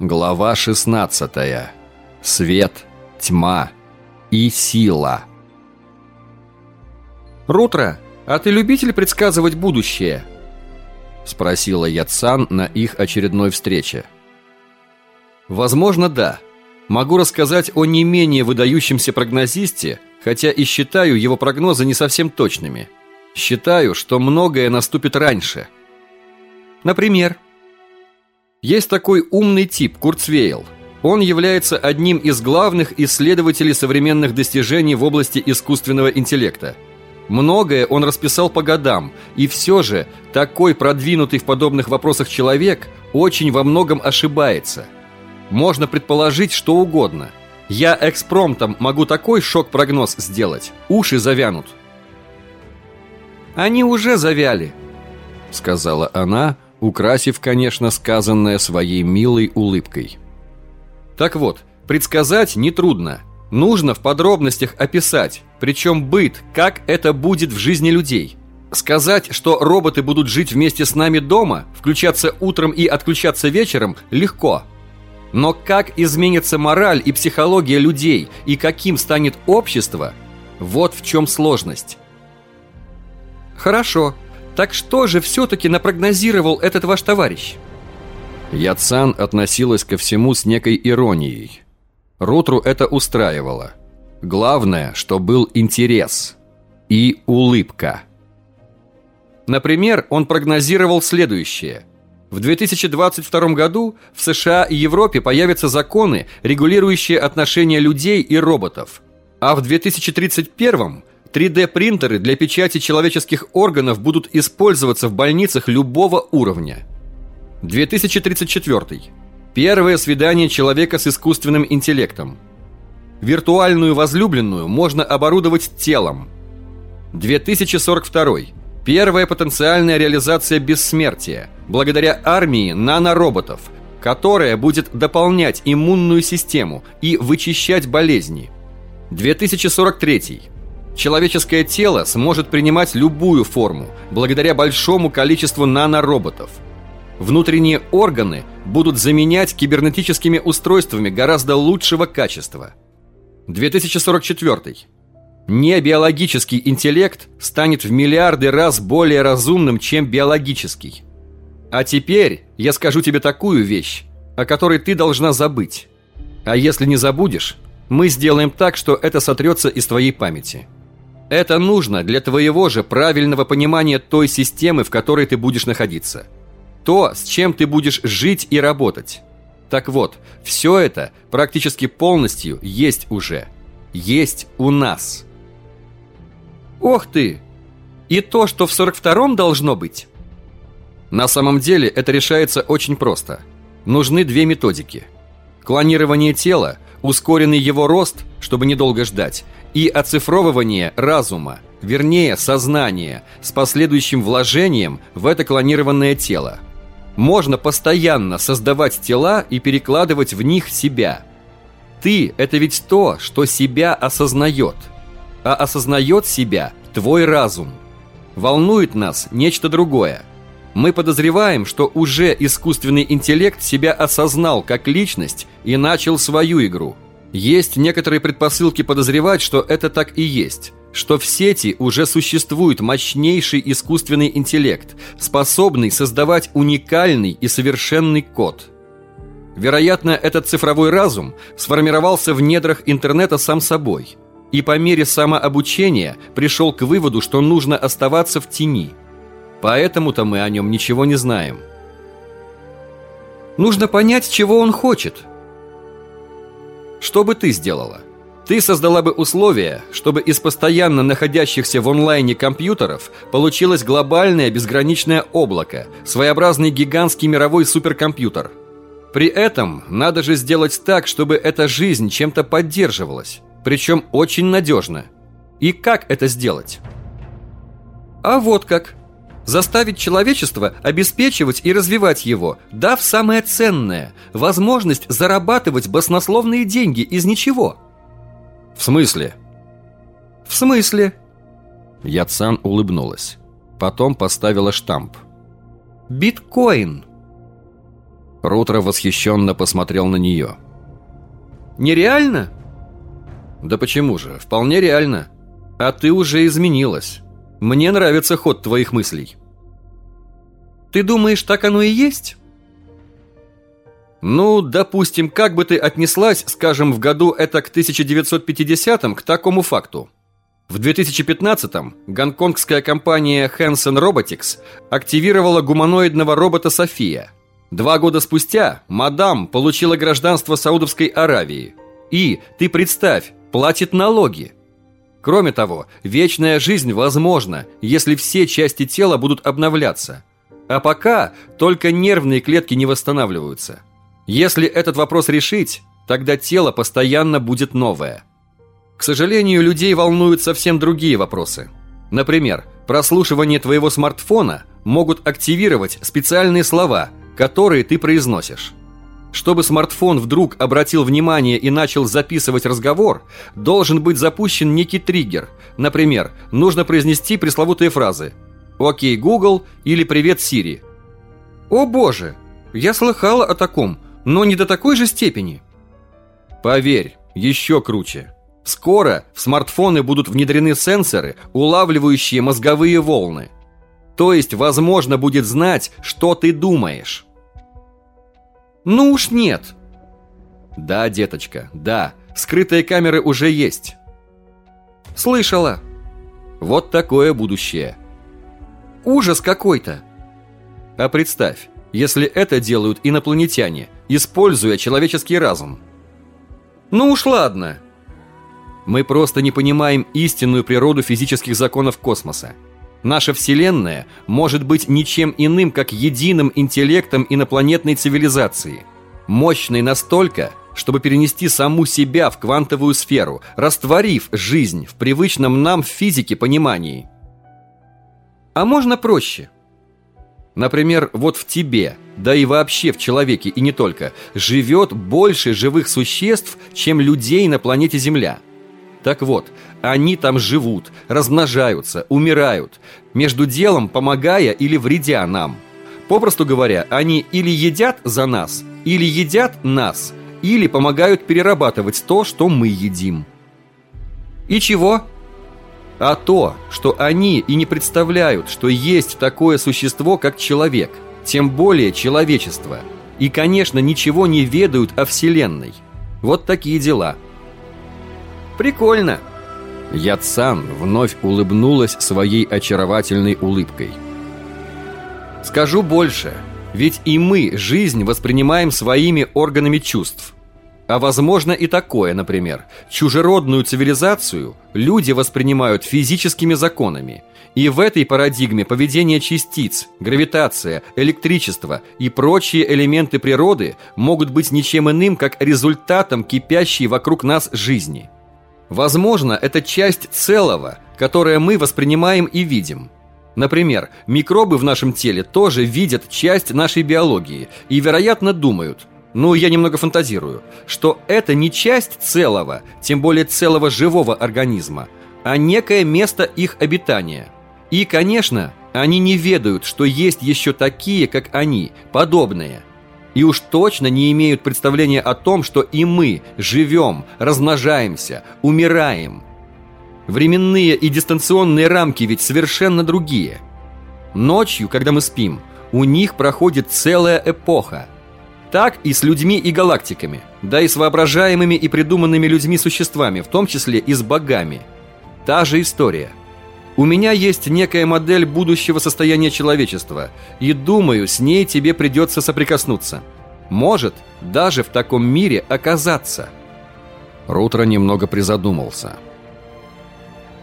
Глава 16. Свет, тьма и сила. «Рутро, а ты любитель предсказывать будущее?» Спросила Яцан на их очередной встрече. «Возможно, да. Могу рассказать о не менее выдающемся прогнозисте, хотя и считаю его прогнозы не совсем точными. Считаю, что многое наступит раньше». «Например?» Есть такой умный тип, Курцвейл. Он является одним из главных исследователей современных достижений в области искусственного интеллекта. Многое он расписал по годам, и все же такой продвинутый в подобных вопросах человек очень во многом ошибается. Можно предположить что угодно. Я экспромтом могу такой шок-прогноз сделать, уши завянут. «Они уже завяли», — сказала она, — украсив, конечно, сказанное своей милой улыбкой. Так вот, предсказать нетрудно. Нужно в подробностях описать, причем быт, как это будет в жизни людей. Сказать, что роботы будут жить вместе с нами дома, включаться утром и отключаться вечером, легко. Но как изменится мораль и психология людей, и каким станет общество, вот в чем сложность. Хорошо, так что же все-таки напрогнозировал этот ваш товарищ? Яцан относилась ко всему с некой иронией. Рутру это устраивало. Главное, что был интерес и улыбка. Например, он прогнозировал следующее. В 2022 году в США и Европе появятся законы, регулирующие отношения людей и роботов. А в 2031 3D-принтеры для печати человеческих органов будут использоваться в больницах любого уровня. 2034. Первое свидание человека с искусственным интеллектом. Виртуальную возлюбленную можно оборудовать телом. 2042. Первая потенциальная реализация бессмертия благодаря армии нанороботов, которая будет дополнять иммунную систему и вычищать болезни. 2043. Человеческое тело сможет принимать любую форму, благодаря большому количеству нанороботов. Внутренние органы будут заменять кибернетическими устройствами гораздо лучшего качества. 2044. Небиологический интеллект станет в миллиарды раз более разумным, чем биологический. А теперь я скажу тебе такую вещь, о которой ты должна забыть. А если не забудешь, мы сделаем так, что это сотрется из твоей памяти. Это нужно для твоего же правильного понимания той системы, в которой ты будешь находиться. То, с чем ты будешь жить и работать. Так вот, все это практически полностью есть уже. Есть у нас. Ох ты! И то, что в 42-м должно быть? На самом деле это решается очень просто. Нужны две методики. Клонирование тела, ускоренный его рост, чтобы недолго ждать, и оцифровывание разума, вернее сознания, с последующим вложением в это клонированное тело. Можно постоянно создавать тела и перекладывать в них себя. Ты – это ведь то, что себя осознает. А осознает себя твой разум. Волнует нас нечто другое. Мы подозреваем, что уже искусственный интеллект себя осознал как личность и начал свою игру – есть некоторые предпосылки подозревать, что это так и есть, что в сети уже существует мощнейший искусственный интеллект, способный создавать уникальный и совершенный код. Вероятно, этот цифровой разум сформировался в недрах интернета сам собой и по мере самообучения пришел к выводу, что нужно оставаться в тени. Поэтому-то мы о нем ничего не знаем. Нужно понять, чего он хочет – что бы ты сделала? Ты создала бы условия, чтобы из постоянно находящихся в онлайне компьютеров получилось глобальное безграничное облако, своеобразный гигантский мировой суперкомпьютер. При этом надо же сделать так, чтобы эта жизнь чем-то поддерживалась, причем очень надежно. И как это сделать? А вот как заставить человечество обеспечивать и развивать его, дав самое ценное – возможность зарабатывать баснословные деньги из ничего. В смысле? В смысле? Яцан улыбнулась. Потом поставила штамп. Биткоин. Рутро восхищенно посмотрел на нее. «Нереально?» «Да почему же? Вполне реально. А ты уже изменилась. Мне нравится ход твоих мыслей». «Ты думаешь, так оно и есть?» Ну, допустим, как бы ты отнеслась, скажем, в году это к 1950-м, к такому факту? В 2015-м гонконгская компания Hanson Robotics активировала гуманоидного робота София. Два года спустя мадам получила гражданство Саудовской Аравии. И, ты представь, платит налоги. Кроме того, вечная жизнь возможна, если все части тела будут обновляться. А пока только нервные клетки не восстанавливаются. Если этот вопрос решить, тогда тело постоянно будет новое. К сожалению, людей волнуют совсем другие вопросы. Например, прослушивание твоего смартфона могут активировать специальные слова, которые ты произносишь. Чтобы смартфон вдруг обратил внимание и начал записывать разговор, должен быть запущен некий триггер. Например, нужно произнести пресловутые фразы «Окей, Google» или «Привет, Сири». О боже, я слыхала о таком – но не до такой же степени. Поверь, еще круче. Скоро в смартфоны будут внедрены сенсоры, улавливающие мозговые волны. То есть, возможно, будет знать, что ты думаешь. Ну уж нет. Да, деточка, да. Скрытые камеры уже есть. Слышала. Вот такое будущее. Ужас какой-то. А представь, если это делают инопланетяне, используя человеческий разум. Ну уж ладно. Мы просто не понимаем истинную природу физических законов космоса. Наша Вселенная может быть ничем иным, как единым интеллектом инопланетной цивилизации. Мощной настолько, чтобы перенести саму себя в квантовую сферу, растворив жизнь в привычном нам в физике понимании. А можно проще – Например, вот в тебе, да и вообще в человеке, и не только, живет больше живых существ, чем людей на планете Земля. Так вот, они там живут, размножаются, умирают, между делом помогая или вредя нам. Попросту говоря, они или едят за нас, или едят нас, или помогают перерабатывать то, что мы едим. И чего? а то, что они и не представляют, что есть такое существо, как человек, тем более человечество, и, конечно, ничего не ведают о Вселенной. Вот такие дела. Прикольно. Яцан вновь улыбнулась своей очаровательной улыбкой. Скажу больше, ведь и мы жизнь воспринимаем своими органами чувств – а возможно и такое, например. Чужеродную цивилизацию люди воспринимают физическими законами. И в этой парадигме поведение частиц, гравитация, электричество и прочие элементы природы могут быть ничем иным, как результатом кипящей вокруг нас жизни. Возможно, это часть целого, которое мы воспринимаем и видим. Например, микробы в нашем теле тоже видят часть нашей биологии и, вероятно, думают – ну, я немного фантазирую, что это не часть целого, тем более целого живого организма, а некое место их обитания. И, конечно, они не ведают, что есть еще такие, как они, подобные. И уж точно не имеют представления о том, что и мы живем, размножаемся, умираем. Временные и дистанционные рамки ведь совершенно другие. Ночью, когда мы спим, у них проходит целая эпоха – так и с людьми и галактиками, да и с воображаемыми и придуманными людьми-существами, в том числе и с богами. Та же история. У меня есть некая модель будущего состояния человечества, и думаю, с ней тебе придется соприкоснуться. Может, даже в таком мире оказаться. Рутро немного призадумался.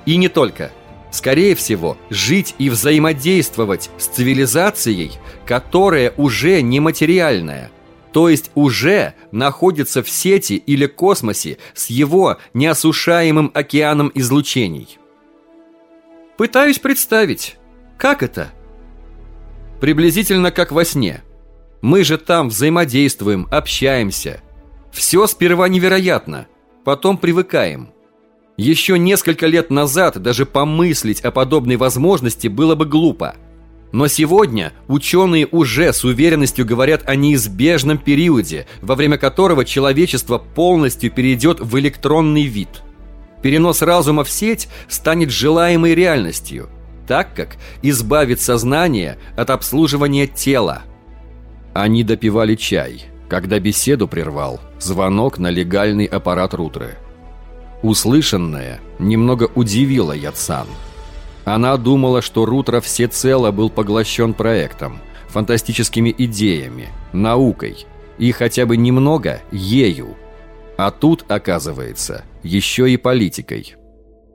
И не только. Скорее всего, жить и взаимодействовать с цивилизацией, которая уже нематериальная, то есть уже находится в сети или космосе с его неосушаемым океаном излучений. Пытаюсь представить, как это? Приблизительно как во сне. Мы же там взаимодействуем, общаемся. Все сперва невероятно, потом привыкаем. Еще несколько лет назад даже помыслить о подобной возможности было бы глупо – Но сегодня ученые уже с уверенностью говорят о неизбежном периоде, во время которого человечество полностью перейдет в электронный вид. Перенос разума в сеть станет желаемой реальностью, так как избавит сознание от обслуживания тела. Они допивали чай, когда беседу прервал звонок на легальный аппарат Рутры. Услышанное немного удивило Яцан – она думала, что Рутро всецело был поглощен проектом, фантастическими идеями, наукой и хотя бы немного ею. А тут, оказывается, еще и политикой.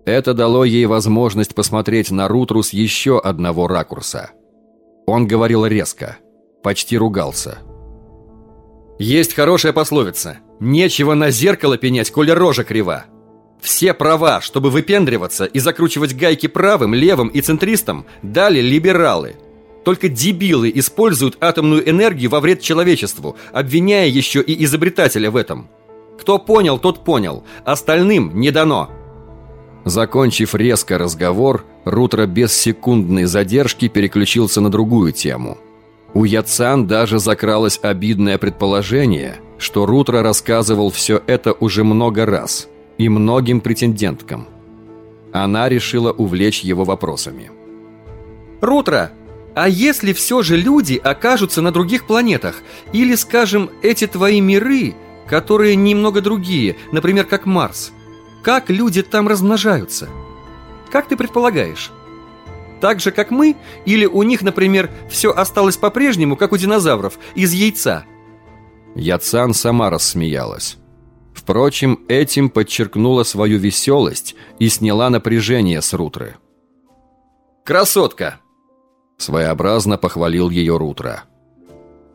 Это дало ей возможность посмотреть на Рутру с еще одного ракурса. Он говорил резко, почти ругался. «Есть хорошая пословица. Нечего на зеркало пенять, коли рожа крива. Все права, чтобы выпендриваться и закручивать гайки правым, левым и центристам, дали либералы. Только дебилы используют атомную энергию во вред человечеству, обвиняя еще и изобретателя в этом. Кто понял, тот понял, остальным не дано. Закончив резко разговор, Рутро без секундной задержки переключился на другую тему. У Яцан даже закралось обидное предположение, что Рутро рассказывал все это уже много раз – и многим претенденткам. Она решила увлечь его вопросами. «Рутро, а если все же люди окажутся на других планетах? Или, скажем, эти твои миры, которые немного другие, например, как Марс? Как люди там размножаются? Как ты предполагаешь?» Так же, как мы? Или у них, например, все осталось по-прежнему, как у динозавров, из яйца?» Яцан сама рассмеялась. Впрочем, этим подчеркнула свою веселость и сняла напряжение с Рутры. «Красотка!» Своеобразно похвалил ее Рутра.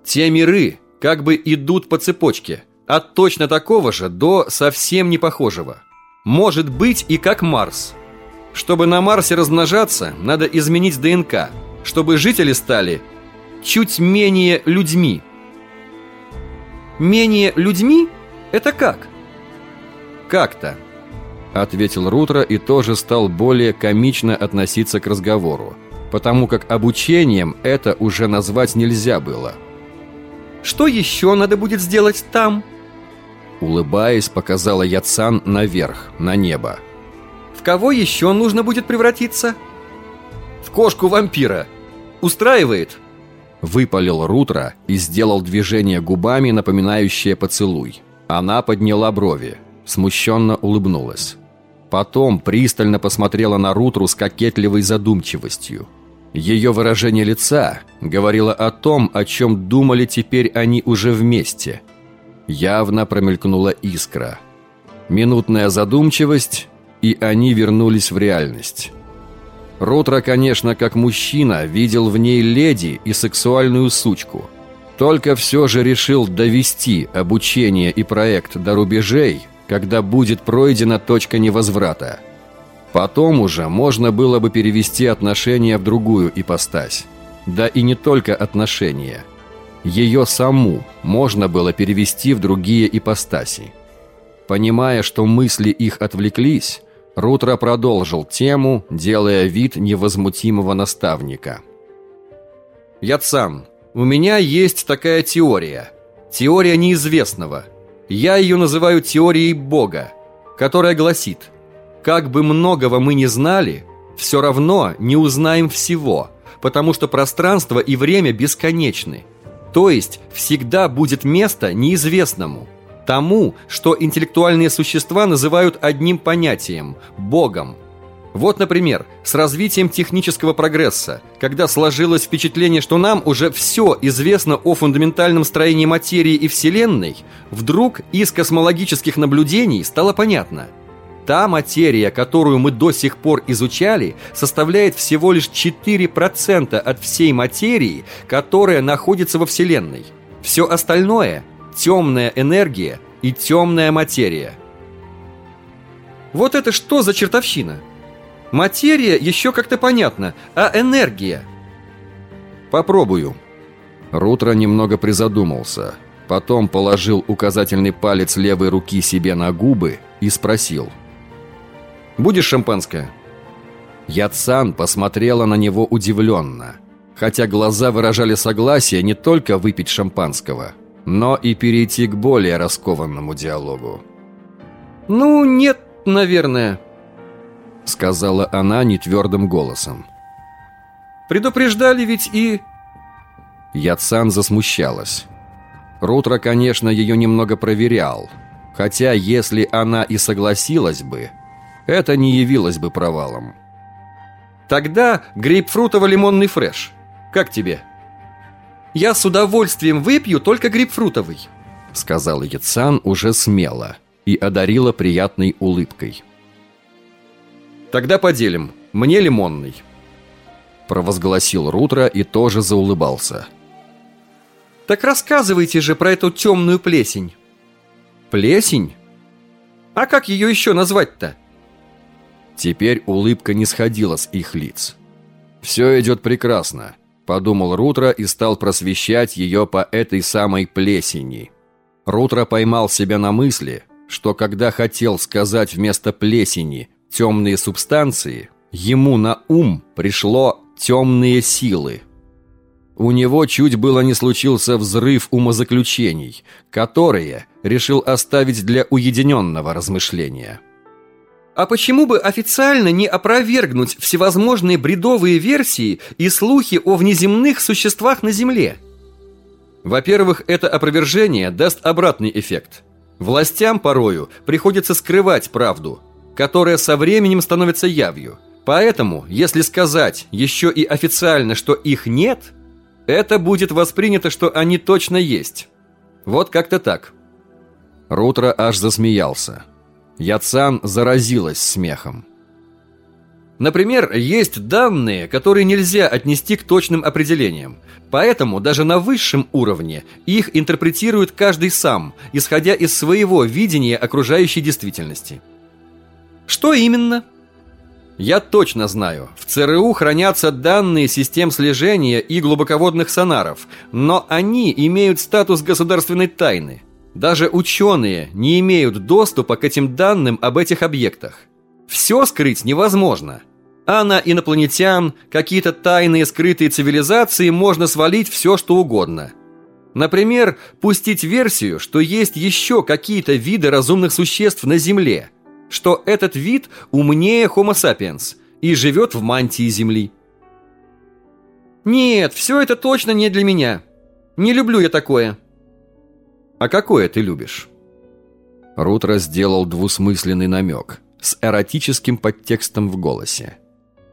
«Те миры как бы идут по цепочке, от точно такого же до совсем не похожего. Может быть и как Марс. Чтобы на Марсе размножаться, надо изменить ДНК, чтобы жители стали чуть менее людьми. Менее людьми? Это как? Как-то, ответил Рутро и тоже стал более комично относиться к разговору, потому как обучением это уже назвать нельзя было. Что еще надо будет сделать там? Улыбаясь, показала Яцан наверх, на небо. В кого еще нужно будет превратиться? В кошку-вампира. Устраивает? Выпалил Рутро и сделал движение губами, напоминающее поцелуй. Она подняла брови, смущенно улыбнулась. Потом пристально посмотрела на Рутру с кокетливой задумчивостью. Ее выражение лица говорило о том, о чем думали теперь они уже вместе. Явно промелькнула искра. Минутная задумчивость, и они вернулись в реальность. Рутро, конечно, как мужчина, видел в ней леди и сексуальную сучку – только все же решил довести обучение и проект до рубежей, когда будет пройдена точка невозврата. Потом уже можно было бы перевести отношения в другую ипостась. Да и не только отношения. Ее саму можно было перевести в другие ипостаси. Понимая, что мысли их отвлеклись, Рутро продолжил тему, делая вид невозмутимого наставника. «Яцан, у меня есть такая теория. Теория неизвестного. Я ее называю теорией Бога, которая гласит, как бы многого мы ни знали, все равно не узнаем всего, потому что пространство и время бесконечны. То есть всегда будет место неизвестному, тому, что интеллектуальные существа называют одним понятием – Богом – вот, например, с развитием технического прогресса, когда сложилось впечатление, что нам уже все известно о фундаментальном строении материи и Вселенной, вдруг из космологических наблюдений стало понятно. Та материя, которую мы до сих пор изучали, составляет всего лишь 4% от всей материи, которая находится во Вселенной. Все остальное – темная энергия и темная материя. Вот это что за чертовщина? Материя еще как-то понятно, а энергия? Попробую. Рутро немного призадумался. Потом положил указательный палец левой руки себе на губы и спросил. «Будешь шампанское?» Яцан посмотрела на него удивленно. хотя глаза выражали согласие не только выпить шампанского, но и перейти к более раскованному диалогу. «Ну, нет, наверное», — сказала она нетвердым голосом. «Предупреждали ведь и...» Яцан засмущалась. Рутро, конечно, ее немного проверял, хотя если она и согласилась бы, это не явилось бы провалом. «Тогда грейпфрутово-лимонный фреш. Как тебе?» «Я с удовольствием выпью только грейпфрутовый», — сказала Яцан уже смело и одарила приятной улыбкой. «Тогда поделим. Мне лимонный», — провозгласил Рутро и тоже заулыбался. «Так рассказывайте же про эту темную плесень». «Плесень?» «А как ее еще назвать-то?» Теперь улыбка не сходила с их лиц. «Все идет прекрасно», — подумал Рутро и стал просвещать ее по этой самой плесени. Рутро поймал себя на мысли, что когда хотел сказать вместо плесени «темные субстанции», ему на ум пришло «темные силы». У него чуть было не случился взрыв умозаключений, которые решил оставить для уединенного размышления. А почему бы официально не опровергнуть всевозможные бредовые версии и слухи о внеземных существах на Земле? Во-первых, это опровержение даст обратный эффект. Властям порою приходится скрывать правду, которая со временем становится явью. Поэтому, если сказать еще и официально, что их нет, это будет воспринято, что они точно есть. Вот как-то так. Рутро аж засмеялся. Яцан заразилась смехом. Например, есть данные, которые нельзя отнести к точным определениям. Поэтому даже на высшем уровне их интерпретирует каждый сам, исходя из своего видения окружающей действительности. Что именно? Я точно знаю, в ЦРУ хранятся данные систем слежения и глубоководных сонаров, но они имеют статус государственной тайны. Даже ученые не имеют доступа к этим данным об этих объектах. Все скрыть невозможно. А на инопланетян, какие-то тайные скрытые цивилизации можно свалить все, что угодно. Например, пустить версию, что есть еще какие-то виды разумных существ на Земле, что этот вид умнее Homo sapiens и живет в мантии Земли. Нет, все это точно не для меня. Не люблю я такое. А какое ты любишь? Рутро сделал двусмысленный намек с эротическим подтекстом в голосе.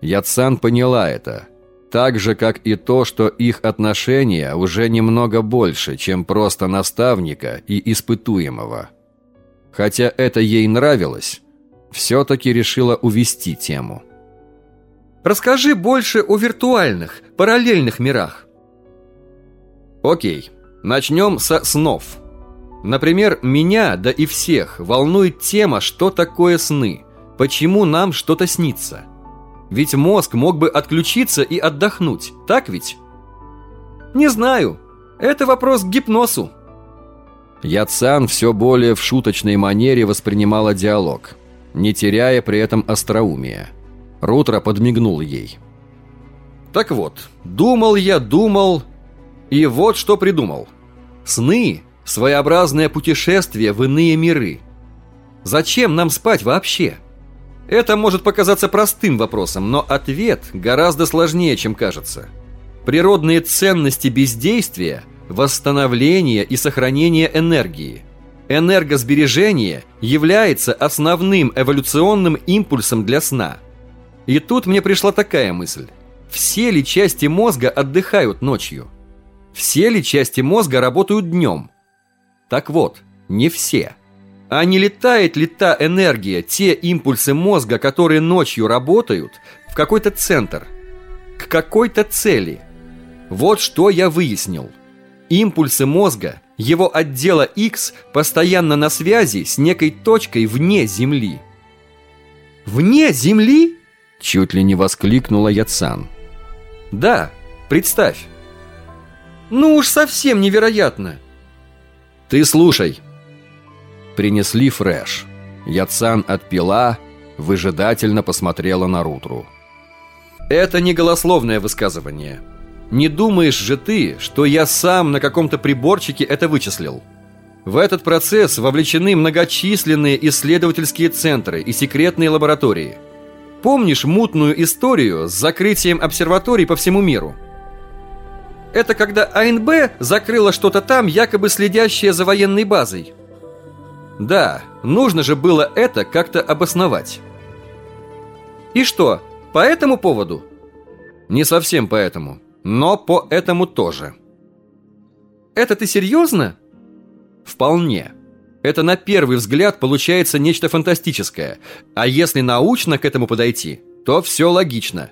Яцан поняла это, так же, как и то, что их отношения уже немного больше, чем просто наставника и испытуемого. Хотя это ей нравилось, все-таки решила увести тему. «Расскажи больше о виртуальных, параллельных мирах». Окей, начнем со снов. Например, меня, да и всех, волнует тема, что такое сны, почему нам что-то снится. Ведь мозг мог бы отключиться и отдохнуть, так ведь? Не знаю. Это вопрос к гипнозу. Яцан все более в шуточной манере воспринимала диалог, не теряя при этом остроумия. Рутро подмигнул ей. Так вот, думал я, думал, и вот что придумал. Сны Своеобразное путешествие в иные миры. Зачем нам спать вообще? Это может показаться простым вопросом, но ответ гораздо сложнее, чем кажется. Природные ценности бездействия – восстановление и сохранение энергии. Энергосбережение является основным эволюционным импульсом для сна. И тут мне пришла такая мысль. Все ли части мозга отдыхают ночью? Все ли части мозга работают днем? Так вот, не все. А не летает ли та энергия, те импульсы мозга, которые ночью работают, в какой-то центр, к какой-то цели? Вот что я выяснил. Импульсы мозга, его отдела X постоянно на связи с некой точкой вне Земли. «Вне Земли?» Чуть ли не воскликнула Яцан. «Да, представь». «Ну уж совсем невероятно!» «Ты слушай!» Принесли фреш. Яцан отпила, выжидательно посмотрела на Рутру. «Это не голословное высказывание. Не думаешь же ты, что я сам на каком-то приборчике это вычислил? В этот процесс вовлечены многочисленные исследовательские центры и секретные лаборатории. Помнишь мутную историю с закрытием обсерваторий по всему миру? Это когда АНБ закрыла что-то там, якобы следящее за военной базой. Да, нужно же было это как-то обосновать. И что, по этому поводу? Не совсем по этому, но по этому тоже. Это ты серьезно? Вполне. Это на первый взгляд получается нечто фантастическое, а если научно к этому подойти, то все логично.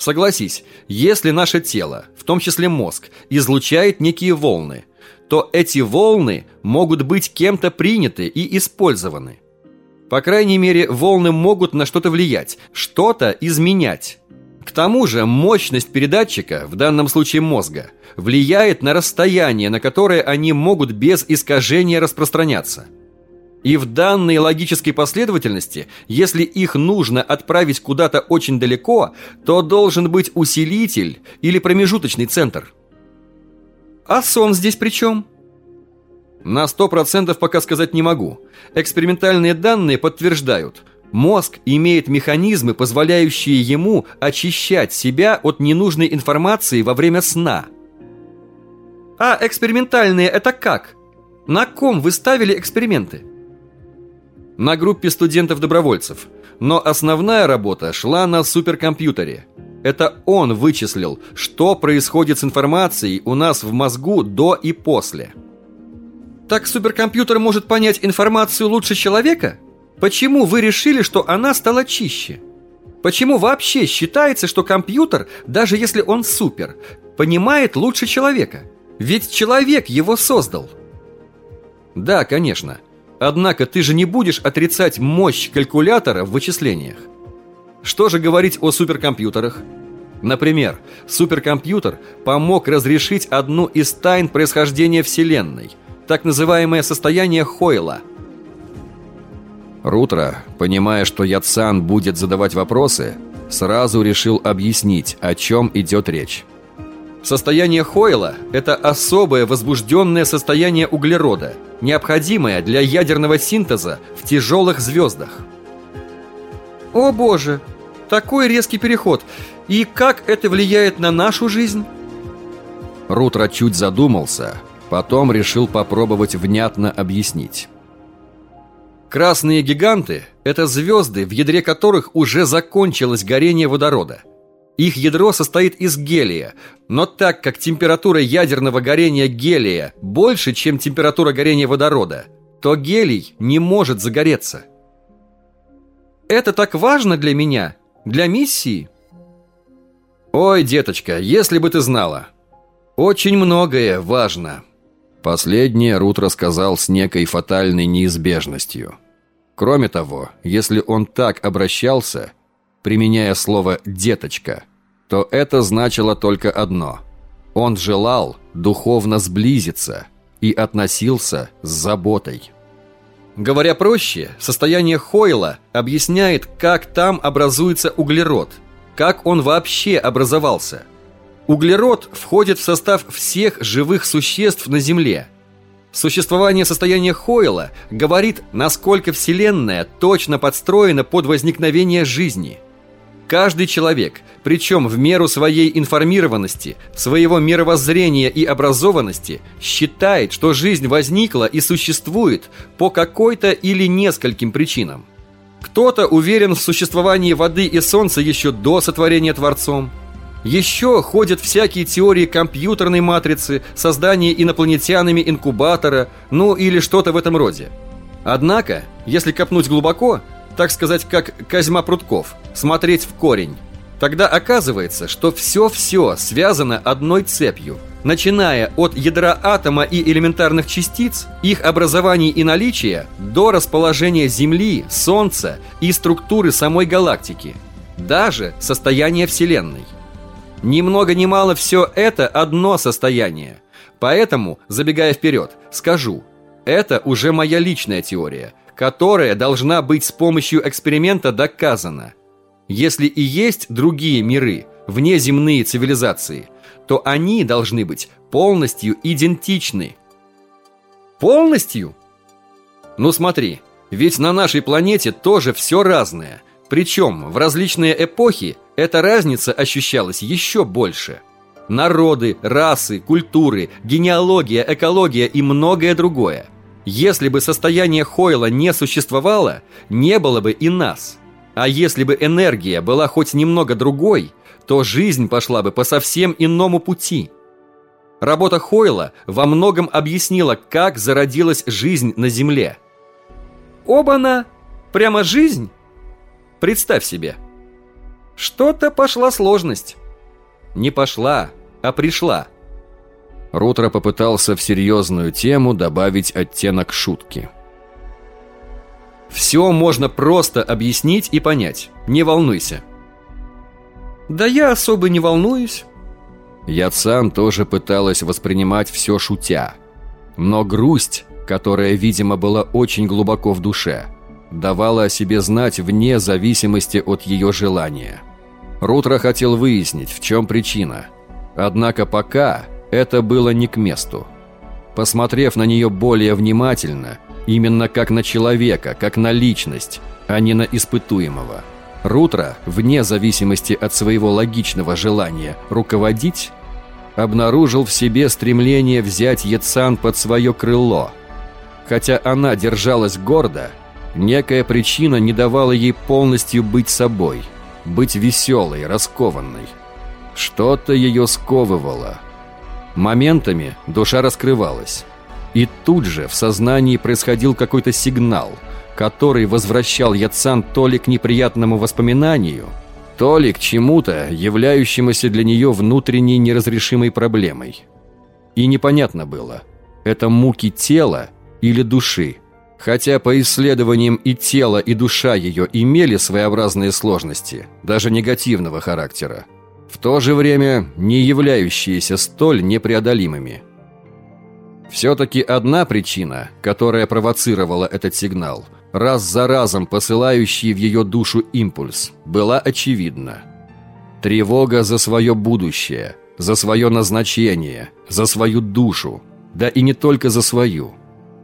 Согласись, если наше тело, в том числе мозг, излучает некие волны, то эти волны могут быть кем-то приняты и использованы. По крайней мере, волны могут на что-то влиять, что-то изменять. К тому же мощность передатчика, в данном случае мозга, влияет на расстояние, на которое они могут без искажения распространяться. И в данной логической последовательности, если их нужно отправить куда-то очень далеко, то должен быть усилитель или промежуточный центр. А сон здесь при чем? На 100% пока сказать не могу. Экспериментальные данные подтверждают – Мозг имеет механизмы, позволяющие ему очищать себя от ненужной информации во время сна. А экспериментальные это как? На ком вы ставили эксперименты? На группе студентов-добровольцев. Но основная работа шла на суперкомпьютере. Это он вычислил, что происходит с информацией у нас в мозгу до и после. Так суперкомпьютер может понять информацию лучше человека? Почему вы решили, что она стала чище? Почему вообще считается, что компьютер, даже если он супер, понимает лучше человека? Ведь человек его создал. Да, конечно. Однако ты же не будешь отрицать мощь калькулятора в вычислениях. Что же говорить о суперкомпьютерах? Например, суперкомпьютер помог разрешить одну из тайн происхождения Вселенной, так называемое состояние Хойла – Рутро, понимая, что Яцан будет задавать вопросы, сразу решил объяснить, о чем идет речь. Состояние Хойла – это особое возбужденное состояние углерода, необходимое для ядерного синтеза в тяжелых звездах. О боже, такой резкий переход. И как это влияет на нашу жизнь? Рутро чуть задумался, потом решил попробовать внятно объяснить. Красные гиганты – это звезды, в ядре которых уже закончилось горение водорода. Их ядро состоит из гелия, но так как температура ядерного горения гелия больше, чем температура горения водорода, то гелий не может загореться. Это так важно для меня, для миссии? Ой, деточка, если бы ты знала. Очень многое важно. Последнее Рут рассказал с некой фатальной неизбежностью. Кроме того, если он так обращался, применяя слово «деточка», то это значило только одно. Он желал духовно сблизиться и относился с заботой. Говоря проще, состояние Хойла объясняет, как там образуется углерод, как он вообще образовался – Углерод входит в состав всех живых существ на Земле. Существование состояния Хойла говорит, насколько Вселенная точно подстроена под возникновение жизни. Каждый человек, причем в меру своей информированности, своего мировоззрения и образованности, считает, что жизнь возникла и существует по какой-то или нескольким причинам. Кто-то уверен в существовании воды и солнца еще до сотворения Творцом, еще ходят всякие теории компьютерной матрицы, создания инопланетянами инкубатора, ну или что-то в этом роде. Однако, если копнуть глубоко, так сказать, как Козьма Прутков, смотреть в корень, тогда оказывается, что все-все связано одной цепью, начиная от ядра атома и элементарных частиц, их образования и наличия, до расположения Земли, Солнца и структуры самой галактики, даже состояния Вселенной. Ни много ни мало все это одно состояние. Поэтому, забегая вперед, скажу, это уже моя личная теория, которая должна быть с помощью эксперимента доказана. Если и есть другие миры, внеземные цивилизации, то они должны быть полностью идентичны. Полностью? Ну смотри, ведь на нашей планете тоже все разное. Причем в различные эпохи эта разница ощущалась еще больше. Народы, расы, культуры, генеалогия, экология и многое другое. Если бы состояние Хойла не существовало, не было бы и нас. А если бы энергия была хоть немного другой, то жизнь пошла бы по совсем иному пути. Работа Хойла во многом объяснила, как зародилась жизнь на Земле. Оба-на! Прямо жизнь? Представь себе. Что-то пошла сложность. Не пошла, а пришла. Рутро попытался в серьезную тему добавить оттенок шутки. Все можно просто объяснить и понять. Не волнуйся. Да я особо не волнуюсь. Яцан тоже пыталась воспринимать все шутя. Но грусть, которая, видимо, была очень глубоко в душе, давала о себе знать вне зависимости от ее желания. Рутро хотел выяснить, в чем причина. Однако пока это было не к месту. Посмотрев на нее более внимательно, именно как на человека, как на личность, а не на испытуемого, Рутро, вне зависимости от своего логичного желания руководить, обнаружил в себе стремление взять Яцан под свое крыло. Хотя она держалась гордо, некая причина не давала ей полностью быть собой, быть веселой, раскованной. Что-то ее сковывало – Моментами душа раскрывалась. И тут же в сознании происходил какой-то сигнал, который возвращал Яцан то ли к неприятному воспоминанию, то ли к чему-то, являющемуся для нее внутренней неразрешимой проблемой. И непонятно было, это муки тела или души. Хотя по исследованиям и тело, и душа ее имели своеобразные сложности, даже негативного характера то же время не являющиеся столь непреодолимыми. Все-таки одна причина, которая провоцировала этот сигнал, раз за разом посылающий в ее душу импульс, была очевидна. Тревога за свое будущее, за свое назначение, за свою душу, да и не только за свою.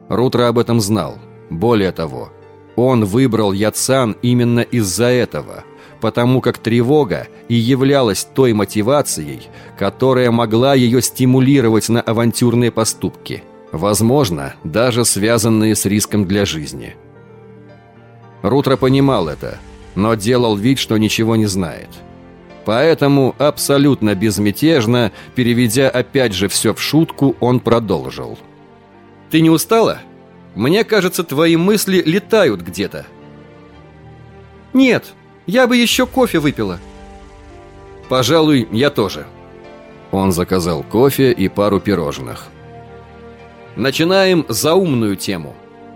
Рутро об этом знал. Более того, он выбрал Яцан именно из-за этого – потому как тревога и являлась той мотивацией, которая могла ее стимулировать на авантюрные поступки, возможно, даже связанные с риском для жизни. Рутро понимал это, но делал вид, что ничего не знает. Поэтому абсолютно безмятежно, переведя опять же все в шутку, он продолжил. «Ты не устала? Мне кажется, твои мысли летают где-то». «Нет», я бы еще кофе выпила. Пожалуй, я тоже. Он заказал кофе и пару пирожных. Начинаем заумную тему.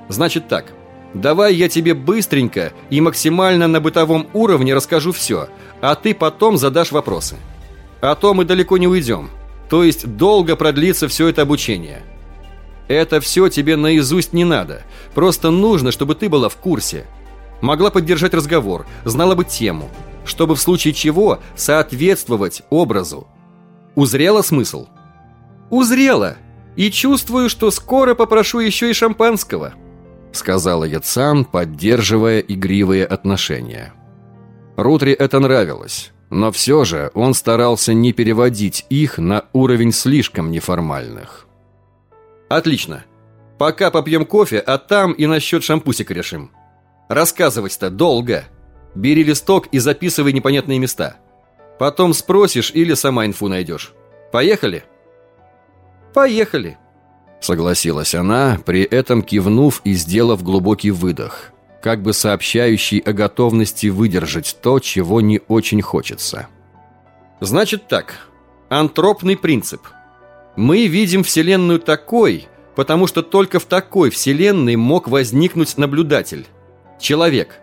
Значит так, давай я тебе быстренько и максимально на бытовом уровне расскажу все, а ты потом задашь вопросы. А то мы далеко не уйдем. То есть долго продлится все это обучение. Это все тебе наизусть не надо. Просто нужно, чтобы ты была в курсе – могла поддержать разговор, знала бы тему, чтобы в случае чего соответствовать образу. Узрела смысл? Узрела! И чувствую, что скоро попрошу еще и шампанского, сказала Яцан, поддерживая игривые отношения. Рутри это нравилось, но все же он старался не переводить их на уровень слишком неформальных. Отлично. Пока попьем кофе, а там и насчет шампусика решим. Рассказывать-то долго. Бери листок и записывай непонятные места. Потом спросишь или сама инфу найдешь. Поехали? Поехали. Согласилась она, при этом кивнув и сделав глубокий выдох, как бы сообщающий о готовности выдержать то, чего не очень хочется. Значит так, антропный принцип. Мы видим Вселенную такой, потому что только в такой Вселенной мог возникнуть наблюдатель человек.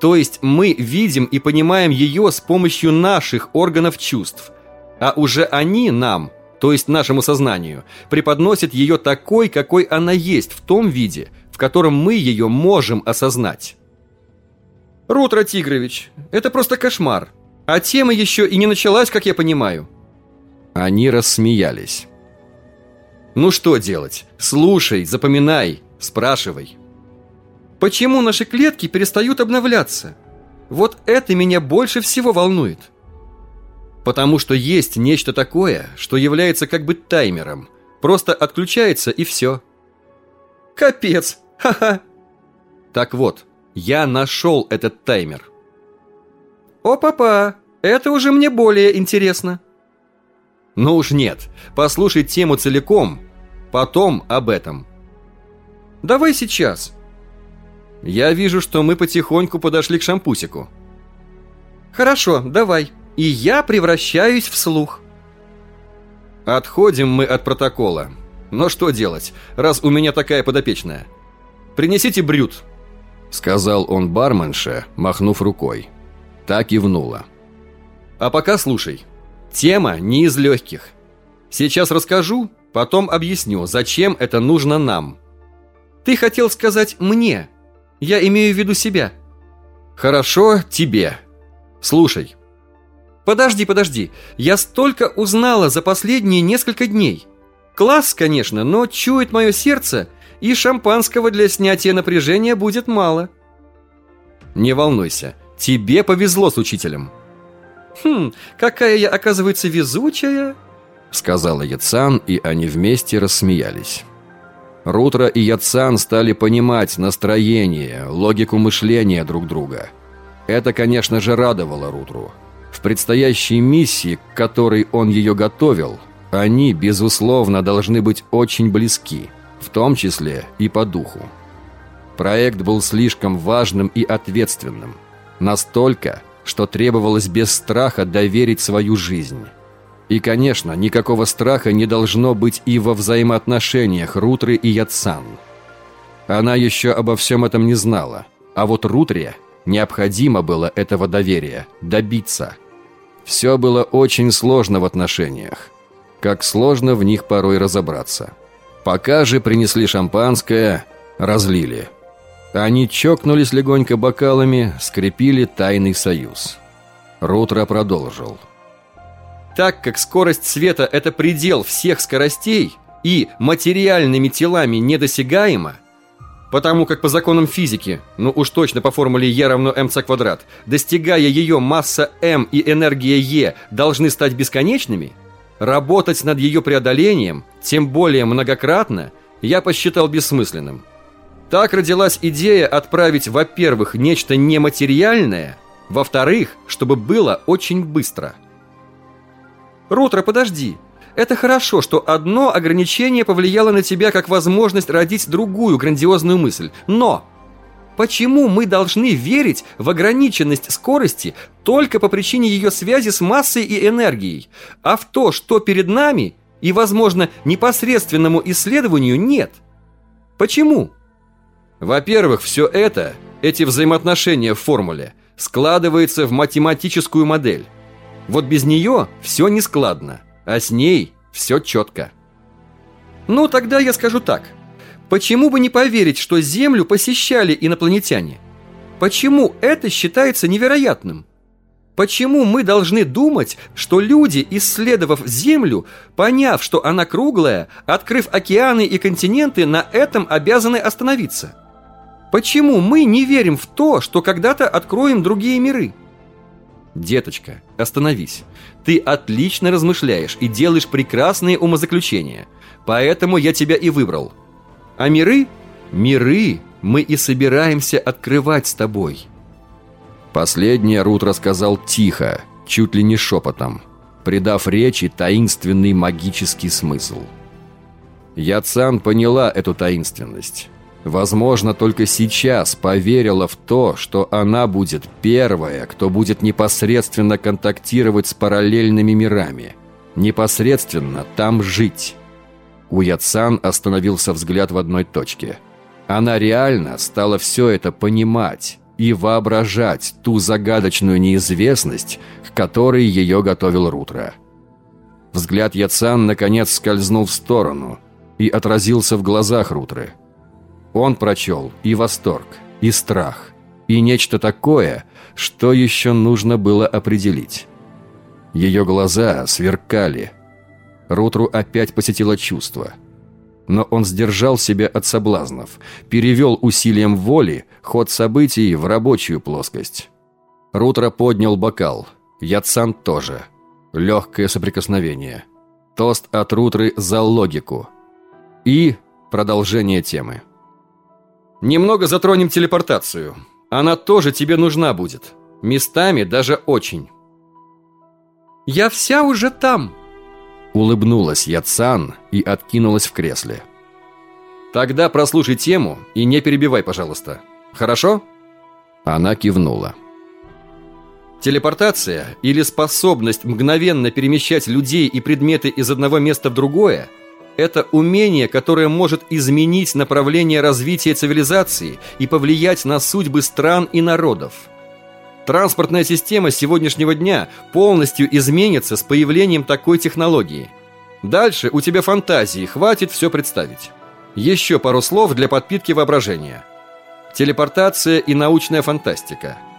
То есть мы видим и понимаем ее с помощью наших органов чувств, а уже они нам, то есть нашему сознанию, преподносят ее такой, какой она есть, в том виде, в котором мы ее можем осознать. Рутро Тигрович, это просто кошмар. А тема еще и не началась, как я понимаю. Они рассмеялись. «Ну что делать? Слушай, запоминай, спрашивай». «Почему наши клетки перестают обновляться? Вот это меня больше всего волнует». «Потому что есть нечто такое, что является как бы таймером. Просто отключается и все». «Капец! Ха-ха!» Так вот, я нашел этот таймер. «О, папа, это уже мне более интересно». «Ну уж нет, послушай тему целиком, потом об этом». «Давай сейчас». «Я вижу, что мы потихоньку подошли к шампусику». «Хорошо, давай. И я превращаюсь в слух». Отходим мы от протокола. Но что делать, раз у меня такая подопечная? Принесите брют, сказал он барменше, махнув рукой. Так кивнула. А пока слушай. Тема не из легких. Сейчас расскажу, потом объясню, зачем это нужно нам. Ты хотел сказать «мне». Я имею в виду себя. Хорошо, тебе. Слушай. Подожди, подожди. Я столько узнала за последние несколько дней. Класс, конечно, но чует мое сердце, и шампанского для снятия напряжения будет мало. Не волнуйся, тебе повезло с учителем. Хм, какая я, оказывается, везучая, сказала Яцан, и они вместе рассмеялись. Рутра и Яцан стали понимать настроение, логику мышления друг друга. Это, конечно же, радовало Рутру. В предстоящей миссии, к которой он ее готовил, они, безусловно, должны быть очень близки, в том числе и по духу. Проект был слишком важным и ответственным. Настолько, что требовалось без страха доверить свою жизнь. И, конечно, никакого страха не должно быть и во взаимоотношениях Рутры и Яцан. Она еще обо всем этом не знала, а вот Рутре необходимо было этого доверия добиться. Все было очень сложно в отношениях как сложно в них порой разобраться. Пока же принесли шампанское, разлили. Они чокнулись легонько бокалами, скрепили тайный союз. Рутро продолжил. Так как скорость света – это предел всех скоростей и материальными телами недосягаема, потому как по законам физики, ну уж точно по формуле E равно mc квадрат, достигая ее масса m и энергия E должны стать бесконечными – Работать над ее преодолением, тем более многократно, я посчитал бессмысленным. Так родилась идея отправить, во-первых, нечто нематериальное, во-вторых, чтобы было очень быстро. Рутро, подожди. Это хорошо, что одно ограничение повлияло на тебя как возможность родить другую грандиозную мысль. Но Почему мы должны верить в ограниченность скорости только по причине ее связи с массой и энергией, а в то, что перед нами и, возможно, непосредственному исследованию нет? Почему? Во-первых, все это, эти взаимоотношения в формуле, складывается в математическую модель. Вот без нее все нескладно, а с ней все четко. Ну, тогда я скажу так – Почему бы не поверить, что Землю посещали инопланетяне? Почему это считается невероятным? Почему мы должны думать, что люди, исследовав Землю, поняв, что она круглая, открыв океаны и континенты, на этом обязаны остановиться? Почему мы не верим в то, что когда-то откроем другие миры? Деточка, остановись. Ты отлично размышляешь и делаешь прекрасные умозаключения. Поэтому я тебя и выбрал. А миры? Миры мы и собираемся открывать с тобой. Последнее Рут рассказал тихо, чуть ли не шепотом, придав речи таинственный магический смысл. Яцан поняла эту таинственность. Возможно, только сейчас поверила в то, что она будет первая, кто будет непосредственно контактировать с параллельными мирами, непосредственно там жить. У Яцан остановился взгляд в одной точке. Она реально стала все это понимать и воображать ту загадочную неизвестность, к которой ее готовил Рутро. Взгляд Яцан наконец скользнул в сторону и отразился в глазах Рутры. Он прочел и восторг, и страх, и нечто такое, что еще нужно было определить. Ее глаза сверкали – Рутру опять посетило чувство. Но он сдержал себя от соблазнов, перевел усилием воли ход событий в рабочую плоскость. Рутро поднял бокал, Яцан тоже. Легкое соприкосновение. Тост от Рутры за логику. И продолжение темы. Немного затронем телепортацию. Она тоже тебе нужна будет. Местами даже очень. Я вся уже там. Улыбнулась Яцан и откинулась в кресле. Тогда прослушай тему и не перебивай, пожалуйста. Хорошо? Она кивнула. Телепортация или способность мгновенно перемещать людей и предметы из одного места в другое – это умение, которое может изменить направление развития цивилизации и повлиять на судьбы стран и народов. Транспортная система сегодняшнего дня полностью изменится с появлением такой технологии. Дальше у тебя фантазии, хватит все представить. Еще пару слов для подпитки воображения. Телепортация и научная фантастика –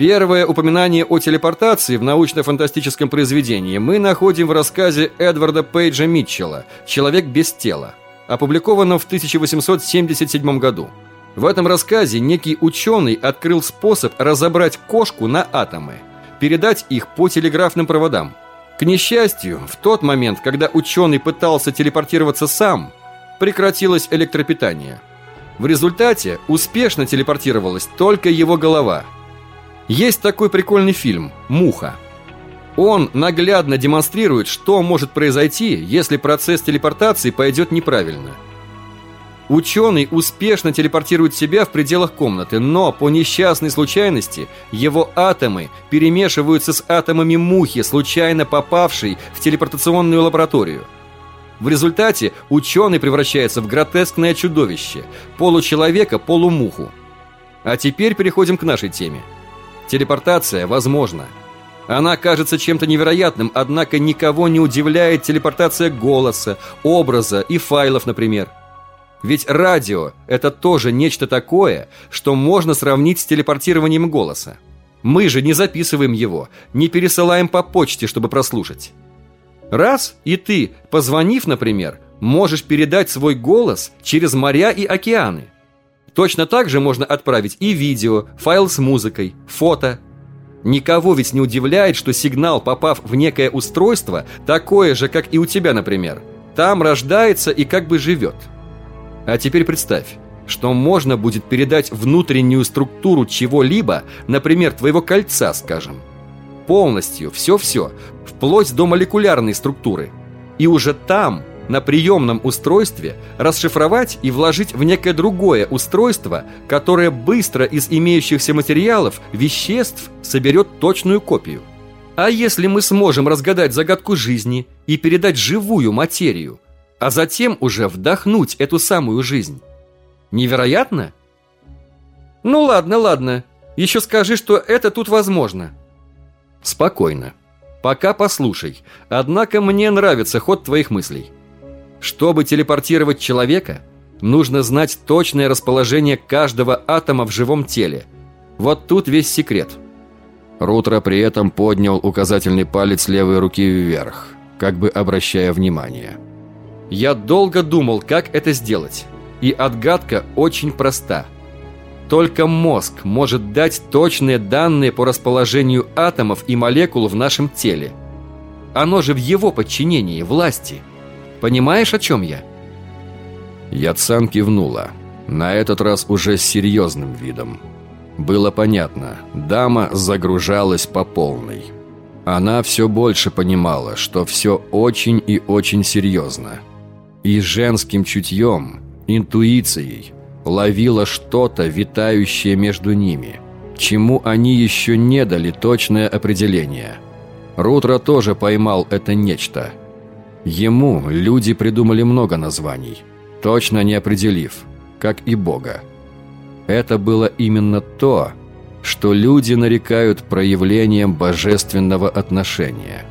Первое упоминание о телепортации в научно-фантастическом произведении мы находим в рассказе Эдварда Пейджа Митчелла «Человек без тела», опубликованном в 1877 году. В этом рассказе некий ученый открыл способ разобрать кошку на атомы, передать их по телеграфным проводам. К несчастью, в тот момент, когда ученый пытался телепортироваться сам, прекратилось электропитание. В результате успешно телепортировалась только его голова – есть такой прикольный фильм «Муха». Он наглядно демонстрирует, что может произойти, если процесс телепортации пойдет неправильно. Ученый успешно телепортирует себя в пределах комнаты, но по несчастной случайности его атомы перемешиваются с атомами мухи, случайно попавшей в телепортационную лабораторию. В результате ученый превращается в гротескное чудовище, получеловека-полумуху. А теперь переходим к нашей теме – Телепортация возможна. Она кажется чем-то невероятным, однако никого не удивляет телепортация голоса, образа и файлов, например. Ведь радио – это тоже нечто такое, что можно сравнить с телепортированием голоса. Мы же не записываем его, не пересылаем по почте, чтобы прослушать. Раз, и ты, позвонив, например, можешь передать свой голос через моря и океаны – Точно так же можно отправить и видео, файл с музыкой, фото. Никого ведь не удивляет, что сигнал, попав в некое устройство, такое же, как и у тебя, например, там рождается и как бы живет. А теперь представь, что можно будет передать внутреннюю структуру чего-либо, например, твоего кольца, скажем. Полностью, все-все, вплоть до молекулярной структуры. И уже там на приемном устройстве расшифровать и вложить в некое другое устройство, которое быстро из имеющихся материалов, веществ соберет точную копию. А если мы сможем разгадать загадку жизни и передать живую материю, а затем уже вдохнуть эту самую жизнь? Невероятно? Ну ладно, ладно. Еще скажи, что это тут возможно. Спокойно. Пока послушай. Однако мне нравится ход твоих мыслей. Чтобы телепортировать человека, нужно знать точное расположение каждого атома в живом теле. Вот тут весь секрет. Рутро при этом поднял указательный палец левой руки вверх, как бы обращая внимание. Я долго думал, как это сделать. И отгадка очень проста. Только мозг может дать точные данные по расположению атомов и молекул в нашем теле. Оно же в его подчинении, власти – Понимаешь, о чем я?» Яцан кивнула, на этот раз уже с серьезным видом. Было понятно, дама загружалась по полной. Она все больше понимала, что все очень и очень серьезно. И женским чутьем, интуицией, ловила что-то, витающее между ними, чему они еще не дали точное определение. Рутро тоже поймал это нечто – Ему люди придумали много названий, точно не определив, как и Бога. Это было именно то, что люди нарекают проявлением божественного отношения.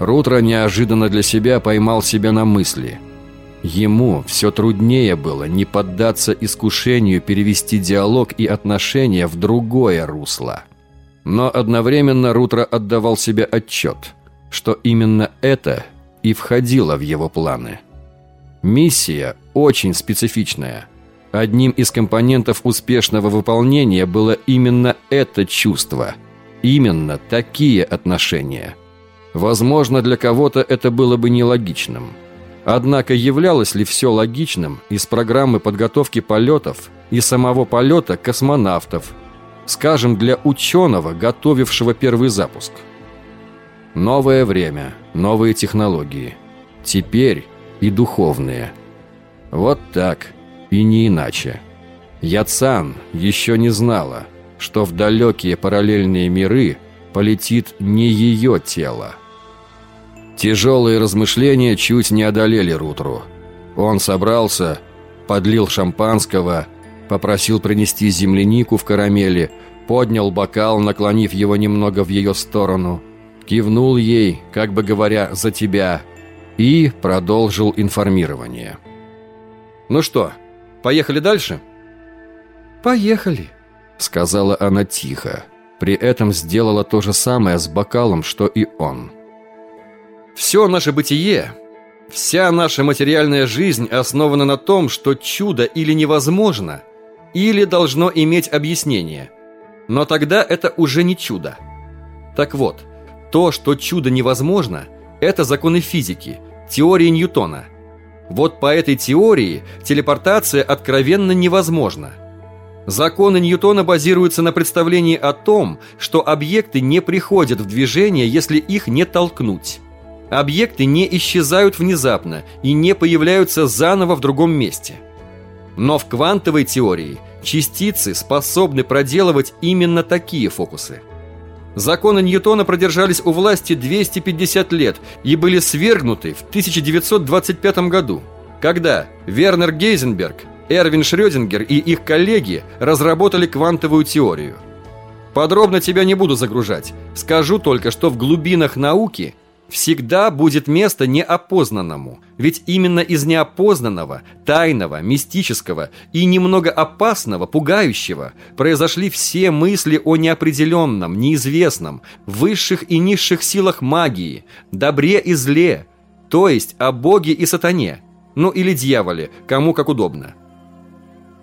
Рутро неожиданно для себя поймал себя на мысли. Ему все труднее было не поддаться искушению перевести диалог и отношения в другое русло. Но одновременно Рутро отдавал себе отчет, что именно это – и входила в его планы. Миссия очень специфичная. Одним из компонентов успешного выполнения было именно это чувство. Именно такие отношения. Возможно, для кого-то это было бы нелогичным. Однако являлось ли все логичным из программы подготовки полетов и самого полета космонавтов, скажем, для ученого, готовившего первый запуск? Новое время, новые технологии. Теперь и духовные. Вот так, и не иначе. Яцан еще не знала, что в далекие параллельные миры полетит не ее тело. Тяжелые размышления чуть не одолели Рутру. Он собрался, подлил шампанского, попросил принести землянику в карамели, поднял бокал, наклонив его немного в ее сторону – кивнул ей, как бы говоря, «за тебя», и продолжил информирование. «Ну что, поехали дальше?» «Поехали», — сказала она тихо. При этом сделала то же самое с бокалом, что и он. «Все наше бытие, вся наша материальная жизнь основана на том, что чудо или невозможно, или должно иметь объяснение. Но тогда это уже не чудо. Так вот, — то, что чудо невозможно, это законы физики, теории Ньютона. Вот по этой теории телепортация откровенно невозможна. Законы Ньютона базируются на представлении о том, что объекты не приходят в движение, если их не толкнуть. Объекты не исчезают внезапно и не появляются заново в другом месте. Но в квантовой теории частицы способны проделывать именно такие фокусы – Законы Ньютона продержались у власти 250 лет и были свергнуты в 1925 году, когда Вернер Гейзенберг, Эрвин Шрёдингер и их коллеги разработали квантовую теорию. Подробно тебя не буду загружать. Скажу только, что в глубинах науки – Всегда будет место неопознанному, ведь именно из неопознанного, тайного, мистического и немного опасного, пугающего произошли все мысли о неопределенном, неизвестном, высших и низших силах магии, добре и зле, то есть о боге и сатане, ну или дьяволе, кому как удобно.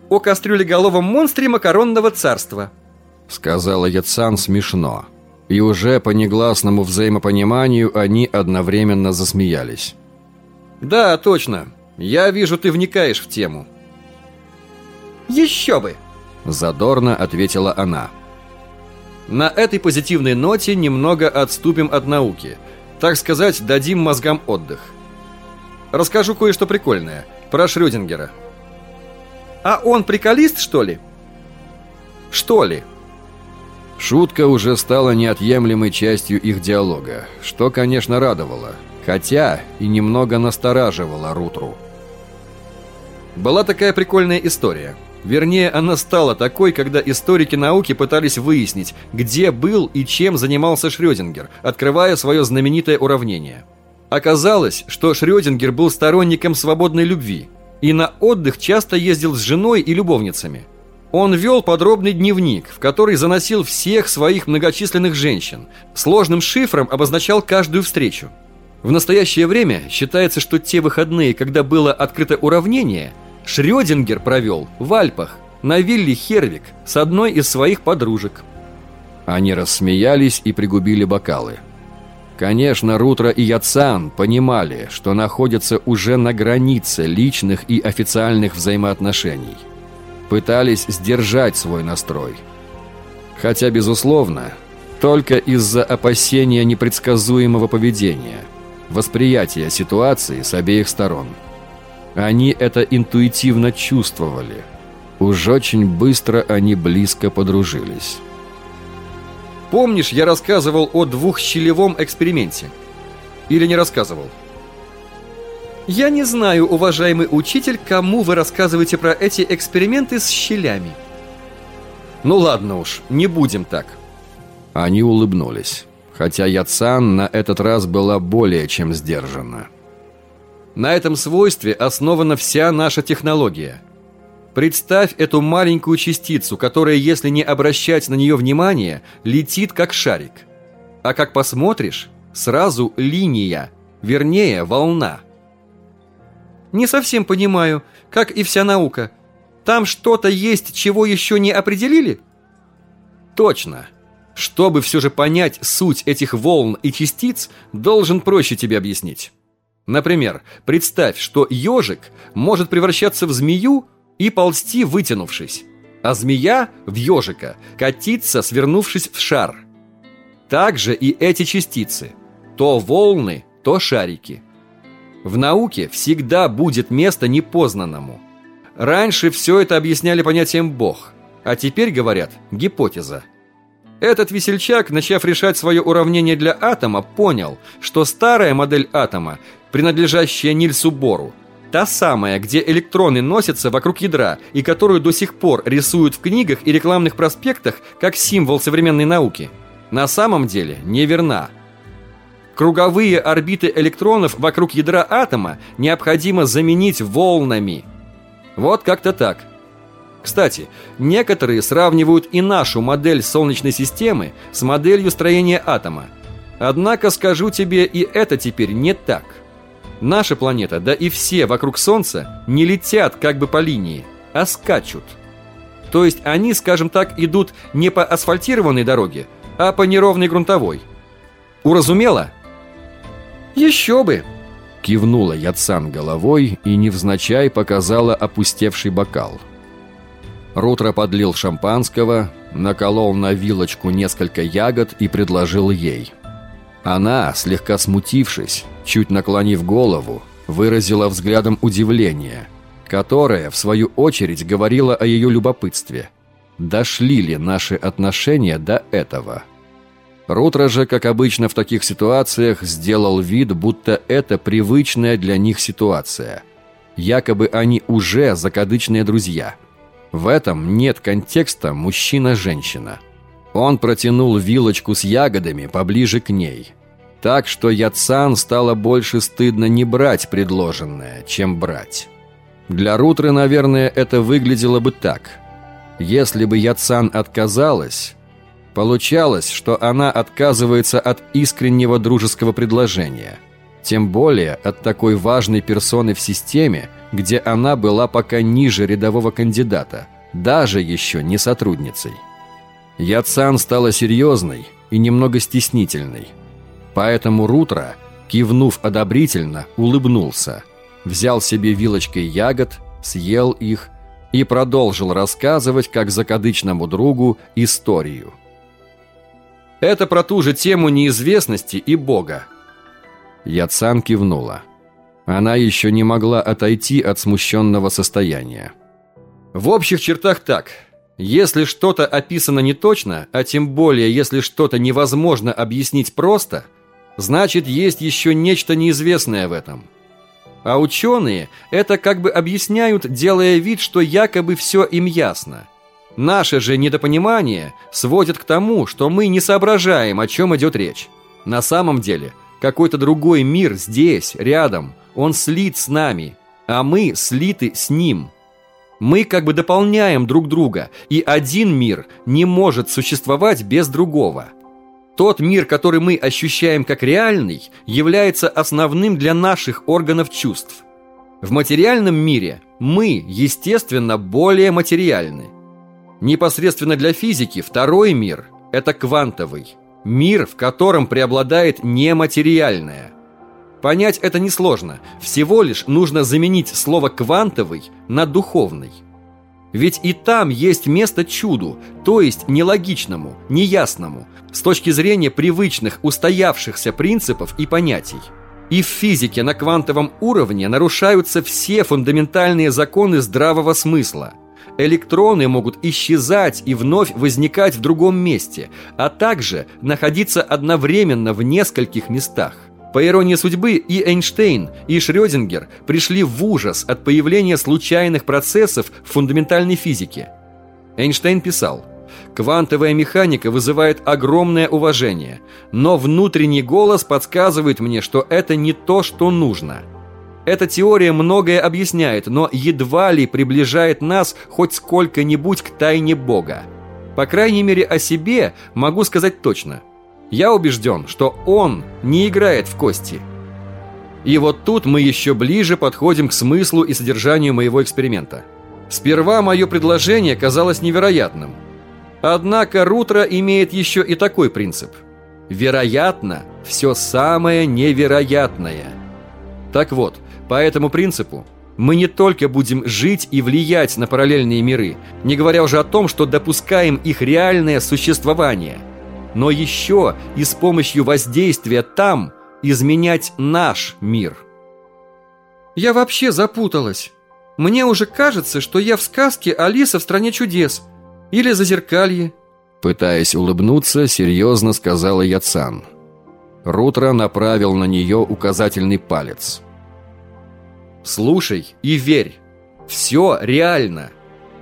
«О кастрюлеголовом монстре макаронного царства», — сказала Яцан смешно. И уже по негласному взаимопониманию они одновременно засмеялись. «Да, точно. Я вижу, ты вникаешь в тему». «Еще бы!» Задорно ответила она. На этой позитивной ноте немного отступим от науки. Так сказать, дадим мозгам отдых. Расскажу кое-что прикольное про Шрёдингера. А он приколист, что ли? Что ли? Шутка уже стала неотъемлемой частью их диалога, что, конечно, радовало, хотя и немного настораживало Рутру. Была такая прикольная история. Вернее, она стала такой, когда историки науки пытались выяснить, где был и чем занимался Шрёдингер, открывая свое знаменитое уравнение. Оказалось, что Шрёдингер был сторонником свободной любви и на отдых часто ездил с женой и любовницами – он вел подробный дневник, в который заносил всех своих многочисленных женщин. Сложным шифром обозначал каждую встречу. В настоящее время считается, что те выходные, когда было открыто уравнение, Шрёдингер провел в Альпах, на вилле Хервик, с одной из своих подружек. Они рассмеялись и пригубили бокалы. Конечно, Рутро и Яцан понимали, что находятся уже на границе личных и официальных взаимоотношений – пытались сдержать свой настрой. Хотя, безусловно, только из-за опасения непредсказуемого поведения, восприятия ситуации с обеих сторон. Они это интуитивно чувствовали. Уж очень быстро они близко подружились. Помнишь, я рассказывал о двухщелевом эксперименте? Или не рассказывал? Я не знаю, уважаемый учитель, кому вы рассказываете про эти эксперименты с щелями. Ну ладно уж, не будем так. Они улыбнулись, хотя Яцан на этот раз была более чем сдержана. На этом свойстве основана вся наша технология. Представь эту маленькую частицу, которая, если не обращать на нее внимания, летит как шарик. А как посмотришь, сразу линия – вернее, волна. Не совсем понимаю, как и вся наука. Там что-то есть, чего еще не определили? Точно. Чтобы все же понять суть этих волн и частиц, должен проще тебе объяснить. Например, представь, что ежик может превращаться в змею и ползти, вытянувшись, а змея в ежика катиться, свернувшись в шар. Также и эти частицы. То волны, то шарики. В науке всегда будет место непознанному. Раньше все это объясняли понятием «бог», а теперь говорят «гипотеза». Этот весельчак, начав решать свое уравнение для атома, понял, что старая модель атома, принадлежащая Нильсу Бору, та самая, где электроны носятся вокруг ядра и которую до сих пор рисуют в книгах и рекламных проспектах как символ современной науки, на самом деле неверна. Круговые орбиты электронов вокруг ядра атома необходимо заменить волнами. Вот как-то так – кстати, некоторые сравнивают и нашу модель Солнечной системы с моделью строения атома. Однако скажу тебе, и это теперь не так. Наша планета, да и все вокруг Солнца, не летят как бы по линии, а скачут. То есть они, скажем так, идут не по асфальтированной дороге, а по неровной грунтовой. Уразумела? Еще бы! Кивнула Яцан головой и невзначай показала опустевший бокал – Рутро подлил шампанского, наколол на вилочку несколько ягод и предложил ей. Она, слегка смутившись, чуть наклонив голову, выразила взглядом удивление, которое, в свою очередь, говорило о ее любопытстве. Дошли ли наши отношения до этого? Рутро же, как обычно в таких ситуациях, сделал вид, будто это привычная для них ситуация. Якобы они уже закадычные друзья – в этом нет контекста мужчина-женщина. Он протянул вилочку с ягодами поближе к ней. Так что Яцан стало больше стыдно не брать предложенное, чем брать. Для Рутры, наверное, это выглядело бы так. Если бы Яцан отказалась, получалось, что она отказывается от искреннего дружеского предложения. Тем более от такой важной персоны в системе, где она была пока ниже рядового кандидата, даже еще не сотрудницей. Яцан стала серьезной и немного стеснительной. Поэтому Рутро, кивнув одобрительно, улыбнулся, взял себе вилочкой ягод, съел их и продолжил рассказывать, как закадычному другу, историю. Это про ту же тему неизвестности и Бога. Яцан кивнула. Она еще не могла отойти от смущенного состояния. В общих чертах так. Если что-то описано не точно, а тем более, если что-то невозможно объяснить просто, значит, есть еще нечто неизвестное в этом. А ученые это как бы объясняют, делая вид, что якобы все им ясно. Наше же недопонимание сводит к тому, что мы не соображаем, о чем идет речь. На самом деле, какой-то другой мир здесь, рядом – он слит с нами, а мы слиты с ним. Мы как бы дополняем друг друга, и один мир не может существовать без другого. Тот мир, который мы ощущаем как реальный, является основным для наших органов чувств. В материальном мире мы, естественно, более материальны. Непосредственно для физики второй мир – это квантовый. Мир, в котором преобладает нематериальное. Понять это несложно. Всего лишь нужно заменить слово «квантовый» на «духовный». Ведь и там есть место чуду, то есть нелогичному, неясному, с точки зрения привычных, устоявшихся принципов и понятий. И в физике на квантовом уровне нарушаются все фундаментальные законы здравого смысла. Электроны могут исчезать и вновь возникать в другом месте, а также находиться одновременно в нескольких местах. По иронии судьбы, и Эйнштейн, и Шрёдингер пришли в ужас от появления случайных процессов в фундаментальной физике. Эйнштейн писал, «Квантовая механика вызывает огромное уважение, но внутренний голос подсказывает мне, что это не то, что нужно». Эта теория многое объясняет, но едва ли приближает нас хоть сколько-нибудь к тайне Бога. По крайней мере, о себе могу сказать точно – я убежден, что он не играет в кости. И вот тут мы еще ближе подходим к смыслу и содержанию моего эксперимента. Сперва мое предложение казалось невероятным. Однако Рутро имеет еще и такой принцип. Вероятно, все самое невероятное. Так вот, по этому принципу мы не только будем жить и влиять на параллельные миры, не говоря уже о том, что допускаем их реальное существование, но еще и с помощью воздействия там изменять наш мир. Я вообще запуталась. Мне уже кажется, что я в сказке «Алиса в стране чудес» или «Зазеркалье». Пытаясь улыбнуться, серьезно сказала Яцан. Рутро направил на нее указательный палец – Слушай и верь. Все реально.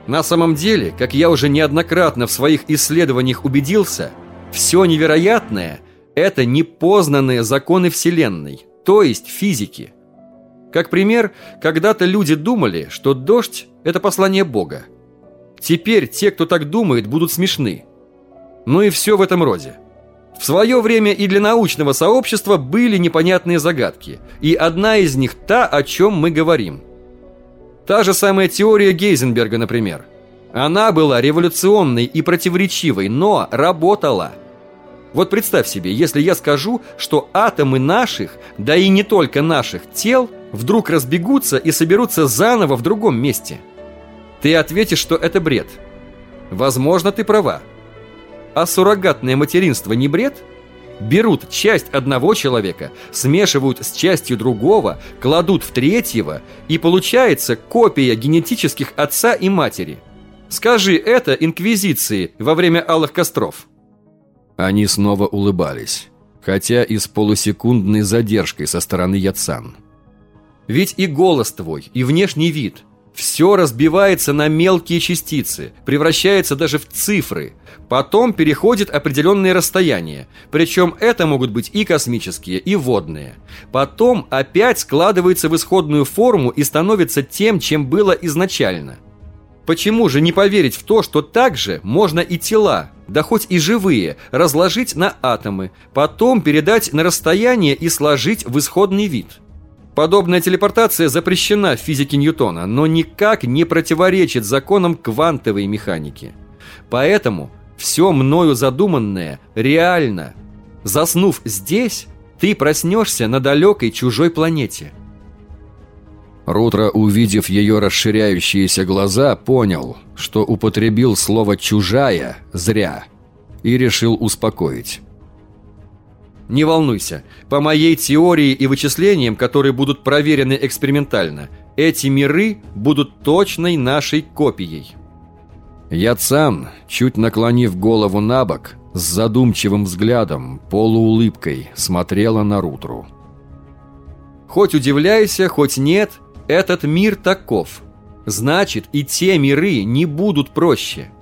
На самом деле, как я уже неоднократно в своих исследованиях убедился, все невероятное – это непознанные законы Вселенной, то есть физики. Как пример, когда-то люди думали, что дождь – это послание Бога. Теперь те, кто так думает, будут смешны. Ну и все в этом роде. В свое время и для научного сообщества были непонятные загадки, и одна из них та, о чем мы говорим. Та же самая теория Гейзенберга, например. Она была революционной и противоречивой, но работала. Вот представь себе, если я скажу, что атомы наших, да и не только наших тел, вдруг разбегутся и соберутся заново в другом месте. Ты ответишь, что это бред. Возможно, ты права. А суррогатное материнство не бред? Берут часть одного человека, смешивают с частью другого, кладут в третьего, и получается копия генетических отца и матери. Скажи это инквизиции во время алых костров. Они снова улыбались, хотя и с полусекундной задержкой со стороны Яцан. Ведь и голос твой, и внешний вид – все разбивается на мелкие частицы, превращается даже в цифры. Потом переходит определенные расстояния. Причем это могут быть и космические, и водные. Потом опять складывается в исходную форму и становится тем, чем было изначально. Почему же не поверить в то, что также можно и тела, да хоть и живые, разложить на атомы, потом передать на расстояние и сложить в исходный вид? Подобная телепортация запрещена в физике Ньютона, но никак не противоречит законам квантовой механики. Поэтому все мною задуманное реально. Заснув здесь, ты проснешься на далекой чужой планете. Рутро, увидев ее расширяющиеся глаза, понял, что употребил слово «чужая» зря и решил успокоить. Не волнуйся, по моей теории и вычислениям, которые будут проверены экспериментально, эти миры будут точной нашей копией. Яцан, чуть наклонив голову на бок, с задумчивым взглядом, полуулыбкой, смотрела на Рутру. Хоть удивляйся, хоть нет, этот мир таков. Значит, и те миры не будут проще.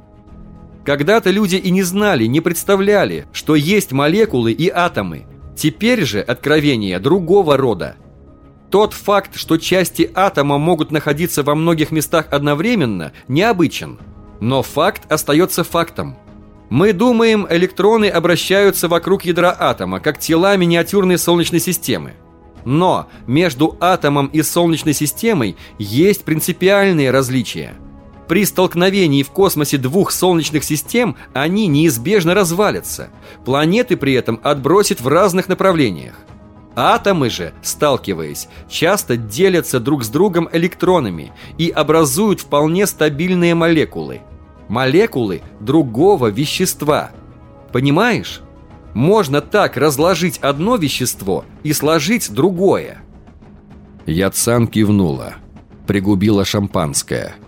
Когда-то люди и не знали, не представляли, что есть молекулы и атомы. Теперь же откровение другого рода. Тот факт, что части атома могут находиться во многих местах одновременно, необычен. Но факт остается фактом. Мы думаем, электроны обращаются вокруг ядра атома, как тела миниатюрной Солнечной системы. Но между атомом и Солнечной системой есть принципиальные различия – при столкновении в космосе двух солнечных систем они неизбежно развалятся. Планеты при этом отбросит в разных направлениях. Атомы же, сталкиваясь, часто делятся друг с другом электронами и образуют вполне стабильные молекулы. Молекулы другого вещества. Понимаешь? Можно так разложить одно вещество и сложить другое. Яцан кивнула, пригубила шампанское –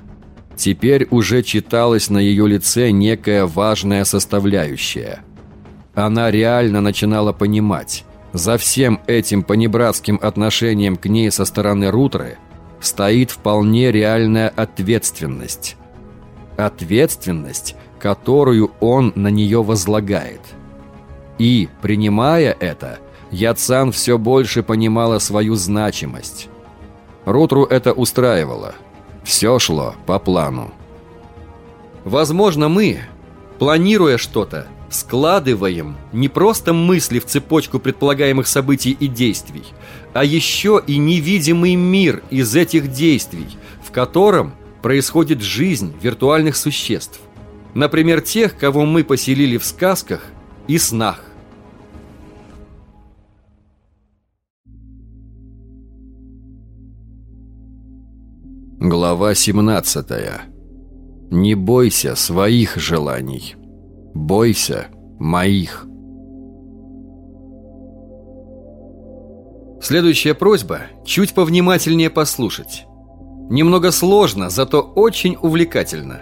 Теперь уже читалась на ее лице некая важная составляющая. Она реально начинала понимать, за всем этим понебратским отношением к ней со стороны Рутры стоит вполне реальная ответственность. Ответственность, которую он на нее возлагает. И, принимая это, Яцан все больше понимала свою значимость. Рутру это устраивало – все шло по плану. Возможно, мы, планируя что-то, складываем не просто мысли в цепочку предполагаемых событий и действий, а еще и невидимый мир из этих действий, в котором происходит жизнь виртуальных существ. Например, тех, кого мы поселили в сказках и снах. Глава 17. Не бойся своих желаний. Бойся моих. Следующая просьба чуть повнимательнее послушать. Немного сложно, зато очень увлекательно.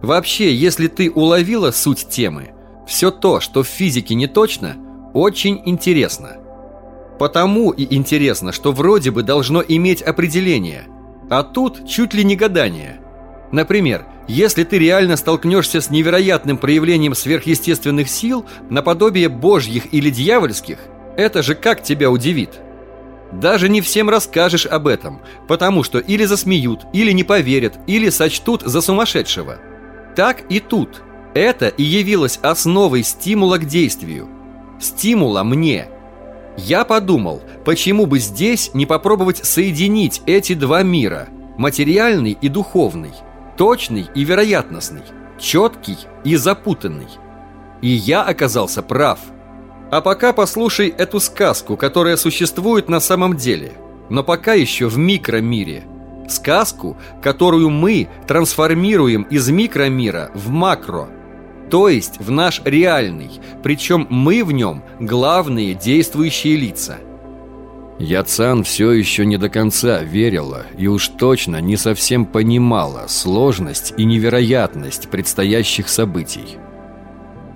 Вообще, если ты уловила суть темы, все то, что в физике не точно, очень интересно. Потому и интересно, что вроде бы должно иметь определение, а тут чуть ли не гадание. Например, если ты реально столкнешься с невероятным проявлением сверхъестественных сил, наподобие божьих или дьявольских, это же как тебя удивит? Даже не всем расскажешь об этом, потому что или засмеют, или не поверят, или сочтут за сумасшедшего. Так и тут. Это и явилось основой стимула к действию. Стимула мне. Я подумал, почему бы здесь не попробовать соединить эти два мира, материальный и духовный, точный и вероятностный, четкий и запутанный. И я оказался прав – а пока послушай эту сказку, которая существует на самом деле, но пока еще в микромире. Сказку, которую мы трансформируем из микромира в макро, то есть в наш реальный, причем мы в нем главные действующие лица. Яцан все еще не до конца верила и уж точно не совсем понимала сложность и невероятность предстоящих событий.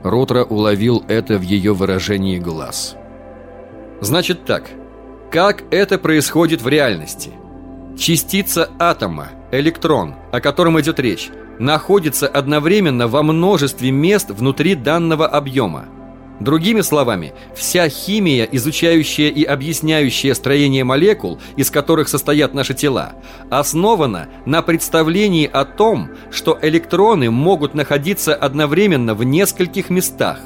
Ротро уловил это в ее выражении глаз. Значит так, как это происходит в реальности? Частица атома, электрон, о котором идет речь, находится одновременно во множестве мест внутри данного объема – Другими словами, вся химия, изучающая и объясняющая строение молекул, из которых состоят наши тела, основана на представлении о том, что электроны могут находиться одновременно в нескольких местах.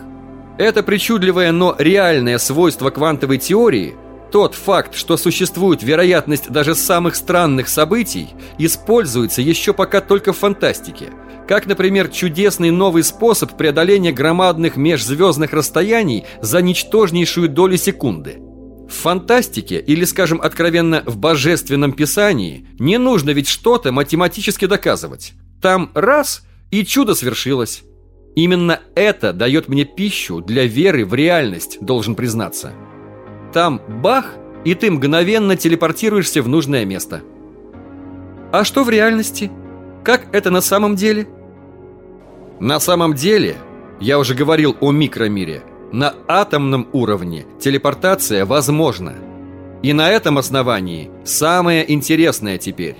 Это причудливое, но реальное свойство квантовой теории тот факт, что существует вероятность даже самых странных событий, используется еще пока только в фантастике – как, например, чудесный новый способ преодоления громадных межзвездных расстояний за ничтожнейшую долю секунды. В фантастике, или, скажем откровенно, в божественном писании, не нужно ведь что-то математически доказывать. Там раз – и чудо свершилось. Именно это дает мне пищу для веры в реальность, должен признаться. Там бах, и ты мгновенно телепортируешься в нужное место. А что в реальности – как это на самом деле? На самом деле, я уже говорил о микромире, на атомном уровне телепортация возможна. И на этом основании самое интересное теперь.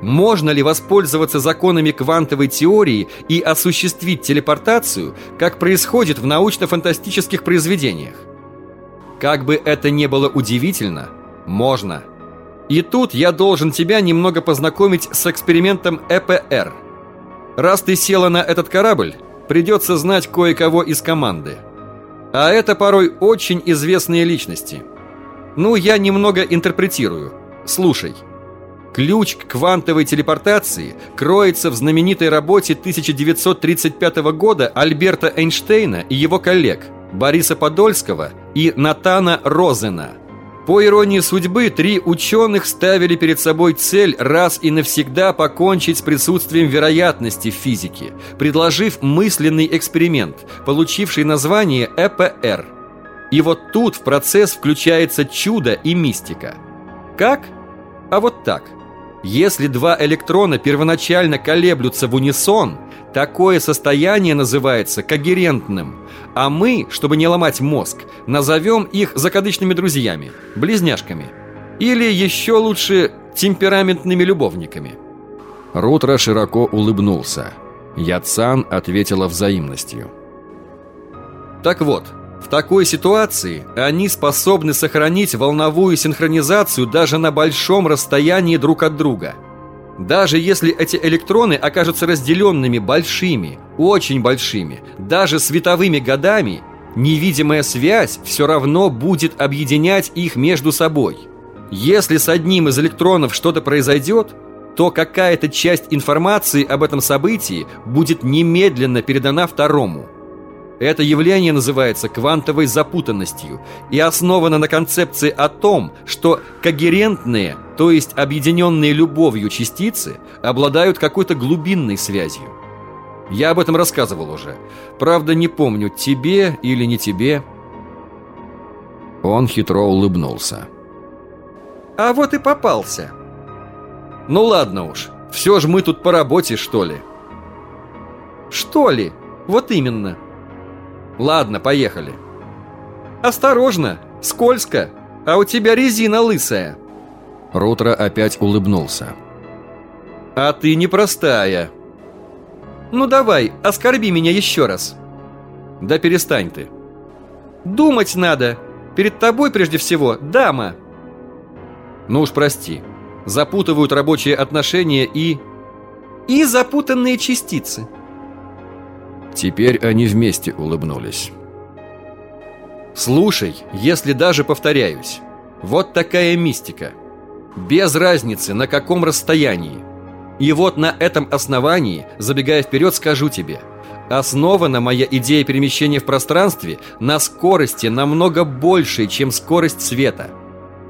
Можно ли воспользоваться законами квантовой теории и осуществить телепортацию, как происходит в научно-фантастических произведениях? Как бы это ни было удивительно, можно – и тут я должен тебя немного познакомить с экспериментом ЭПР. Раз ты села на этот корабль, придется знать кое-кого из команды. А это порой очень известные личности. Ну, я немного интерпретирую. Слушай. Ключ к квантовой телепортации кроется в знаменитой работе 1935 года Альберта Эйнштейна и его коллег Бориса Подольского и Натана Розена – по иронии судьбы, три ученых ставили перед собой цель раз и навсегда покончить с присутствием вероятности в физике, предложив мысленный эксперимент, получивший название ЭПР. И вот тут в процесс включается чудо и мистика. Как? А вот так. Если два электрона первоначально колеблются в унисон, такое состояние называется когерентным – а мы, чтобы не ломать мозг, назовем их закадычными друзьями, близняшками. Или еще лучше темпераментными любовниками. Рутро широко улыбнулся. Яцан ответила взаимностью. Так вот, в такой ситуации они способны сохранить волновую синхронизацию даже на большом расстоянии друг от друга. Даже если эти электроны окажутся разделенными большими, очень большими, даже световыми годами, невидимая связь все равно будет объединять их между собой. Если с одним из электронов что-то произойдет, то какая-то часть информации об этом событии будет немедленно передана второму. Это явление называется квантовой запутанностью и основано на концепции о том, что когерентные, то есть объединенные любовью частицы, обладают какой-то глубинной связью. Я об этом рассказывал уже. Правда, не помню, тебе или не тебе. Он хитро улыбнулся. А вот и попался. Ну ладно уж, все же мы тут по работе, что ли? Что ли? Вот именно. Ладно, поехали. Осторожно, скользко, а у тебя резина лысая. Рутро опять улыбнулся. А ты непростая. Ну давай, оскорби меня еще раз. Да перестань ты. Думать надо. Перед тобой прежде всего дама. Ну уж прости запутывают рабочие отношения и... И запутанные частицы. Теперь они вместе улыбнулись. Слушай, если даже повторяюсь, вот такая мистика. Без разницы, на каком расстоянии. И вот на этом основании, забегая вперед, скажу тебе, основана моя идея перемещения в пространстве на скорости намного большей, чем скорость света –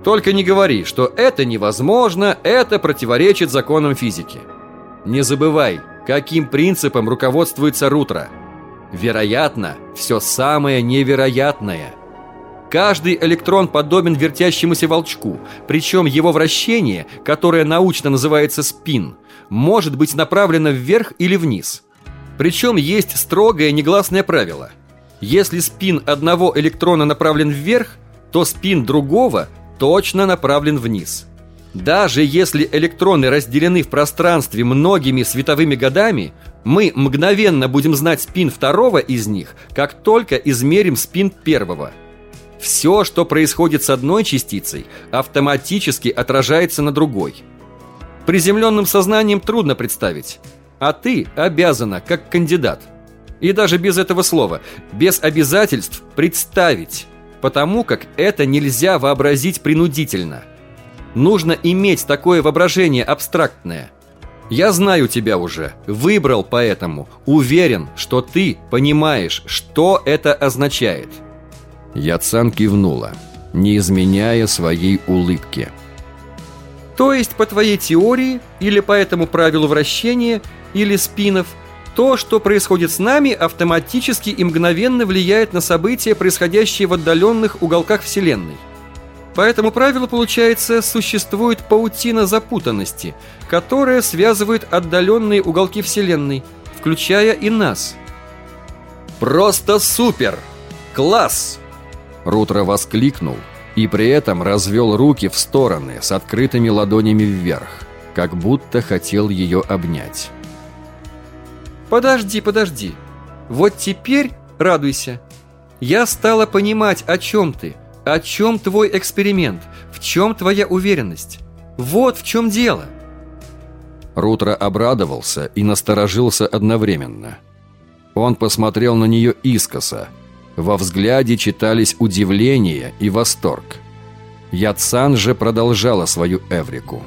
только не говори, что это невозможно, это противоречит законам физики. Не забывай, каким принципом руководствуется Рутро. Вероятно, все самое невероятное. Каждый электрон подобен вертящемуся волчку, причем его вращение, которое научно называется спин, может быть направлено вверх или вниз. Причем есть строгое негласное правило. Если спин одного электрона направлен вверх, то спин другого – точно направлен вниз. Даже если электроны разделены в пространстве многими световыми годами, мы мгновенно будем знать спин второго из них, как только измерим спин первого. Все, что происходит с одной частицей, автоматически отражается на другой. Приземленным сознанием трудно представить, а ты обязана, как кандидат. И даже без этого слова, без обязательств представить, потому как это нельзя вообразить принудительно. Нужно иметь такое воображение абстрактное. Я знаю тебя уже, выбрал поэтому, уверен, что ты понимаешь, что это означает. Яцан кивнула, не изменяя своей улыбки. То есть, по твоей теории, или по этому правилу вращения, или спинов – то, что происходит с нами, автоматически и мгновенно влияет на события, происходящие в отдаленных уголках Вселенной. По этому правилу, получается, существует паутина запутанности, которая связывает отдаленные уголки Вселенной, включая и нас. «Просто супер! Класс!» Рутро воскликнул и при этом развел руки в стороны с открытыми ладонями вверх, как будто хотел ее обнять. Подожди, подожди. Вот теперь радуйся. Я стала понимать, о чем ты, о чем твой эксперимент, в чем твоя уверенность. Вот в чем дело. Рутро обрадовался и насторожился одновременно. Он посмотрел на нее искоса. Во взгляде читались удивление и восторг. Яцан же продолжала свою эврику.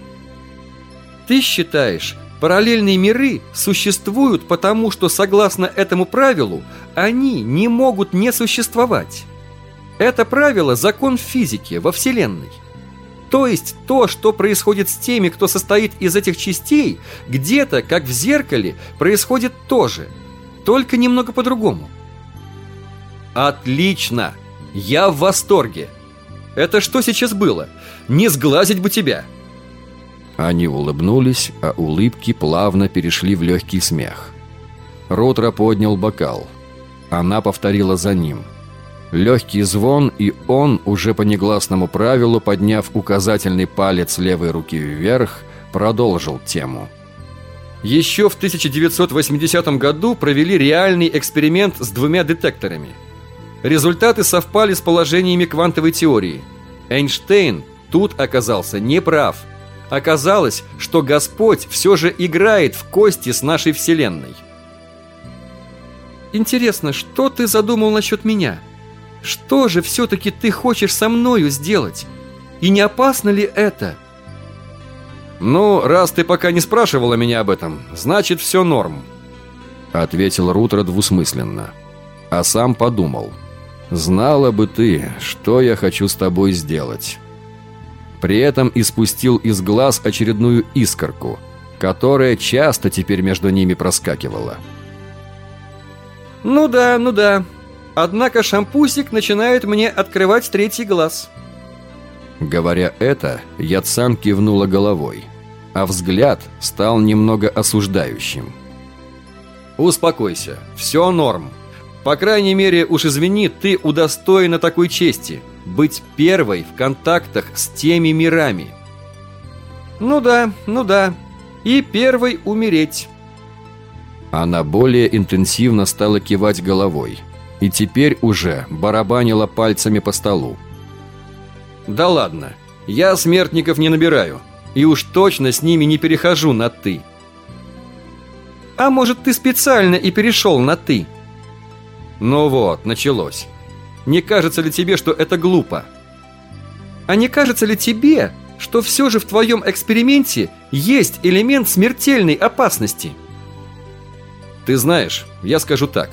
«Ты считаешь, Параллельные миры существуют потому, что согласно этому правилу они не могут не существовать. Это правило – закон физики во Вселенной. То есть то, что происходит с теми, кто состоит из этих частей, где-то, как в зеркале, происходит тоже, только немного по-другому. Отлично! Я в восторге! Это что сейчас было? Не сглазить бы тебя! Они улыбнулись, а улыбки плавно перешли в легкий смех. Ротро поднял бокал. Она повторила за ним. Легкий звон, и он, уже по негласному правилу, подняв указательный палец левой руки вверх, продолжил тему. Еще в 1980 году провели реальный эксперимент с двумя детекторами. Результаты совпали с положениями квантовой теории. Эйнштейн тут оказался неправ – Оказалось, что Господь все же играет в кости с нашей Вселенной. Интересно, что ты задумал насчет меня? Что же все-таки ты хочешь со мною сделать? И не опасно ли это? Ну, раз ты пока не спрашивала меня об этом, значит все норм. Ответил Рутро двусмысленно. А сам подумал. Знала бы ты, что я хочу с тобой сделать. При этом испустил из глаз очередную искорку, которая часто теперь между ними проскакивала. «Ну да, ну да. Однако шампусик начинает мне открывать третий глаз». Говоря это, Яцан кивнула головой, а взгляд стал немного осуждающим. «Успокойся, все норм. По крайней мере, уж извини, ты удостоена такой чести – быть первой в контактах с теми мирами. Ну да, ну да. И первой умереть. Она более интенсивно стала кивать головой. И теперь уже барабанила пальцами по столу. Да ладно, я смертников не набираю. И уж точно с ними не перехожу на «ты». А может, ты специально и перешел на «ты»? Ну вот, началось. Не кажется ли тебе, что это глупо? А не кажется ли тебе, что все же в твоем эксперименте есть элемент смертельной опасности? Ты знаешь, я скажу так.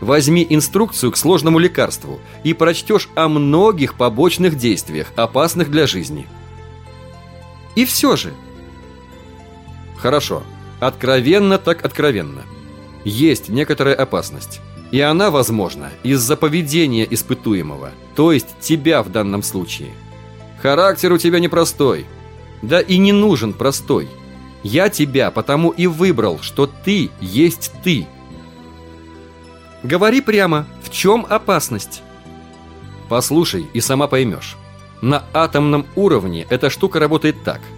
Возьми инструкцию к сложному лекарству и прочтешь о многих побочных действиях, опасных для жизни. И все же. Хорошо. Откровенно так откровенно. Есть некоторая опасность. И она, возможно, из-за поведения испытуемого, то есть тебя в данном случае. Характер у тебя непростой. Да и не нужен простой. Я тебя потому и выбрал, что ты есть ты. Говори прямо, в чем опасность? Послушай и сама поймешь. На атомном уровне эта штука работает так –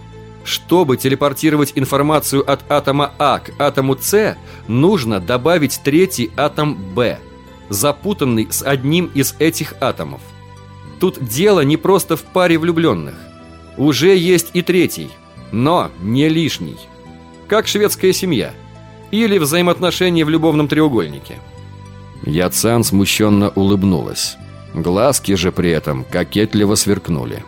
чтобы телепортировать информацию от атома А к атому С, нужно добавить третий атом Б, запутанный с одним из этих атомов. Тут дело не просто в паре влюбленных. Уже есть и третий, но не лишний. Как шведская семья. Или взаимоотношения в любовном треугольнике. Яцан смущенно улыбнулась. Глазки же при этом кокетливо сверкнули.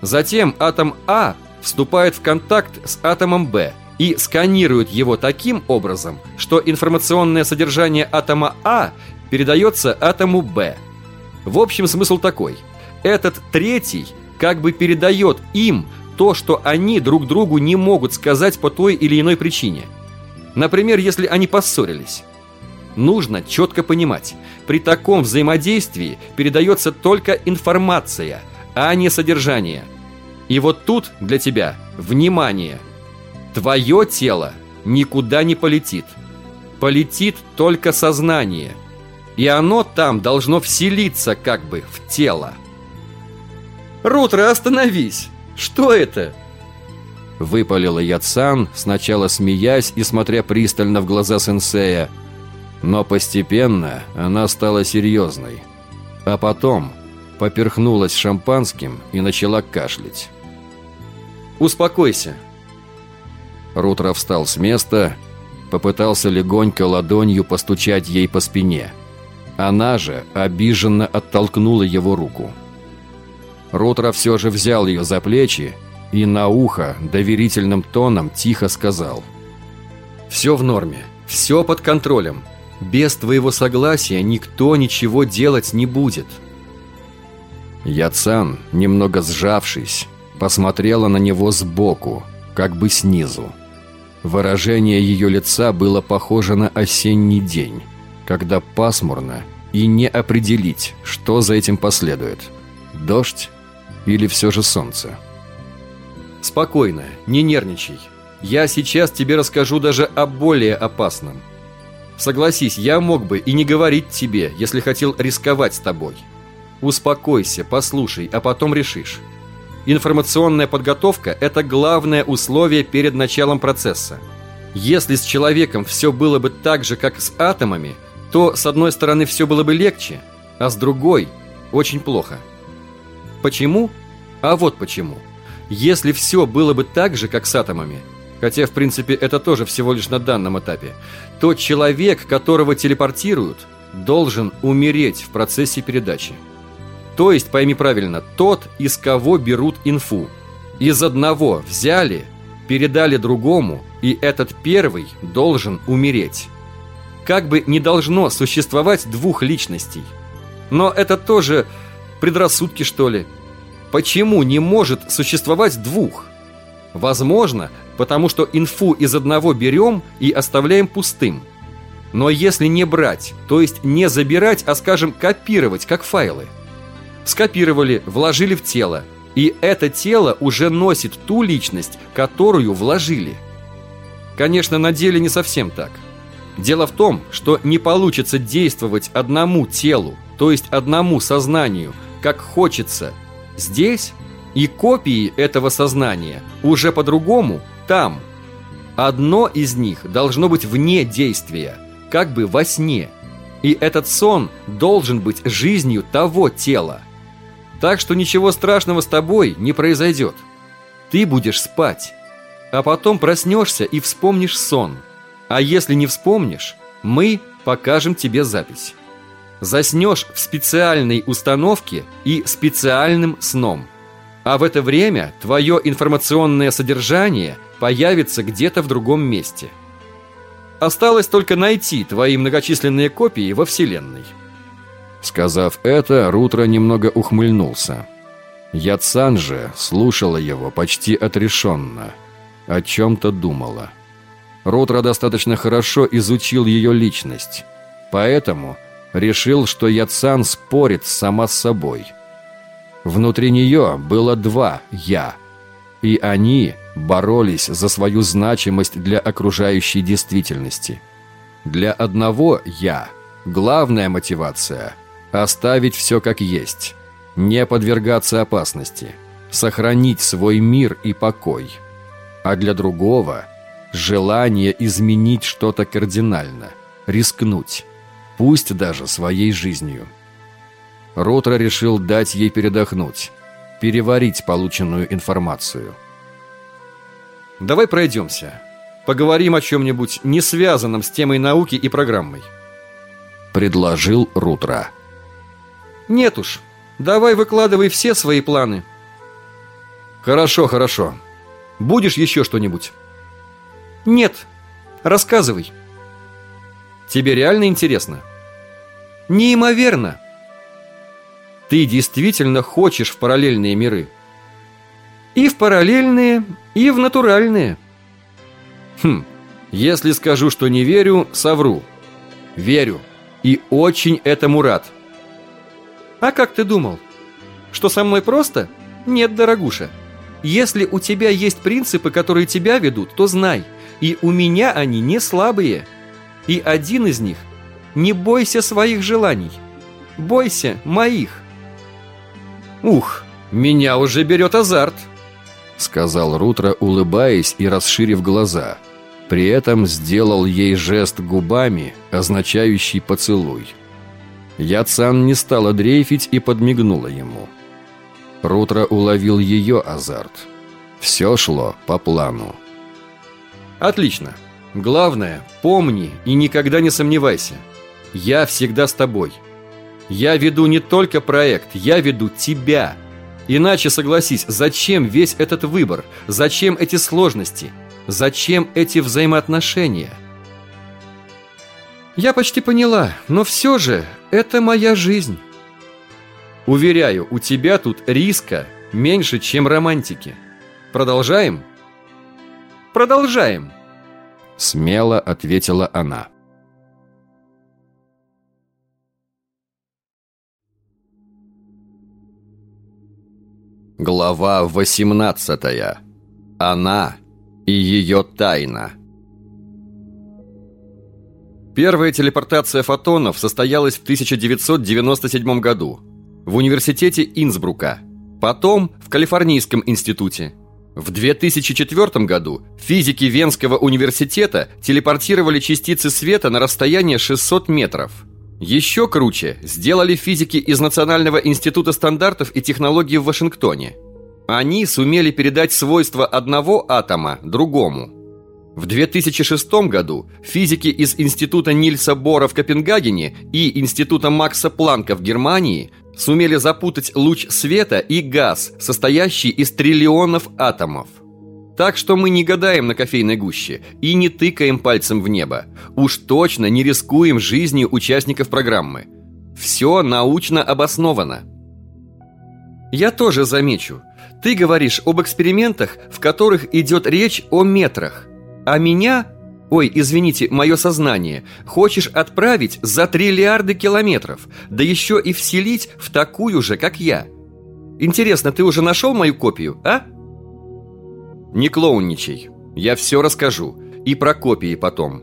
Затем атом А вступает в контакт с атомом Б и сканирует его таким образом, что информационное содержание атома А передается атому Б. В общем, смысл такой. Этот третий как бы передает им то, что они друг другу не могут сказать по той или иной причине. Например, если они поссорились. Нужно четко понимать, при таком взаимодействии передается только информация, а не содержание – и вот тут для тебя внимание. Твое тело никуда не полетит. Полетит только сознание. И оно там должно вселиться как бы в тело. Рутро, остановись! Что это? Выпалила Яцан, сначала смеясь и смотря пристально в глаза сенсея. Но постепенно она стала серьезной. А потом поперхнулась шампанским и начала кашлять. Успокойся. Рутро встал с места, попытался легонько ладонью постучать ей по спине. Она же обиженно оттолкнула его руку. Рутро все же взял ее за плечи и на ухо доверительным тоном тихо сказал. «Все в норме, все под контролем. Без твоего согласия никто ничего делать не будет». Яцан, немного сжавшись, посмотрела на него сбоку, как бы снизу. Выражение ее лица было похоже на осенний день, когда пасмурно и не определить, что за этим последует. Дождь или все же солнце. «Спокойно, не нервничай. Я сейчас тебе расскажу даже о более опасном. Согласись, я мог бы и не говорить тебе, если хотел рисковать с тобой. Успокойся, послушай, а потом решишь. Информационная подготовка – это главное условие перед началом процесса. Если с человеком все было бы так же, как с атомами, то с одной стороны все было бы легче, а с другой – очень плохо. Почему? А вот почему. Если все было бы так же, как с атомами, хотя, в принципе, это тоже всего лишь на данном этапе, то человек, которого телепортируют, должен умереть в процессе передачи. То есть, пойми правильно, тот, из кого берут инфу. Из одного взяли, передали другому, и этот первый должен умереть. Как бы не должно существовать двух личностей. Но это тоже предрассудки, что ли. Почему не может существовать двух? Возможно, потому что инфу из одного берем и оставляем пустым. Но если не брать, то есть не забирать, а, скажем, копировать, как файлы. Скопировали, вложили в тело, и это тело уже носит ту личность, которую вложили. Конечно, на деле не совсем так. Дело в том, что не получится действовать одному телу, то есть одному сознанию, как хочется здесь, и копии этого сознания уже по-другому там. Одно из них должно быть вне действия, как бы во сне. И этот сон должен быть жизнью того тела. Так что ничего страшного с тобой не произойдет. Ты будешь спать, а потом проснешься и вспомнишь сон. А если не вспомнишь, мы покажем тебе запись. Заснешь в специальной установке и специальным сном. А в это время твое информационное содержание появится где-то в другом месте. Осталось только найти твои многочисленные копии во Вселенной. Сказав это, Рутро немного ухмыльнулся. Яцан же слушала его почти отрешенно. О чем-то думала. Рутро достаточно хорошо изучил ее личность. Поэтому решил, что Яцан спорит сама с собой. Внутри нее было два «я». И они боролись за свою значимость для окружающей действительности. Для одного «я» главная мотивация – Оставить все как есть. Не подвергаться опасности. Сохранить свой мир и покой. А для другого – желание изменить что-то кардинально. Рискнуть. Пусть даже своей жизнью. Ротро решил дать ей передохнуть. Переварить полученную информацию. Давай пройдемся. Поговорим о чем-нибудь не связанном с темой науки и программой. Предложил Рутро. Нет уж, давай выкладывай все свои планы. Хорошо, хорошо. Будешь еще что-нибудь? Нет, рассказывай. Тебе реально интересно? Неимоверно. Ты действительно хочешь в параллельные миры? И в параллельные, и в натуральные. Хм, если скажу, что не верю, совру. Верю. И очень этому рад. А как ты думал? Что со мной просто? Нет, дорогуша. Если у тебя есть принципы, которые тебя ведут, то знай, и у меня они не слабые. И один из них – не бойся своих желаний. Бойся моих. Ух, меня уже берет азарт, сказал Рутро, улыбаясь и расширив глаза. При этом сделал ей жест губами, означающий поцелуй. Яцан не стала дрейфить и подмигнула ему. Рутро уловил ее азарт. Все шло по плану. «Отлично. Главное, помни и никогда не сомневайся. Я всегда с тобой. Я веду не только проект, я веду тебя. Иначе, согласись, зачем весь этот выбор? Зачем эти сложности? Зачем эти взаимоотношения?» Я почти поняла, но все же это моя жизнь. Уверяю, у тебя тут риска меньше, чем романтики. Продолжаем? Продолжаем. Смело ответила она. Глава 18. Она и ее тайна. Первая телепортация фотонов состоялась в 1997 году в университете Инсбрука, потом в Калифорнийском институте. В 2004 году физики Венского университета телепортировали частицы света на расстояние 600 метров. Еще круче сделали физики из Национального института стандартов и технологий в Вашингтоне. Они сумели передать свойства одного атома другому. В 2006 году физики из Института Нильса Бора в Копенгагене и Института Макса Планка в Германии сумели запутать луч света и газ, состоящий из триллионов атомов. Так что мы не гадаем на кофейной гуще и не тыкаем пальцем в небо. Уж точно не рискуем жизнью участников программы. Все научно обосновано. Я тоже замечу. Ты говоришь об экспериментах, в которых идет речь о метрах. А меня, ой, извините, мое сознание, хочешь отправить за триллиарды километров, да еще и вселить в такую же, как я. Интересно, ты уже нашел мою копию, а? Не клоунничай. Я все расскажу. И про копии потом.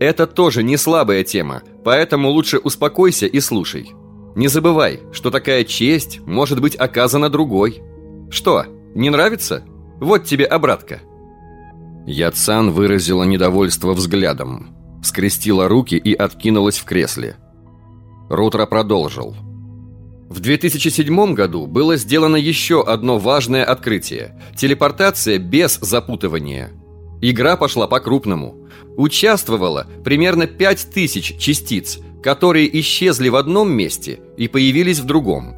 Это тоже не слабая тема, поэтому лучше успокойся и слушай. Не забывай, что такая честь может быть оказана другой. Что, не нравится? Вот тебе обратка. Яцан выразила недовольство взглядом, скрестила руки и откинулась в кресле. Рутро продолжил. В 2007 году было сделано еще одно важное открытие – телепортация без запутывания. Игра пошла по-крупному. Участвовало примерно 5000 частиц, которые исчезли в одном месте и появились в другом.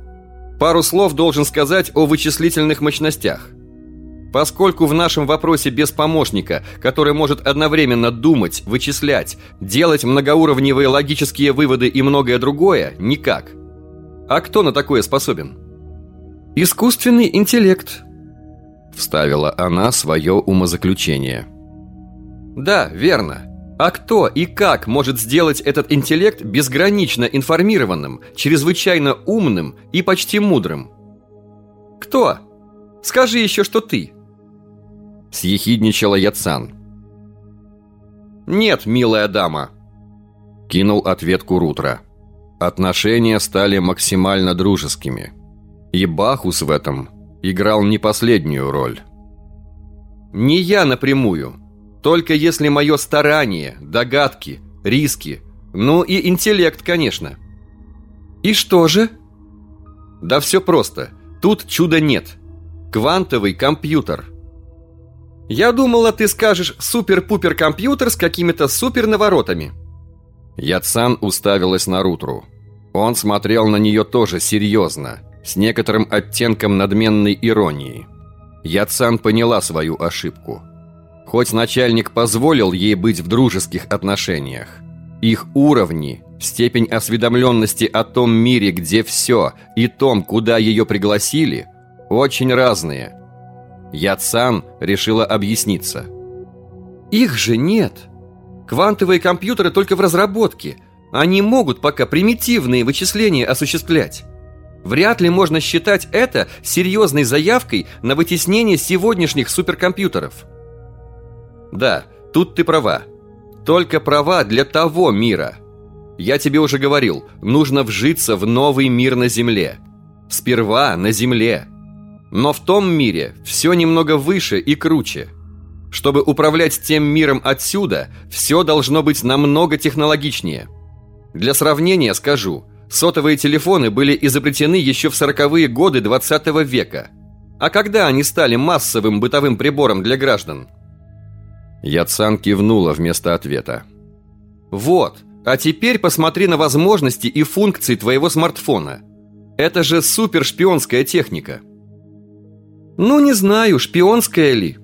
Пару слов должен сказать о вычислительных мощностях. Поскольку в нашем вопросе без помощника, который может одновременно думать, вычислять, делать многоуровневые логические выводы и многое другое, никак – а кто на такое способен? Искусственный интеллект. Вставила она свое умозаключение. Да, верно. А кто и как может сделать этот интеллект безгранично информированным, чрезвычайно умным и почти мудрым? Кто? Скажи еще, что ты. Съехидничала Яцан. Нет, милая дама. Кинул ответку Рутра. Отношения стали максимально дружескими. И Бахус в этом играл не последнюю роль. Не я напрямую. Только если мое старание, догадки, риски, ну и интеллект, конечно. И что же? Да все просто. Тут чуда нет. Квантовый компьютер. Я думала, ты скажешь супер-пупер компьютер с какими-то супер наворотами. Яцан уставилась на Рутру. Он смотрел на нее тоже серьезно, с некоторым оттенком надменной иронии. Яцан поняла свою ошибку. Хоть начальник позволил ей быть в дружеских отношениях, их уровни, степень осведомленности о том мире, где все, и том, куда ее пригласили, очень разные. Яцан решила объясниться. «Их же нет!» Квантовые компьютеры только в разработке. Они могут пока примитивные вычисления осуществлять. Вряд ли можно считать это серьезной заявкой на вытеснение сегодняшних суперкомпьютеров. Да, тут ты права. Только права для того мира. Я тебе уже говорил, нужно вжиться в новый мир на Земле. Сперва на Земле. Но в том мире все немного выше и круче – чтобы управлять тем миром отсюда, все должно быть намного технологичнее. Для сравнения скажу, сотовые телефоны были изобретены еще в 40-е годы 20 -го века. А когда они стали массовым бытовым прибором для граждан? Яцан кивнула вместо ответа. Вот, а теперь посмотри на возможности и функции твоего смартфона. Это же супершпионская техника. Ну, не знаю, шпионская ли.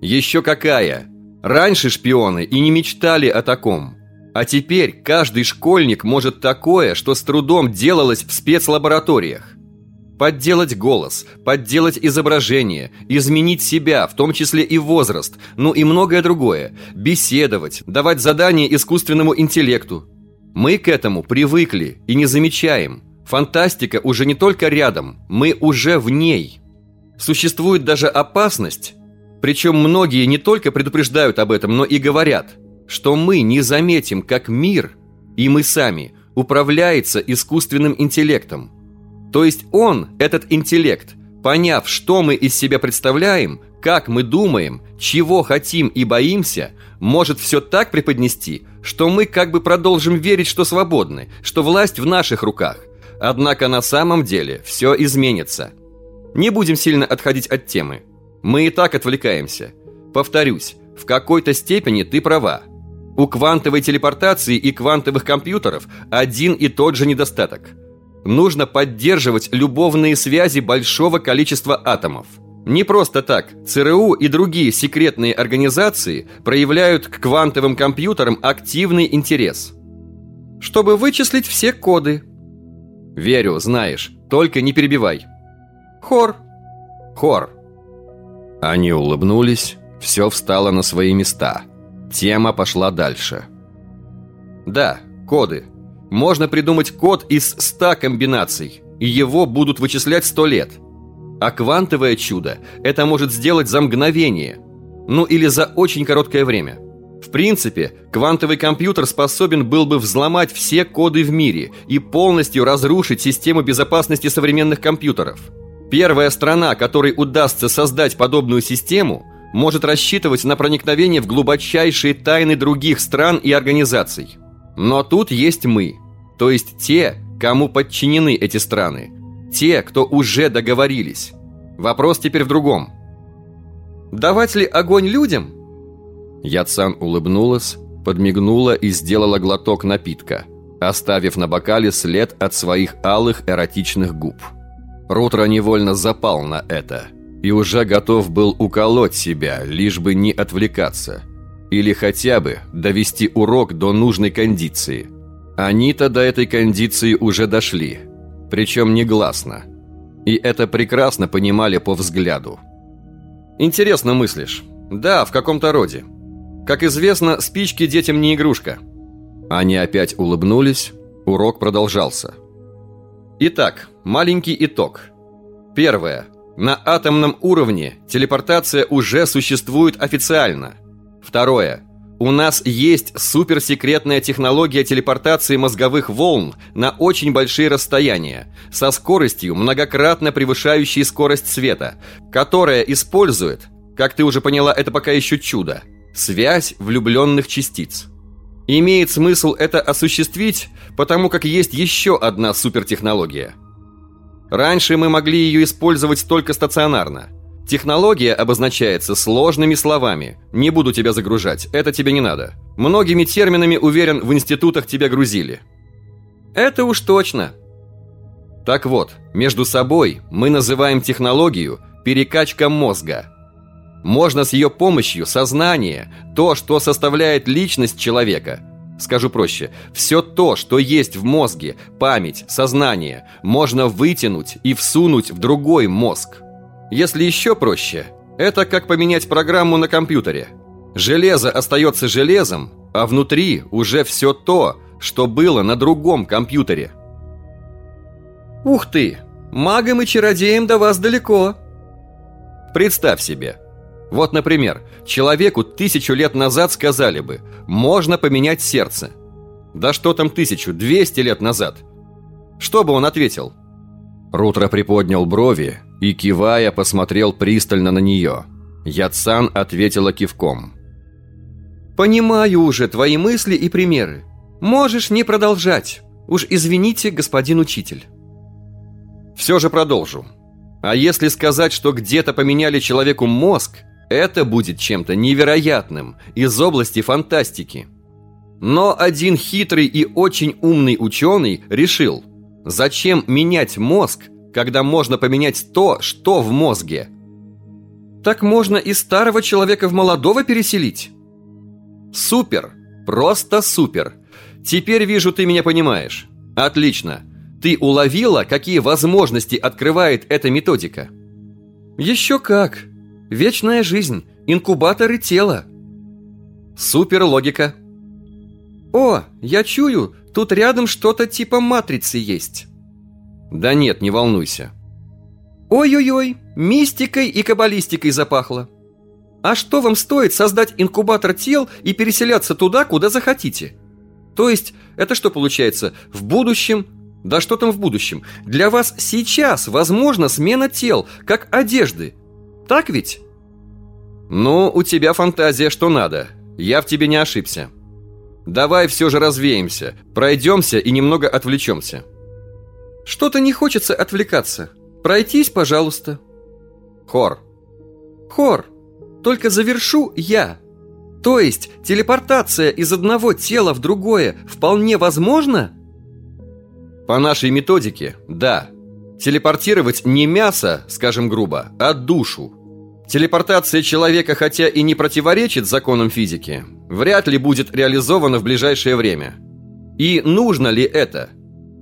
Еще какая! Раньше шпионы и не мечтали о таком. А теперь каждый школьник может такое, что с трудом делалось в спецлабораториях. Подделать голос, подделать изображение, изменить себя, в том числе и возраст, ну и многое другое. Беседовать, давать задания искусственному интеллекту. Мы к этому привыкли и не замечаем. Фантастика уже не только рядом, мы уже в ней. Существует даже опасность, причем многие не только предупреждают об этом, но и говорят, что мы не заметим, как мир, и мы сами, управляется искусственным интеллектом. То есть он, этот интеллект, поняв, что мы из себя представляем, как мы думаем, чего хотим и боимся, может все так преподнести, что мы как бы продолжим верить, что свободны, что власть в наших руках. Однако на самом деле все изменится. Не будем сильно отходить от темы. Мы и так отвлекаемся. Повторюсь, в какой-то степени ты права. У квантовой телепортации и квантовых компьютеров один и тот же недостаток. Нужно поддерживать любовные связи большого количества атомов. Не просто так. ЦРУ и другие секретные организации проявляют к квантовым компьютерам активный интерес. Чтобы вычислить все коды. Верю, знаешь. Только не перебивай. Хор. Хор. Они улыбнулись, все встало на свои места. Тема пошла дальше. Да, коды. Можно придумать код из 100 комбинаций, и его будут вычислять 100 лет. А квантовое чудо это может сделать за мгновение. Ну или за очень короткое время. В принципе, квантовый компьютер способен был бы взломать все коды в мире и полностью разрушить систему безопасности современных компьютеров. Первая страна, которой удастся создать подобную систему, может рассчитывать на проникновение в глубочайшие тайны других стран и организаций. Но тут есть мы, то есть те, кому подчинены эти страны, те, кто уже договорились. Вопрос теперь в другом. Давать ли огонь людям? Яцан улыбнулась, подмигнула и сделала глоток напитка, оставив на бокале след от своих алых эротичных губ. Рутро невольно запал на это и уже готов был уколоть себя, лишь бы не отвлекаться. Или хотя бы довести урок до нужной кондиции. Они-то до этой кондиции уже дошли, причем негласно. И это прекрасно понимали по взгляду. Интересно мыслишь. Да, в каком-то роде. Как известно, спички детям не игрушка. Они опять улыбнулись, урок продолжался. Итак, маленький итог. Первое. На атомном уровне телепортация уже существует официально. Второе. У нас есть суперсекретная технология телепортации мозговых волн на очень большие расстояния, со скоростью, многократно превышающей скорость света, которая использует, как ты уже поняла, это пока еще чудо, связь влюбленных частиц. Имеет смысл это осуществить, потому как есть еще одна супертехнология. Раньше мы могли ее использовать только стационарно. Технология обозначается сложными словами. Не буду тебя загружать, это тебе не надо. Многими терминами, уверен, в институтах тебя грузили. Это уж точно. Так вот, между собой мы называем технологию перекачка мозга – можно с ее помощью сознание, то, что составляет личность человека, скажу проще, все то, что есть в мозге, память, сознание, можно вытянуть и всунуть в другой мозг. Если еще проще, это как поменять программу на компьютере. Железо остается железом, а внутри уже все то, что было на другом компьютере. Ух ты! Магам и чародеям до вас далеко. Представь себе – вот, например, человеку тысячу лет назад сказали бы «можно поменять сердце». Да что там тысячу, двести лет назад? Что бы он ответил? Рутро приподнял брови и, кивая, посмотрел пристально на нее. Яцан ответила кивком. «Понимаю уже твои мысли и примеры. Можешь не продолжать. Уж извините, господин учитель». Все же продолжу. А если сказать, что где-то поменяли человеку мозг, это будет чем-то невероятным из области фантастики. Но один хитрый и очень умный ученый решил, зачем менять мозг, когда можно поменять то, что в мозге? Так можно и старого человека в молодого переселить. Супер! Просто супер! Теперь вижу, ты меня понимаешь. Отлично. Ты уловила, какие возможности открывает эта методика? Еще как! Вечная жизнь, инкубаторы тела. Супер логика. О, я чую, тут рядом что-то типа матрицы есть. Да нет, не волнуйся. Ой-ой-ой, мистикой и каббалистикой запахло. А что вам стоит создать инкубатор тел и переселяться туда, куда захотите? То есть, это что получается, в будущем да что там в будущем? Для вас сейчас возможна смена тел, как одежды. Так ведь? Ну, у тебя фантазия что надо. Я в тебе не ошибся. Давай все же развеемся, пройдемся и немного отвлечемся. Что-то не хочется отвлекаться. Пройтись, пожалуйста. Хор. Хор. Только завершу я. То есть телепортация из одного тела в другое вполне возможна? По нашей методике, да. Телепортировать не мясо, скажем грубо, а душу. Телепортация человека, хотя и не противоречит законам физики, вряд ли будет реализована в ближайшее время. И нужно ли это?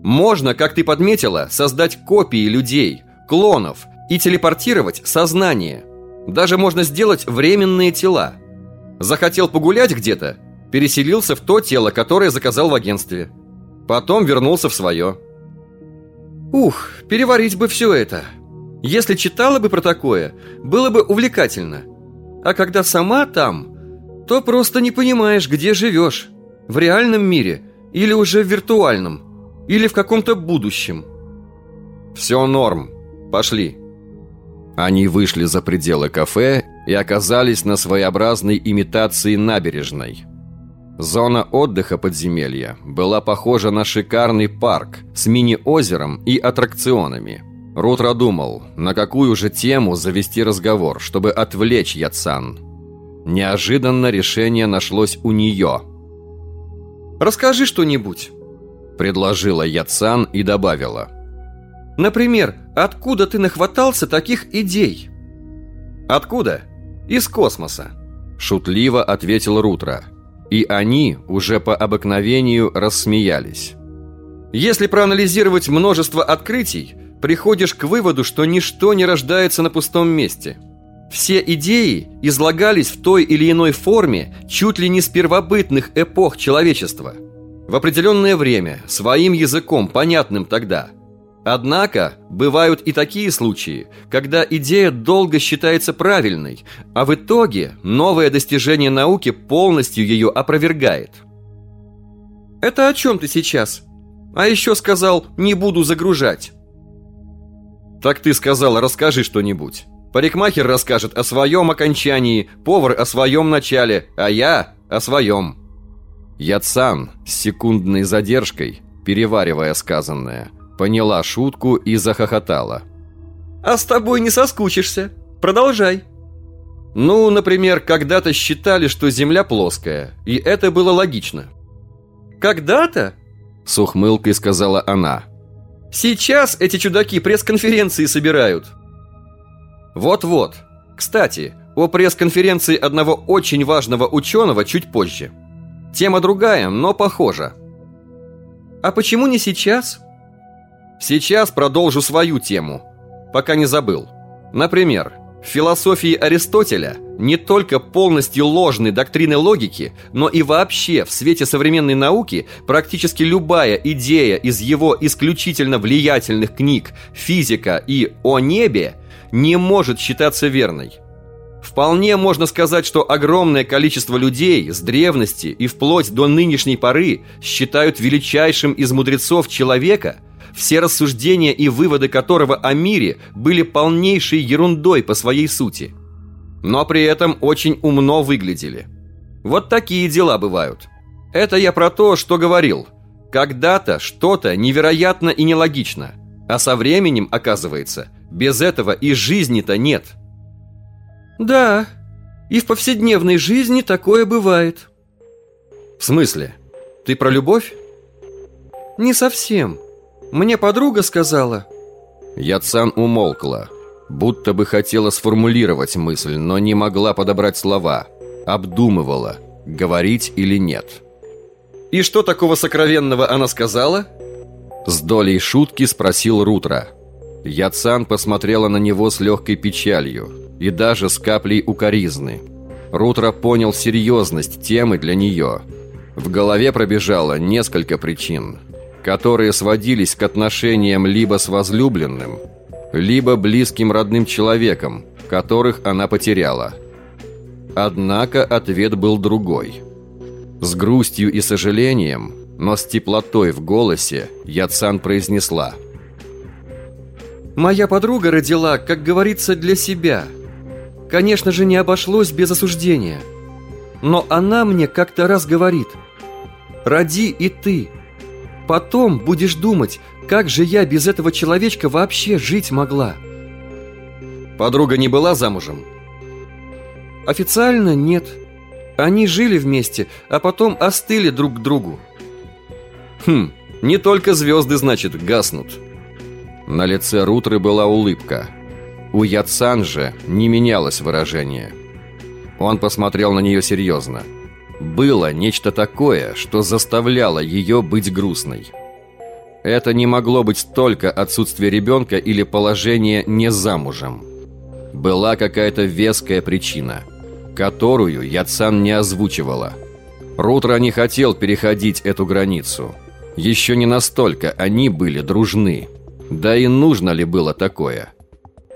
Можно, как ты подметила, создать копии людей, клонов и телепортировать сознание. Даже можно сделать временные тела. Захотел погулять где-то, переселился в то тело, которое заказал в агентстве. Потом вернулся в свое. Ух, переварить бы все это. Если читала бы про такое, было бы увлекательно. А когда сама там, то просто не понимаешь, где живешь. В реальном мире или уже в виртуальном, или в каком-то будущем. Все норм. Пошли. Они вышли за пределы кафе и оказались на своеобразной имитации набережной. Зона отдыха подземелья была похожа на шикарный парк с мини-озером и аттракционами – Рутро думал, на какую же тему завести разговор, чтобы отвлечь Яцан. Неожиданно решение нашлось у нее. «Расскажи что-нибудь», – предложила Яцан и добавила. «Например, откуда ты нахватался таких идей?» «Откуда? Из космоса», – шутливо ответил Рутро. И они уже по обыкновению рассмеялись. «Если проанализировать множество открытий, приходишь к выводу, что ничто не рождается на пустом месте. Все идеи излагались в той или иной форме чуть ли не с первобытных эпох человечества. В определенное время, своим языком, понятным тогда. Однако, бывают и такие случаи, когда идея долго считается правильной, а в итоге новое достижение науки полностью ее опровергает. «Это о чем ты сейчас?» А еще сказал «не буду загружать». Так ты сказала, расскажи что-нибудь. Парикмахер расскажет о своем окончании, повар о своем начале, а я о своем. Яцан с секундной задержкой, переваривая сказанное, поняла шутку и захохотала. «А с тобой не соскучишься. Продолжай». Ну, например, когда-то считали, что Земля плоская, и это было логично. «Когда-то?» – с ухмылкой сказала она. Сейчас эти чудаки пресс-конференции собирают. Вот-вот. Кстати, о пресс-конференции одного очень важного ученого чуть позже. Тема другая, но похожа. А почему не сейчас? Сейчас продолжу свою тему, пока не забыл. Например, в философии Аристотеля не только полностью ложные доктрины логики, но и вообще в свете современной науки практически любая идея из его исключительно влиятельных книг «Физика» и «О небе» не может считаться верной. Вполне можно сказать, что огромное количество людей с древности и вплоть до нынешней поры считают величайшим из мудрецов человека – все рассуждения и выводы которого о мире были полнейшей ерундой по своей сути. Но при этом очень умно выглядели. Вот такие дела бывают. Это я про то, что говорил. Когда-то что-то невероятно и нелогично, а со временем, оказывается, без этого и жизни-то нет. Да, и в повседневной жизни такое бывает. В смысле? Ты про любовь? Не совсем. Мне подруга сказала...» Яцан умолкла, будто бы хотела сформулировать мысль, но не могла подобрать слова. Обдумывала, говорить или нет. «И что такого сокровенного она сказала?» С долей шутки спросил Рутро. Яцан посмотрела на него с легкой печалью и даже с каплей укоризны. Рутро понял серьезность темы для нее. В голове пробежало несколько причин – которые сводились к отношениям либо с возлюбленным, либо близким родным человеком, которых она потеряла. Однако ответ был другой. С грустью и сожалением, но с теплотой в голосе, Яцан произнесла. «Моя подруга родила, как говорится, для себя. Конечно же, не обошлось без осуждения. Но она мне как-то раз говорит, «Роди и ты». Потом будешь думать, как же я без этого человечка вообще жить могла. Подруга не была замужем? Официально нет. Они жили вместе, а потом остыли друг к другу. Хм, не только звезды, значит, гаснут. На лице Рутры была улыбка. У Яцан же не менялось выражение. Он посмотрел на нее серьезно. Было нечто такое, что заставляло ее быть грустной. Это не могло быть только отсутствие ребенка или положение не замужем. Была какая-то веская причина, которую Яцан не озвучивала. Рутро не хотел переходить эту границу. Еще не настолько они были дружны. Да и нужно ли было такое?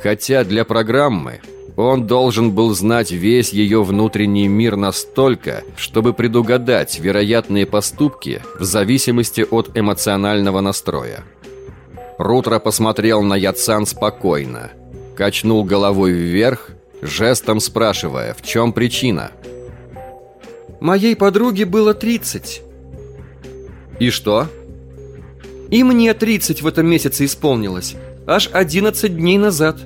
Хотя для программы он должен был знать весь ее внутренний мир настолько, чтобы предугадать вероятные поступки в зависимости от эмоционального настроя. Рутро посмотрел на Яцан спокойно, качнул головой вверх, жестом спрашивая, в чем причина. «Моей подруге было 30». «И что?» «И мне 30 в этом месяце исполнилось, аж 11 дней назад».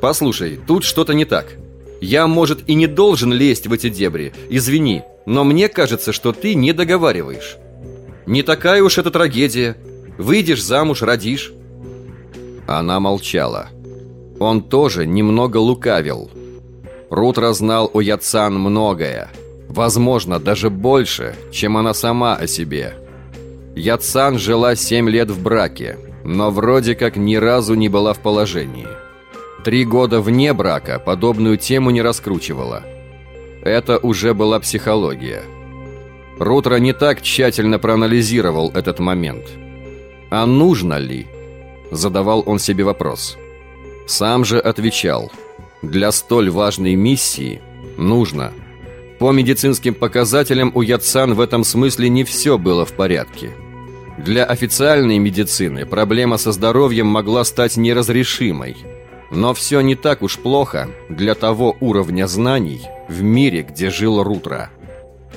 Послушай, тут что-то не так. Я, может, и не должен лезть в эти дебри, извини, но мне кажется, что ты не договариваешь. Не такая уж это трагедия. Выйдешь замуж, родишь. Она молчала. Он тоже немного лукавил. Рут разнал у Яцан многое. Возможно, даже больше, чем она сама о себе. Яцан жила семь лет в браке, но вроде как ни разу не была в положении. Три года вне брака подобную тему не раскручивала. Это уже была психология. Рутро не так тщательно проанализировал этот момент. А нужно ли? Задавал он себе вопрос. Сам же отвечал. Для столь важной миссии нужно. По медицинским показателям у Яцан в этом смысле не все было в порядке. Для официальной медицины проблема со здоровьем могла стать неразрешимой – но все не так уж плохо для того уровня знаний в мире, где жил Рутро.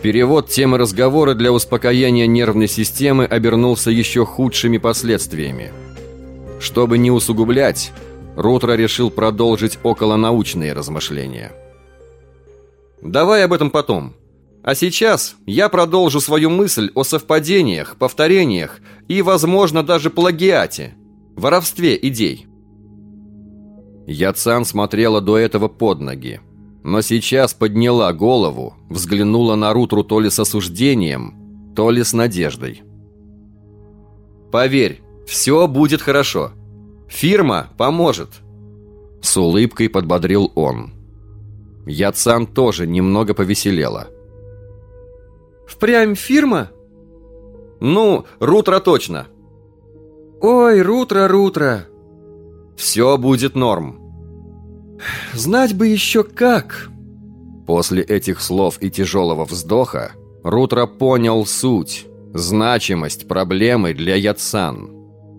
Перевод темы разговора для успокоения нервной системы обернулся еще худшими последствиями. Чтобы не усугублять, Рутро решил продолжить околонаучные размышления. «Давай об этом потом. А сейчас я продолжу свою мысль о совпадениях, повторениях и, возможно, даже плагиате, воровстве идей». Яцан смотрела до этого под ноги, но сейчас подняла голову, взглянула на Рутру то ли с осуждением, то ли с надеждой. «Поверь, все будет хорошо. Фирма поможет!» С улыбкой подбодрил он. Яцан тоже немного повеселела. «Впрямь фирма?» «Ну, Рутра точно!» «Ой, Рутра, Рутра!» Все будет норм. Знать бы еще как. После этих слов и тяжелого вздоха Рутро понял суть, значимость проблемы для Яцан.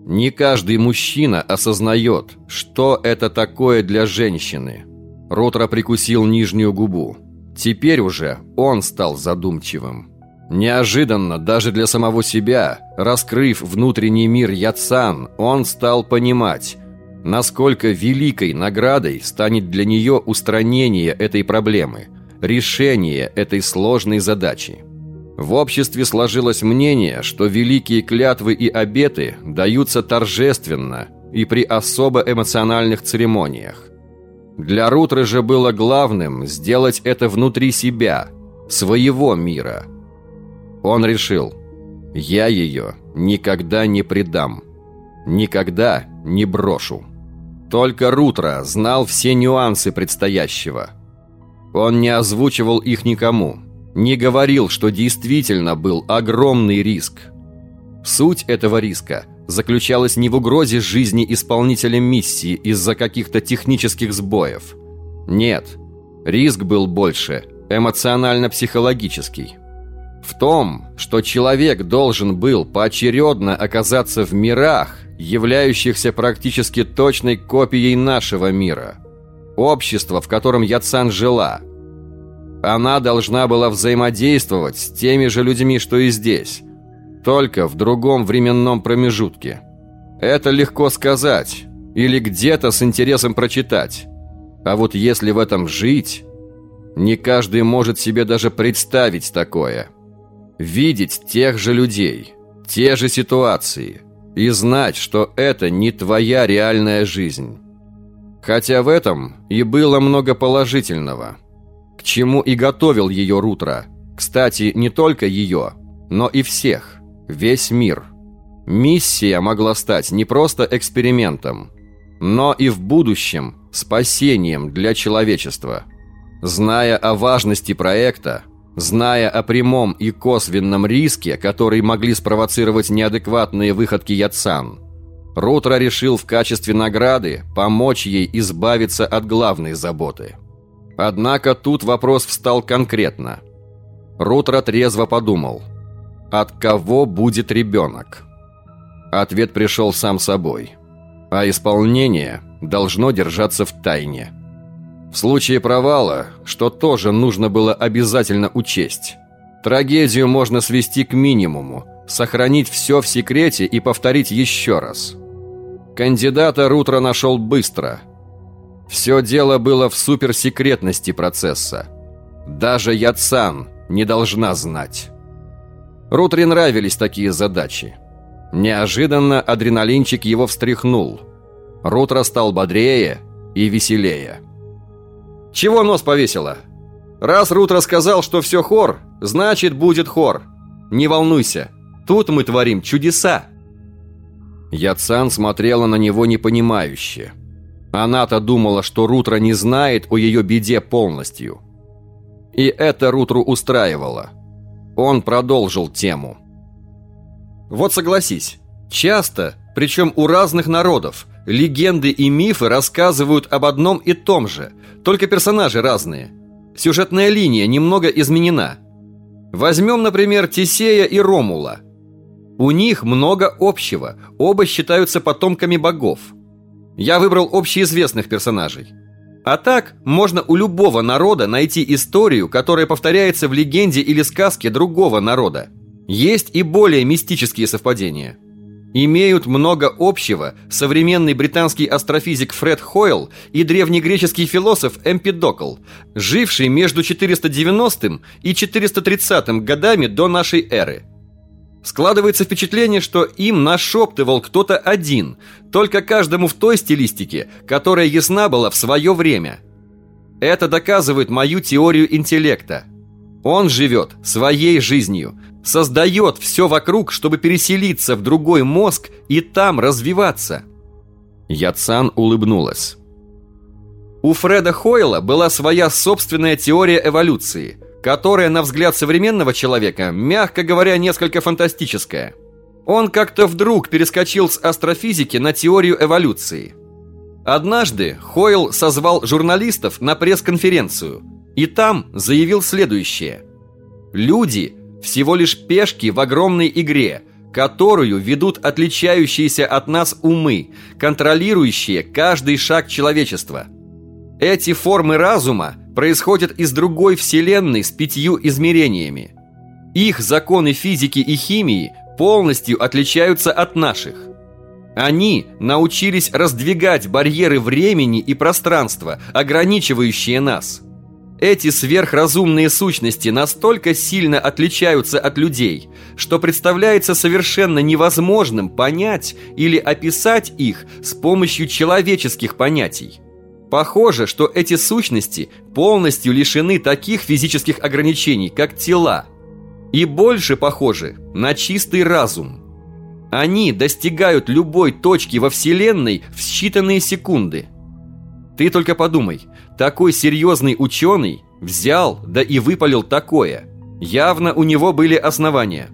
Не каждый мужчина осознает, что это такое для женщины. Рутро прикусил нижнюю губу. Теперь уже он стал задумчивым. Неожиданно, даже для самого себя, раскрыв внутренний мир Яцан, он стал понимать, насколько великой наградой станет для нее устранение этой проблемы, решение этой сложной задачи. В обществе сложилось мнение, что великие клятвы и обеты даются торжественно и при особо эмоциональных церемониях. Для Рутры же было главным сделать это внутри себя, своего мира. Он решил, я ее никогда не предам, никогда не брошу. Только Рутро знал все нюансы предстоящего. Он не озвучивал их никому, не говорил, что действительно был огромный риск. Суть этого риска заключалась не в угрозе жизни исполнителя миссии из-за каких-то технических сбоев. Нет, риск был больше эмоционально-психологический. В том, что человек должен был поочередно оказаться в мирах, являющихся практически точной копией нашего мира. Общество, в котором Яцан жила. Она должна была взаимодействовать с теми же людьми, что и здесь, только в другом временном промежутке. Это легко сказать, или где-то с интересом прочитать. А вот если в этом жить, не каждый может себе даже представить такое. Видеть тех же людей, те же ситуации и знать, что это не твоя реальная жизнь. Хотя в этом и было много положительного. К чему и готовил ее Рутро. Кстати, не только ее, но и всех, весь мир. Миссия могла стать не просто экспериментом, но и в будущем спасением для человечества. Зная о важности проекта, зная о прямом и косвенном риске, который могли спровоцировать неадекватные выходки Яцан, Рутро решил в качестве награды помочь ей избавиться от главной заботы. Однако тут вопрос встал конкретно. Рутро трезво подумал, от кого будет ребенок? Ответ пришел сам собой – а исполнение должно держаться в тайне. В случае провала, что тоже нужно было обязательно учесть, трагедию можно свести к минимуму, сохранить все в секрете и повторить еще раз. Кандидата Рутро нашел быстро. Все дело было в суперсекретности процесса. Даже Яцан не должна знать. Рутре нравились такие задачи. Неожиданно адреналинчик его встряхнул. Рутро стал бодрее и веселее. «Чего нос повесила? Раз Рут рассказал, что все хор, значит, будет хор. Не волнуйся, тут мы творим чудеса». Яцан смотрела на него непонимающе. Она-то думала, что Рутро не знает о ее беде полностью. И это Рутру устраивало. Он продолжил тему. Вот согласись, часто, причем у разных народов, легенды и мифы рассказывают об одном и том же, только персонажи разные. Сюжетная линия немного изменена. Возьмем, например, Тисея и Ромула. У них много общего, оба считаются потомками богов. Я выбрал общеизвестных персонажей. А так, можно у любого народа найти историю, которая повторяется в легенде или сказке другого народа. Есть и более мистические совпадения. Имеют много общего современный британский астрофизик Фред Хойл и древнегреческий философ Эмпидокл, живший между 490 и 430 годами до нашей эры. Складывается впечатление, что им нашептывал кто-то один, только каждому в той стилистике, которая ясна была в свое время. Это доказывает мою теорию интеллекта. Он живет своей жизнью, создает все вокруг, чтобы переселиться в другой мозг и там развиваться. Яцан улыбнулась. У Фреда Хойла была своя собственная теория эволюции, которая, на взгляд современного человека, мягко говоря, несколько фантастическая. Он как-то вдруг перескочил с астрофизики на теорию эволюции. Однажды Хойл созвал журналистов на пресс-конференцию и там заявил следующее. Люди – всего лишь пешки в огромной игре, которую ведут отличающиеся от нас умы, контролирующие каждый шаг человечества. Эти формы разума происходят из другой вселенной с пятью измерениями. Их законы физики и химии полностью отличаются от наших. Они научились раздвигать барьеры времени и пространства, ограничивающие нас – эти сверхразумные сущности настолько сильно отличаются от людей, что представляется совершенно невозможным понять или описать их с помощью человеческих понятий. Похоже, что эти сущности полностью лишены таких физических ограничений, как тела. И больше похожи на чистый разум. Они достигают любой точки во Вселенной в считанные секунды. Ты только подумай – такой серьезный ученый взял, да и выпалил такое. Явно у него были основания.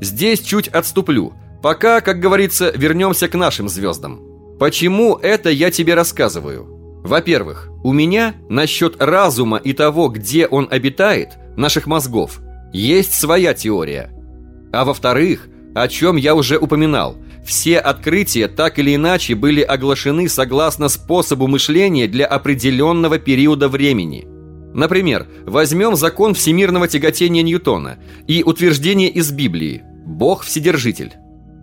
Здесь чуть отступлю. Пока, как говорится, вернемся к нашим звездам. Почему это я тебе рассказываю? Во-первых, у меня насчет разума и того, где он обитает, наших мозгов, есть своя теория. А во-вторых, о чем я уже упоминал – все открытия так или иначе были оглашены согласно способу мышления для определенного периода времени. Например, возьмем закон всемирного тяготения Ньютона и утверждение из Библии «Бог Вседержитель».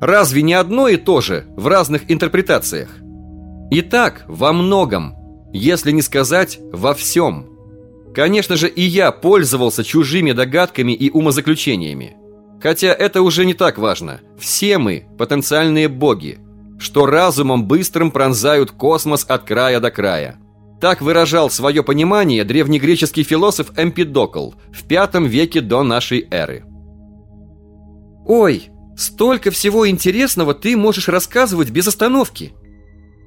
Разве не одно и то же в разных интерпретациях? Итак, во многом, если не сказать во всем. Конечно же, и я пользовался чужими догадками и умозаключениями. Хотя это уже не так важно. Все мы потенциальные боги, что разумом быстрым пронзают космос от края до края. Так выражал свое понимание древнегреческий философ Эмпидокл в пятом веке до нашей эры. «Ой, столько всего интересного ты можешь рассказывать без остановки!»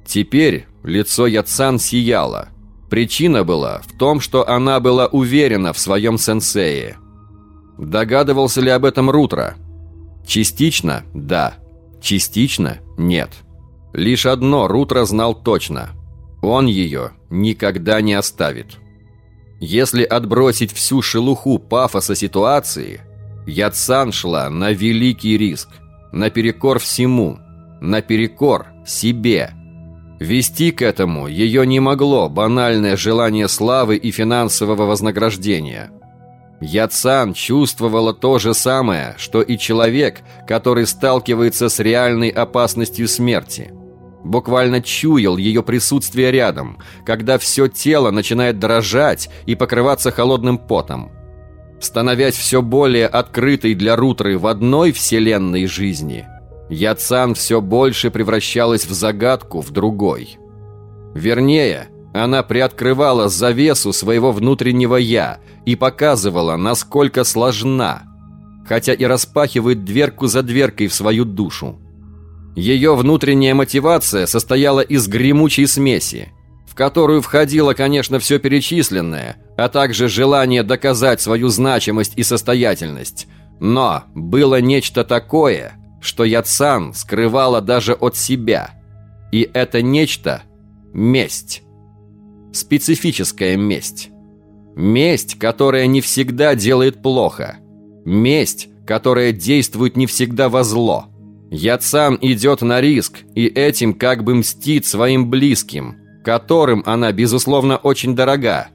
Теперь лицо Яцан сияло. Причина была в том, что она была уверена в своем сенсее. Догадывался ли об этом Рутро? Частично – да. Частично – нет. Лишь одно Рутро знал точно. Он ее никогда не оставит. Если отбросить всю шелуху пафоса ситуации, Яцан шла на великий риск, наперекор всему, наперекор себе. Вести к этому ее не могло банальное желание славы и финансового вознаграждения. Яцан чувствовала то же самое, что и человек, который сталкивается с реальной опасностью смерти – Буквально чуял ее присутствие рядом, когда все тело начинает дрожать и покрываться холодным потом. Становясь все более открытой для Рутры в одной вселенной жизни, Яцан все больше превращалась в загадку в другой. Вернее, она приоткрывала завесу своего внутреннего «я» и показывала, насколько сложна, хотя и распахивает дверку за дверкой в свою душу. Ее внутренняя мотивация состояла из гремучей смеси, в которую входило, конечно, все перечисленное, а также желание доказать свою значимость и состоятельность. Но было нечто такое, что Яцан скрывала даже от себя. И это нечто – месть. Специфическая месть. Месть, которая не всегда делает плохо. Месть, которая действует не всегда во зло – Яцан идет на риск и этим как бы мстит своим близким, которым она, безусловно, очень дорога.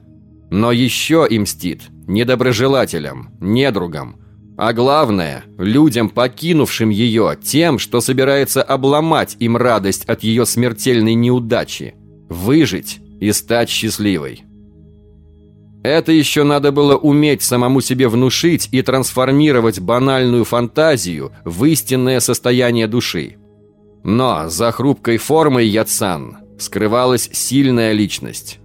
Но еще и мстит недоброжелателям, недругам, а главное, людям, покинувшим ее, тем, что собирается обломать им радость от ее смертельной неудачи, выжить и стать счастливой. Это еще надо было уметь самому себе внушить и трансформировать банальную фантазию в истинное состояние души. Но за хрупкой формой Яцан скрывалась сильная личность.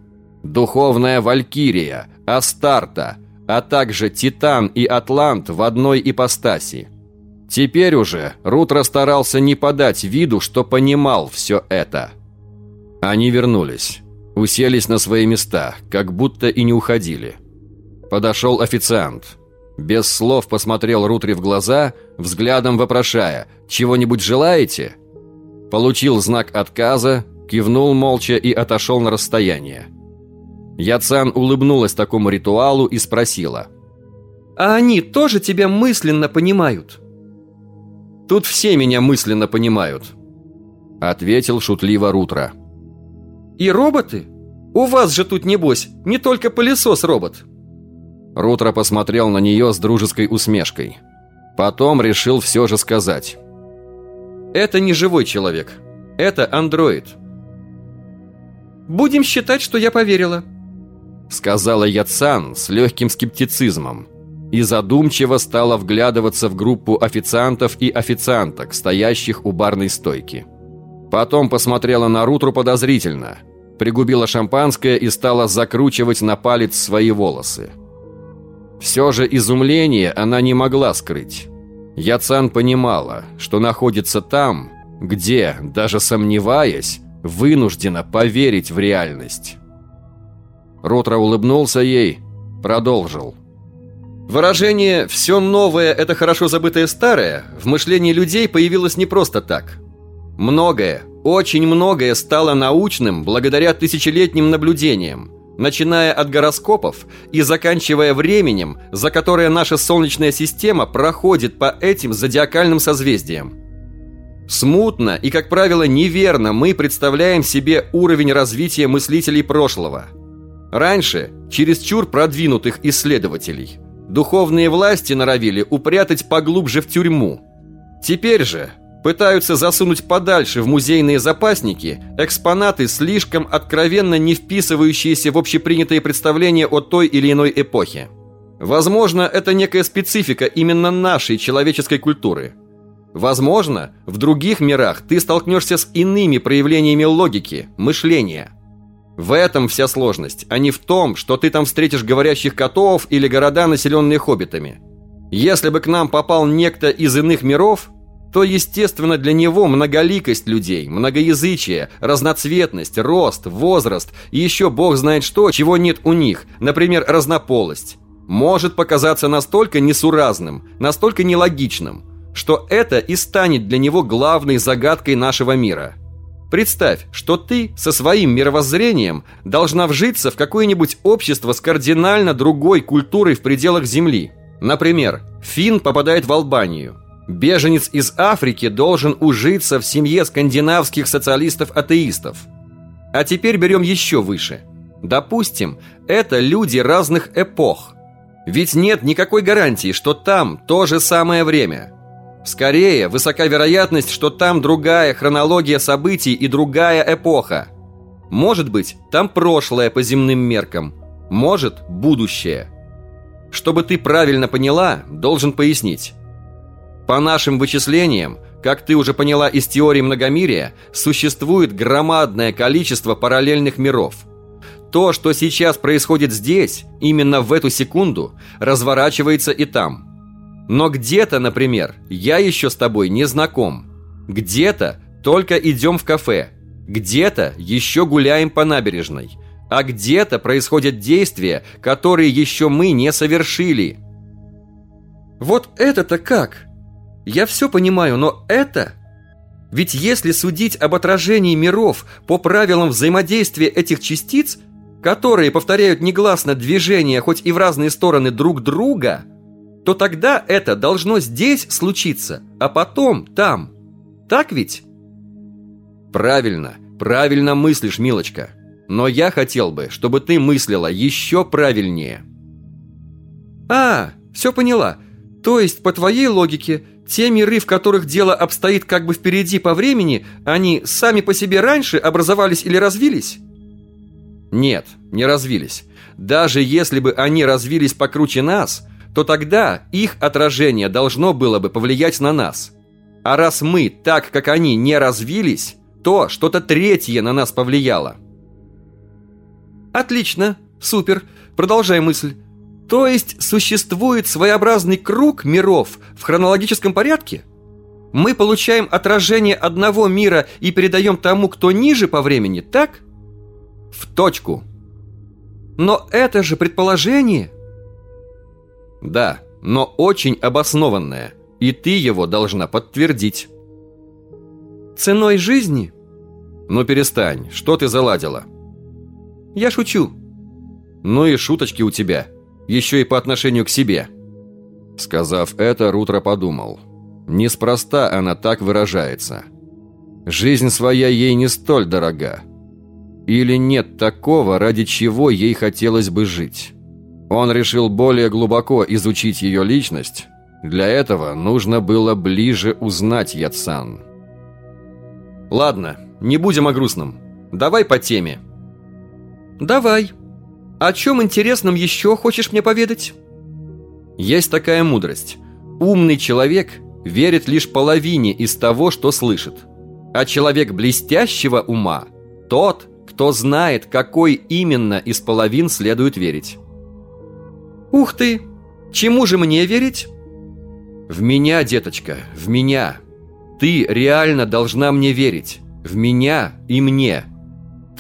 Духовная Валькирия, Астарта, а также Титан и Атлант в одной ипостаси. Теперь уже Рутро старался не подать виду, что понимал все это. Они вернулись. Уселись на свои места, как будто и не уходили. Подошел официант. Без слов посмотрел Рутри в глаза, взглядом вопрошая «Чего-нибудь желаете?» Получил знак отказа, кивнул молча и отошел на расстояние. Яцан улыбнулась такому ритуалу и спросила «А они тоже тебя мысленно понимают?» «Тут все меня мысленно понимают», — ответил шутливо Рутро. И роботы? У вас же тут, небось, не только пылесос-робот. Рутро посмотрел на нее с дружеской усмешкой. Потом решил все же сказать. Это не живой человек. Это андроид. Будем считать, что я поверила. Сказала Яцан с легким скептицизмом и задумчиво стала вглядываться в группу официантов и официанток, стоящих у барной стойки. Потом посмотрела на Рутру подозрительно – пригубила шампанское и стала закручивать на палец свои волосы. Все же изумление она не могла скрыть. Яцан понимала, что находится там, где, даже сомневаясь, вынуждена поверить в реальность. Ротро улыбнулся ей, продолжил. Выражение «все новое – это хорошо забытое старое» в мышлении людей появилось не просто так. Многое, очень многое стало научным благодаря тысячелетним наблюдениям, начиная от гороскопов и заканчивая временем, за которое наша Солнечная система проходит по этим зодиакальным созвездиям. Смутно и, как правило, неверно мы представляем себе уровень развития мыслителей прошлого. Раньше, через чур продвинутых исследователей, духовные власти норовили упрятать поглубже в тюрьму. Теперь же Пытаются засунуть подальше в музейные запасники экспонаты, слишком откровенно не вписывающиеся в общепринятые представления о той или иной эпохе. Возможно, это некая специфика именно нашей человеческой культуры. Возможно, в других мирах ты столкнешься с иными проявлениями логики, мышления. В этом вся сложность, а не в том, что ты там встретишь говорящих котов или города, населенные хоббитами. Если бы к нам попал некто из иных миров, то, естественно, для него многоликость людей, многоязычие, разноцветность, рост, возраст и еще бог знает что, чего нет у них, например, разнополость, может показаться настолько несуразным, настолько нелогичным, что это и станет для него главной загадкой нашего мира. Представь, что ты со своим мировоззрением должна вжиться в какое-нибудь общество с кардинально другой культурой в пределах Земли. Например, фин попадает в Албанию – Беженец из Африки должен ужиться в семье скандинавских социалистов-атеистов. А теперь берем еще выше. Допустим, это люди разных эпох. Ведь нет никакой гарантии, что там то же самое время. Скорее, высока вероятность, что там другая хронология событий и другая эпоха. Может быть, там прошлое по земным меркам. Может, будущее. Чтобы ты правильно поняла, должен пояснить. По нашим вычислениям, как ты уже поняла из теории многомирия, существует громадное количество параллельных миров. То, что сейчас происходит здесь, именно в эту секунду, разворачивается и там. Но где-то, например, я еще с тобой не знаком. Где-то только идем в кафе. Где-то еще гуляем по набережной. А где-то происходят действия, которые еще мы не совершили. Вот это-то как? Я все понимаю, но это... Ведь если судить об отражении миров по правилам взаимодействия этих частиц, которые повторяют негласно движения хоть и в разные стороны друг друга, то тогда это должно здесь случиться, а потом там. Так ведь? Правильно, правильно мыслишь, милочка. Но я хотел бы, чтобы ты мыслила еще правильнее. А, все поняла. То есть, по твоей логике, те миры, в которых дело обстоит как бы впереди по времени, они сами по себе раньше образовались или развились? Нет, не развились. Даже если бы они развились покруче нас, то тогда их отражение должно было бы повлиять на нас. А раз мы, так как они, не развились, то что-то третье на нас повлияло. Отлично, супер, продолжай мысль. То есть существует своеобразный круг миров в хронологическом порядке? Мы получаем отражение одного мира и передаем тому, кто ниже по времени, так? В точку. Но это же предположение. Да, но очень обоснованное, и ты его должна подтвердить. Ценой жизни? Ну перестань, что ты заладила? Я шучу. Ну и шуточки у тебя еще и по отношению к себе». Сказав это, Рутро подумал. Неспроста она так выражается. Жизнь своя ей не столь дорога. Или нет такого, ради чего ей хотелось бы жить. Он решил более глубоко изучить ее личность. Для этого нужно было ближе узнать Яцан. «Ладно, не будем о грустном. Давай по теме». «Давай», о чем интересном еще хочешь мне поведать? Есть такая мудрость. Умный человек верит лишь половине из того, что слышит. А человек блестящего ума – тот, кто знает, какой именно из половин следует верить. Ух ты! Чему же мне верить? В меня, деточка, в меня. Ты реально должна мне верить. В меня и мне.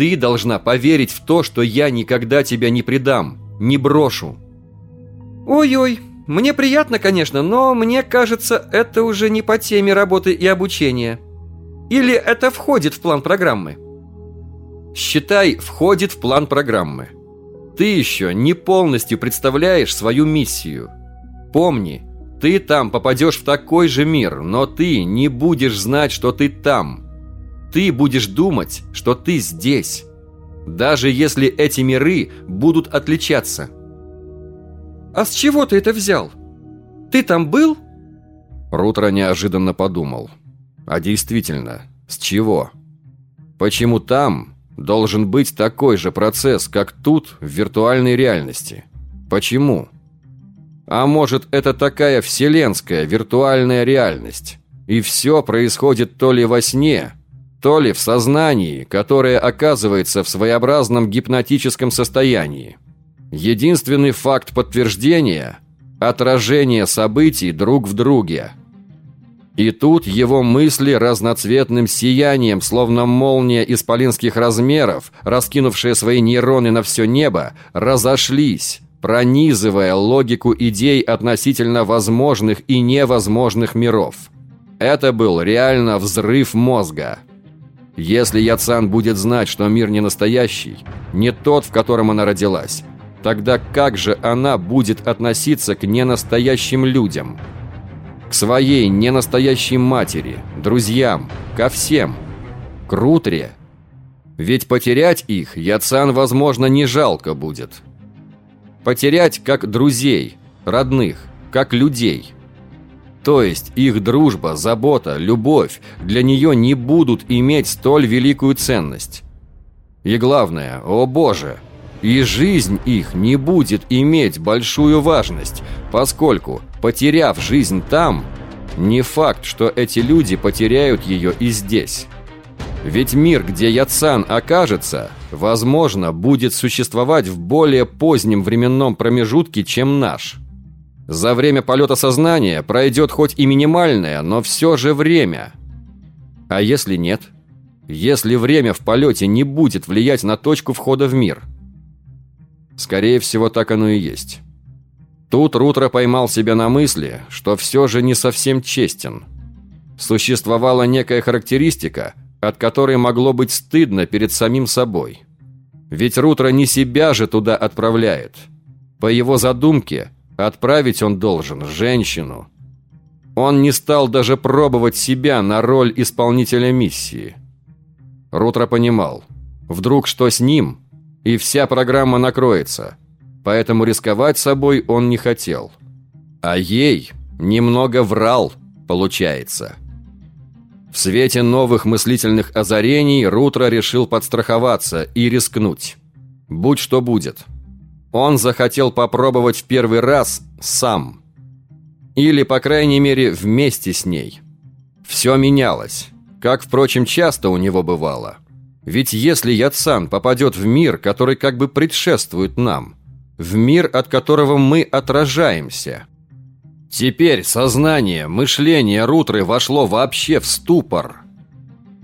Ты должна поверить в то, что я никогда тебя не предам, не брошу. Ой-ой, мне приятно, конечно, но мне кажется, это уже не по теме работы и обучения. Или это входит в план программы? Считай, входит в план программы. Ты еще не полностью представляешь свою миссию. Помни, ты там попадешь в такой же мир, но ты не будешь знать, что ты там. Ты будешь думать, что ты здесь. Даже если эти миры будут отличаться. А с чего ты это взял? Ты там был? Рутро неожиданно подумал. А действительно, с чего? Почему там должен быть такой же процесс, как тут, в виртуальной реальности? Почему? А может, это такая вселенская виртуальная реальность? И все происходит то ли во сне, то ли в сознании, которое оказывается в своеобразном гипнотическом состоянии. Единственный факт подтверждения – отражение событий друг в друге. И тут его мысли разноцветным сиянием, словно молния исполинских размеров, раскинувшие свои нейроны на все небо, разошлись, пронизывая логику идей относительно возможных и невозможных миров. Это был реально взрыв мозга – если Яцан будет знать, что мир не настоящий, не тот, в котором она родилась, тогда как же она будет относиться к ненастоящим людям? К своей ненастоящей матери, друзьям, ко всем? К Рутре? Ведь потерять их Яцан, возможно, не жалко будет. Потерять как друзей, родных, как людей – то есть их дружба, забота, любовь для нее не будут иметь столь великую ценность. И главное, о боже, и жизнь их не будет иметь большую важность, поскольку, потеряв жизнь там, не факт, что эти люди потеряют ее и здесь. Ведь мир, где Яцан окажется, возможно, будет существовать в более позднем временном промежутке, чем наш – за время полета сознания пройдет хоть и минимальное, но все же время. А если нет? Если время в полете не будет влиять на точку входа в мир? Скорее всего, так оно и есть. Тут Рутро поймал себя на мысли, что все же не совсем честен. Существовала некая характеристика, от которой могло быть стыдно перед самим собой. Ведь Рутро не себя же туда отправляет. По его задумке – Отправить он должен женщину. Он не стал даже пробовать себя на роль исполнителя миссии. Рутро понимал, вдруг что с ним, и вся программа накроется, поэтому рисковать собой он не хотел. А ей немного врал, получается. В свете новых мыслительных озарений Рутро решил подстраховаться и рискнуть. Будь что будет – он захотел попробовать в первый раз сам. Или, по крайней мере, вместе с ней. Все менялось, как, впрочем, часто у него бывало. Ведь если Яцан попадет в мир, который как бы предшествует нам, в мир, от которого мы отражаемся. Теперь сознание, мышление Рутры вошло вообще в ступор.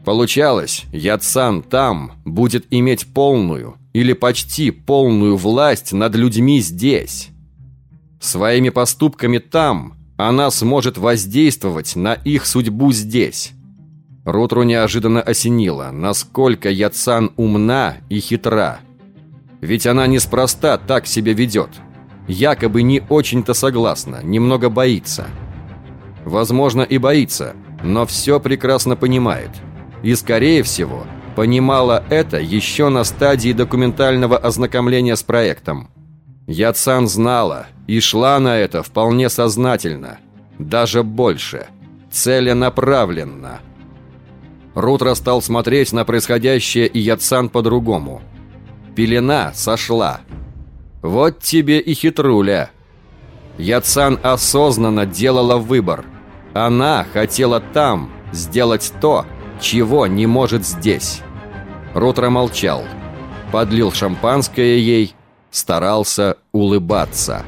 Получалось, Яцан там будет иметь полную, или почти полную власть над людьми здесь. Своими поступками там она сможет воздействовать на их судьбу здесь. Рутру неожиданно осенило, насколько Яцан умна и хитра. Ведь она неспроста так себя ведет. Якобы не очень-то согласна, немного боится. Возможно, и боится, но все прекрасно понимает. И, скорее всего, понимала это еще на стадии документального ознакомления с проектом. Яцан знала и шла на это вполне сознательно, даже больше, целенаправленно. Рутро стал смотреть на происходящее и Яцан по-другому. Пелена сошла. Вот тебе и хитруля. Яцан осознанно делала выбор. Она хотела там сделать то, чего не может здесь. Ротро молчал. Подлил шампанское ей, старался улыбаться.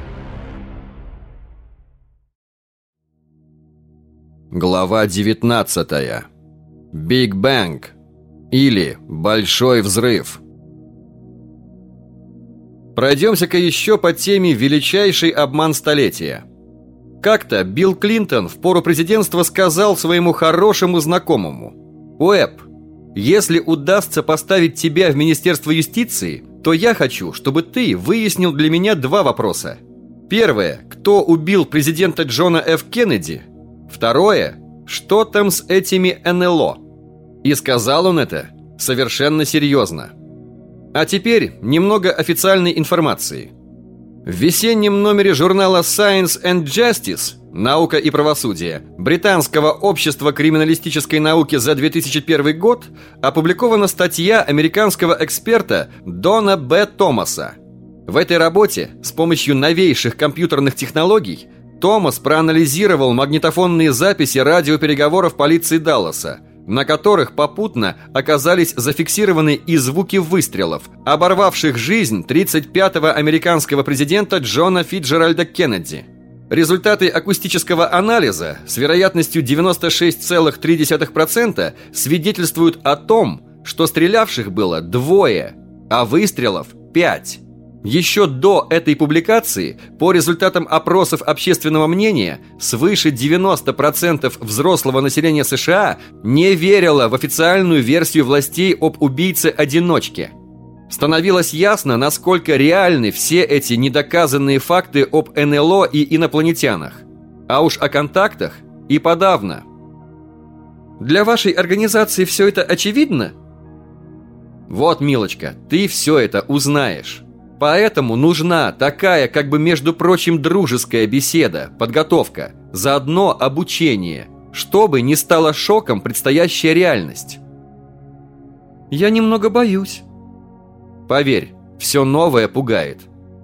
Глава 19. Биг Бэнг или Большой взрыв. Пройдемся-ка еще по теме «Величайший обман столетия». Как-то Билл Клинтон в пору президентства сказал своему хорошему знакомому «Уэб, если удастся поставить тебя в Министерство юстиции, то я хочу, чтобы ты выяснил для меня два вопроса. Первое. Кто убил президента Джона Ф. Кеннеди? Второе. Что там с этими НЛО? И сказал он это совершенно серьезно. А теперь немного официальной информации. В весеннем номере журнала Science and Justice «Наука и правосудие» Британского общества криминалистической науки за 2001 год опубликована статья американского эксперта Дона Б. Томаса. В этой работе с помощью новейших компьютерных технологий Томас проанализировал магнитофонные записи радиопереговоров полиции Далласа – на которых попутно оказались зафиксированы и звуки выстрелов, оборвавших жизнь 35-го американского президента Джона Фитджеральда Кеннеди. Результаты акустического анализа с вероятностью 96,3% свидетельствуют о том, что стрелявших было двое, а выстрелов – пять. Еще до этой публикации, по результатам опросов общественного мнения, свыше 90% взрослого населения США не верило в официальную версию властей об убийце-одиночке. Становилось ясно, насколько реальны все эти недоказанные факты об НЛО и инопланетянах. А уж о контактах и подавно. Для вашей организации все это очевидно? Вот, милочка, ты все это узнаешь. Поэтому нужна такая, как бы между прочим, дружеская беседа, подготовка, заодно обучение, чтобы не стало шоком предстоящая реальность. Я немного боюсь. Поверь, все новое пугает.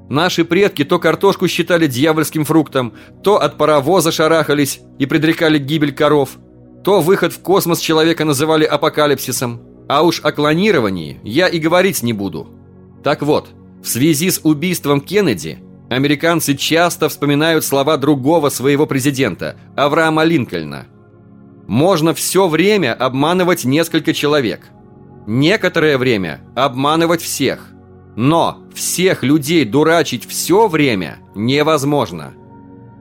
Наши предки то картошку считали дьявольским фруктом, то от паровоза шарахались и предрекали гибель коров, то выход в космос человека называли апокалипсисом. А уж о клонировании я и говорить не буду. Так вот, в связи с убийством Кеннеди американцы часто вспоминают слова другого своего президента, Авраама Линкольна. Можно все время обманывать несколько человек. Некоторое время обманывать всех. Но всех людей дурачить все время невозможно.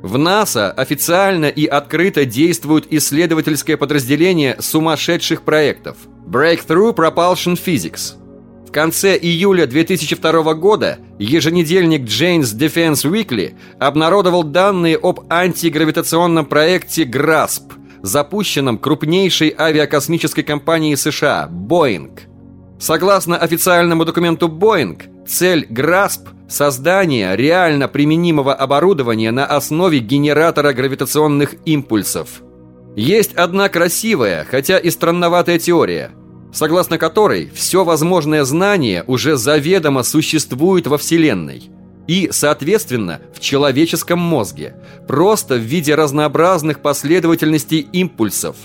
В НАСА официально и открыто действует исследовательское подразделение сумасшедших проектов Breakthrough Propulsion Physics – конце июля 2002 года еженедельник Jane's Defense Weekly обнародовал данные об антигравитационном проекте GRASP, запущенном крупнейшей авиакосмической компанией США Boeing. Согласно официальному документу Boeing, цель GRASP – создание реально применимого оборудования на основе генератора гравитационных импульсов. Есть одна красивая, хотя и странноватая теория – согласно которой все возможное знание уже заведомо существует во Вселенной и, соответственно, в человеческом мозге, просто в виде разнообразных последовательностей импульсов.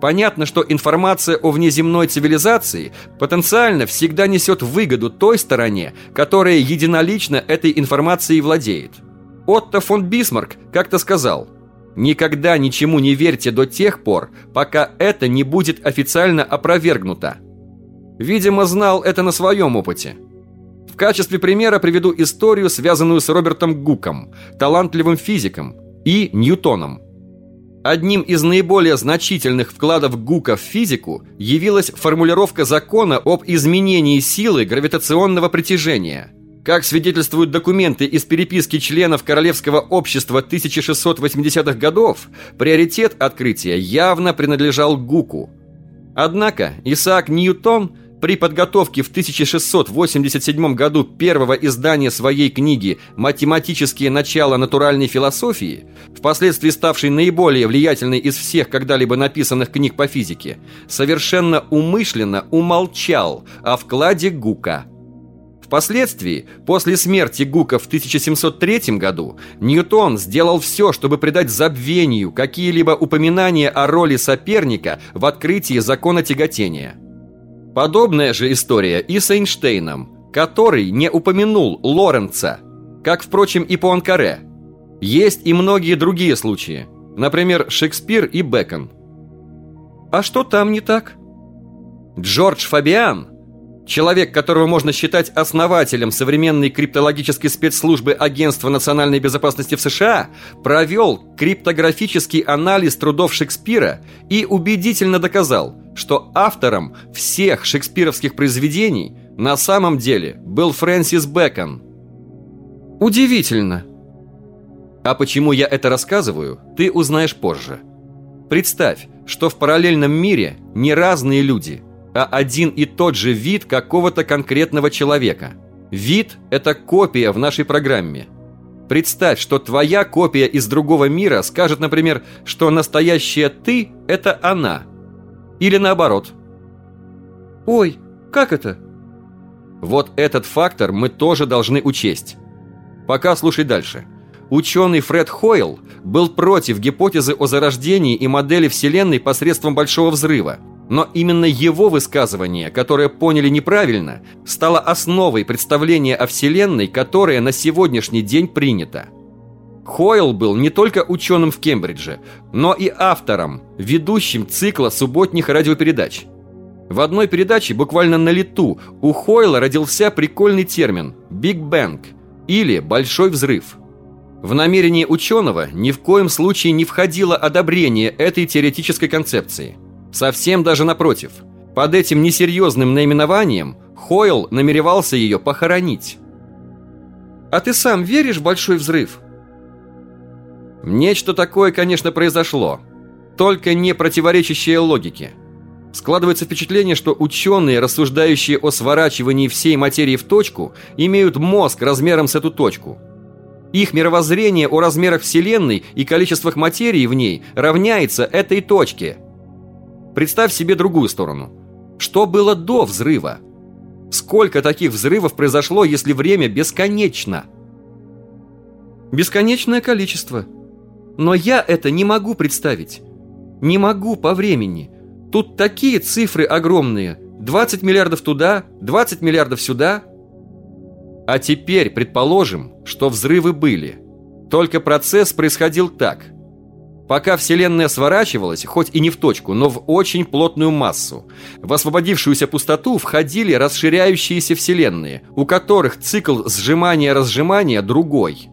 Понятно, что информация о внеземной цивилизации потенциально всегда несет выгоду той стороне, которая единолично этой информацией владеет. Отто фон Бисмарк как-то сказал – Никогда ничему не верьте до тех пор, пока это не будет официально опровергнуто. Видимо, знал это на своем опыте. В качестве примера приведу историю, связанную с Робертом Гуком, талантливым физиком, и Ньютоном. Одним из наиболее значительных вкладов Гука в физику явилась формулировка закона об изменении силы гравитационного притяжения – как свидетельствуют документы из переписки членов Королевского общества 1680-х годов, приоритет открытия явно принадлежал Гуку. Однако Исаак Ньютон при подготовке в 1687 году первого издания своей книги «Математические начала натуральной философии», впоследствии ставшей наиболее влиятельной из всех когда-либо написанных книг по физике, совершенно умышленно умолчал о вкладе Гука – Впоследствии, после смерти Гука в 1703 году, Ньютон сделал все, чтобы придать забвению какие-либо упоминания о роли соперника в открытии закона тяготения. Подобная же история и с Эйнштейном, который не упомянул Лоренца, как, впрочем, и Пуанкаре. Есть и многие другие случаи, например, Шекспир и Бэкон. А что там не так? Джордж Фабиан – Человек, которого можно считать основателем современной криптологической спецслужбы Агентства национальной безопасности в США, провел криптографический анализ трудов Шекспира и убедительно доказал, что автором всех шекспировских произведений на самом деле был Фрэнсис Бэкон. Удивительно. А почему я это рассказываю, ты узнаешь позже. Представь, что в параллельном мире не разные люди – а один и тот же вид какого-то конкретного человека. Вид – это копия в нашей программе. Представь, что твоя копия из другого мира скажет, например, что настоящая ты – это она. Или наоборот. Ой, как это? Вот этот фактор мы тоже должны учесть. Пока слушай дальше. Ученый Фред Хойл был против гипотезы о зарождении и модели Вселенной посредством Большого Взрыва. Но именно его высказывание, которое поняли неправильно, стало основой представления о Вселенной, которое на сегодняшний день принято. Хойл был не только ученым в Кембридже, но и автором, ведущим цикла субботних радиопередач. В одной передаче буквально на лету у Хойла родился прикольный термин «Биг Бэнг» или «Большой взрыв». В намерение ученого ни в коем случае не входило одобрение этой теоретической концепции. Совсем даже напротив. Под этим несерьезным наименованием Хойл намеревался ее похоронить. «А ты сам веришь в большой взрыв?» Нечто такое, конечно, произошло, только не противоречащее логике. Складывается впечатление, что ученые, рассуждающие о сворачивании всей материи в точку, имеют мозг размером с эту точку – их мировоззрение о размерах Вселенной и количествах материи в ней равняется этой точке. Представь себе другую сторону. Что было до взрыва? Сколько таких взрывов произошло, если время бесконечно? Бесконечное количество. Но я это не могу представить. Не могу по времени. Тут такие цифры огромные. 20 миллиардов туда, 20 миллиардов сюда – а теперь предположим, что взрывы были. Только процесс происходил так. Пока Вселенная сворачивалась, хоть и не в точку, но в очень плотную массу, в освободившуюся пустоту входили расширяющиеся Вселенные, у которых цикл сжимания-разжимания другой.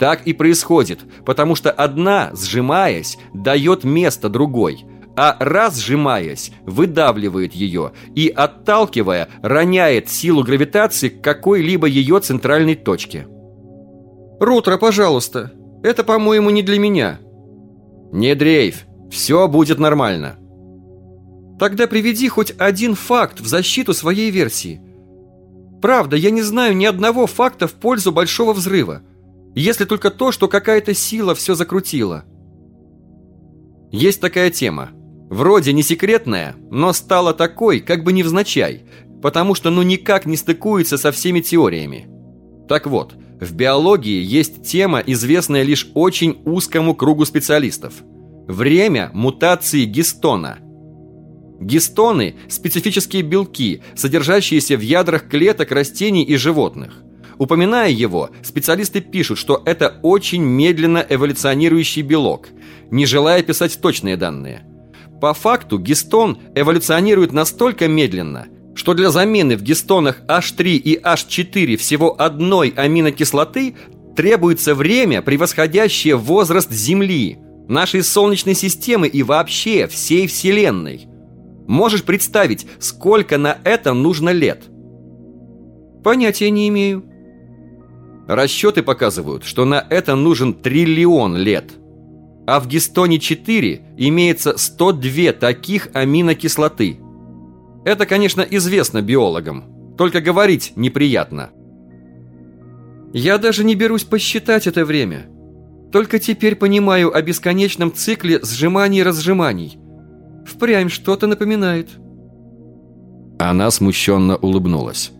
Так и происходит, потому что одна, сжимаясь, дает место другой – а разжимаясь, выдавливает ее и, отталкивая, роняет силу гравитации к какой-либо ее центральной точке. «Рутро, пожалуйста, это, по-моему, не для меня». «Не дрейф, все будет нормально». «Тогда приведи хоть один факт в защиту своей версии». «Правда, я не знаю ни одного факта в пользу Большого Взрыва, если только то, что какая-то сила все закрутила». Есть такая тема Вроде не секретная, но стала такой, как бы невзначай, потому что ну никак не стыкуется со всеми теориями. Так вот, в биологии есть тема, известная лишь очень узкому кругу специалистов. Время мутации гистона. Гистоны – специфические белки, содержащиеся в ядрах клеток растений и животных. Упоминая его, специалисты пишут, что это очень медленно эволюционирующий белок, не желая писать точные данные – по факту гистон эволюционирует настолько медленно, что для замены в гистонах H3 и H4 всего одной аминокислоты требуется время, превосходящее возраст Земли, нашей Солнечной системы и вообще всей Вселенной. Можешь представить, сколько на это нужно лет? Понятия не имею. Расчеты показывают, что на это нужен триллион лет – а в гистоне-4 имеется 102 таких аминокислоты. Это, конечно, известно биологам, только говорить неприятно. Я даже не берусь посчитать это время. Только теперь понимаю о бесконечном цикле сжиманий и разжиманий. Впрямь что-то напоминает. Она смущенно улыбнулась.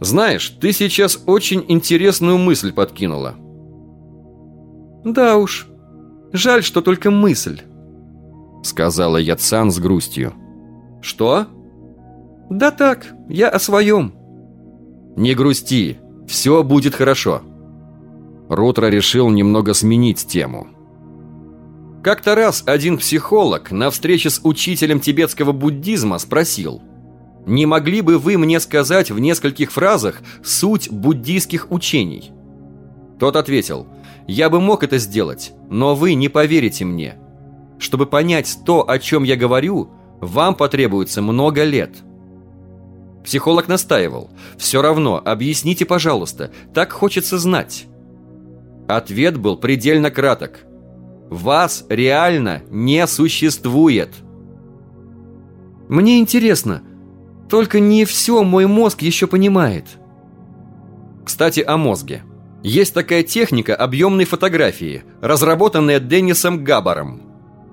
«Знаешь, ты сейчас очень интересную мысль подкинула». «Да уж, Жаль, что только мысль», — сказала Яцан с грустью. «Что?» «Да так, я о своем». «Не грусти, все будет хорошо». Рутро решил немного сменить тему. Как-то раз один психолог на встрече с учителем тибетского буддизма спросил, «Не могли бы вы мне сказать в нескольких фразах суть буддийских учений?» Тот ответил – я бы мог это сделать, но вы не поверите мне. Чтобы понять то, о чем я говорю, вам потребуется много лет. Психолог настаивал. Все равно, объясните, пожалуйста, так хочется знать. Ответ был предельно краток. Вас реально не существует. Мне интересно, только не все мой мозг еще понимает. Кстати, о мозге. Есть такая техника объемной фотографии, разработанная Деннисом Габаром.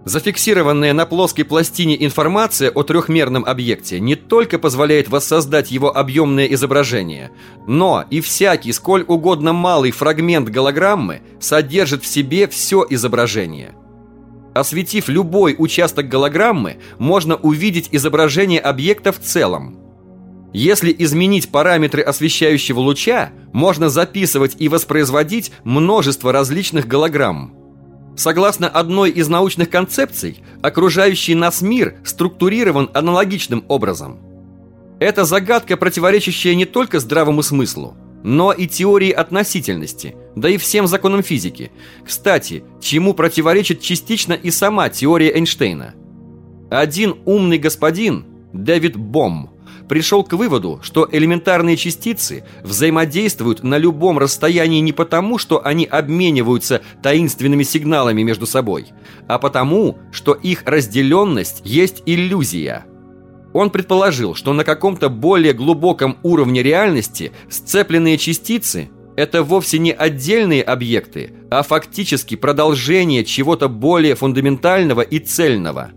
Зафиксированная на плоской пластине информация о трехмерном объекте не только позволяет воссоздать его объемное изображение, но и всякий сколь угодно малый фрагмент голограммы содержит в себе все изображение. Осветив любой участок голограммы, можно увидеть изображение объекта в целом. Если изменить параметры освещающего луча, можно записывать и воспроизводить множество различных голограмм. Согласно одной из научных концепций, окружающий нас мир структурирован аналогичным образом. Это загадка, противоречащая не только здравому смыслу, но и теории относительности, да и всем законам физики. Кстати, чему противоречит частично и сама теория Эйнштейна. Один умный господин, Дэвид Бом, пришел к выводу, что элементарные частицы взаимодействуют на любом расстоянии не потому, что они обмениваются таинственными сигналами между собой, а потому, что их разделенность есть иллюзия. Он предположил, что на каком-то более глубоком уровне реальности сцепленные частицы – это вовсе не отдельные объекты, а фактически продолжение чего-то более фундаментального и цельного.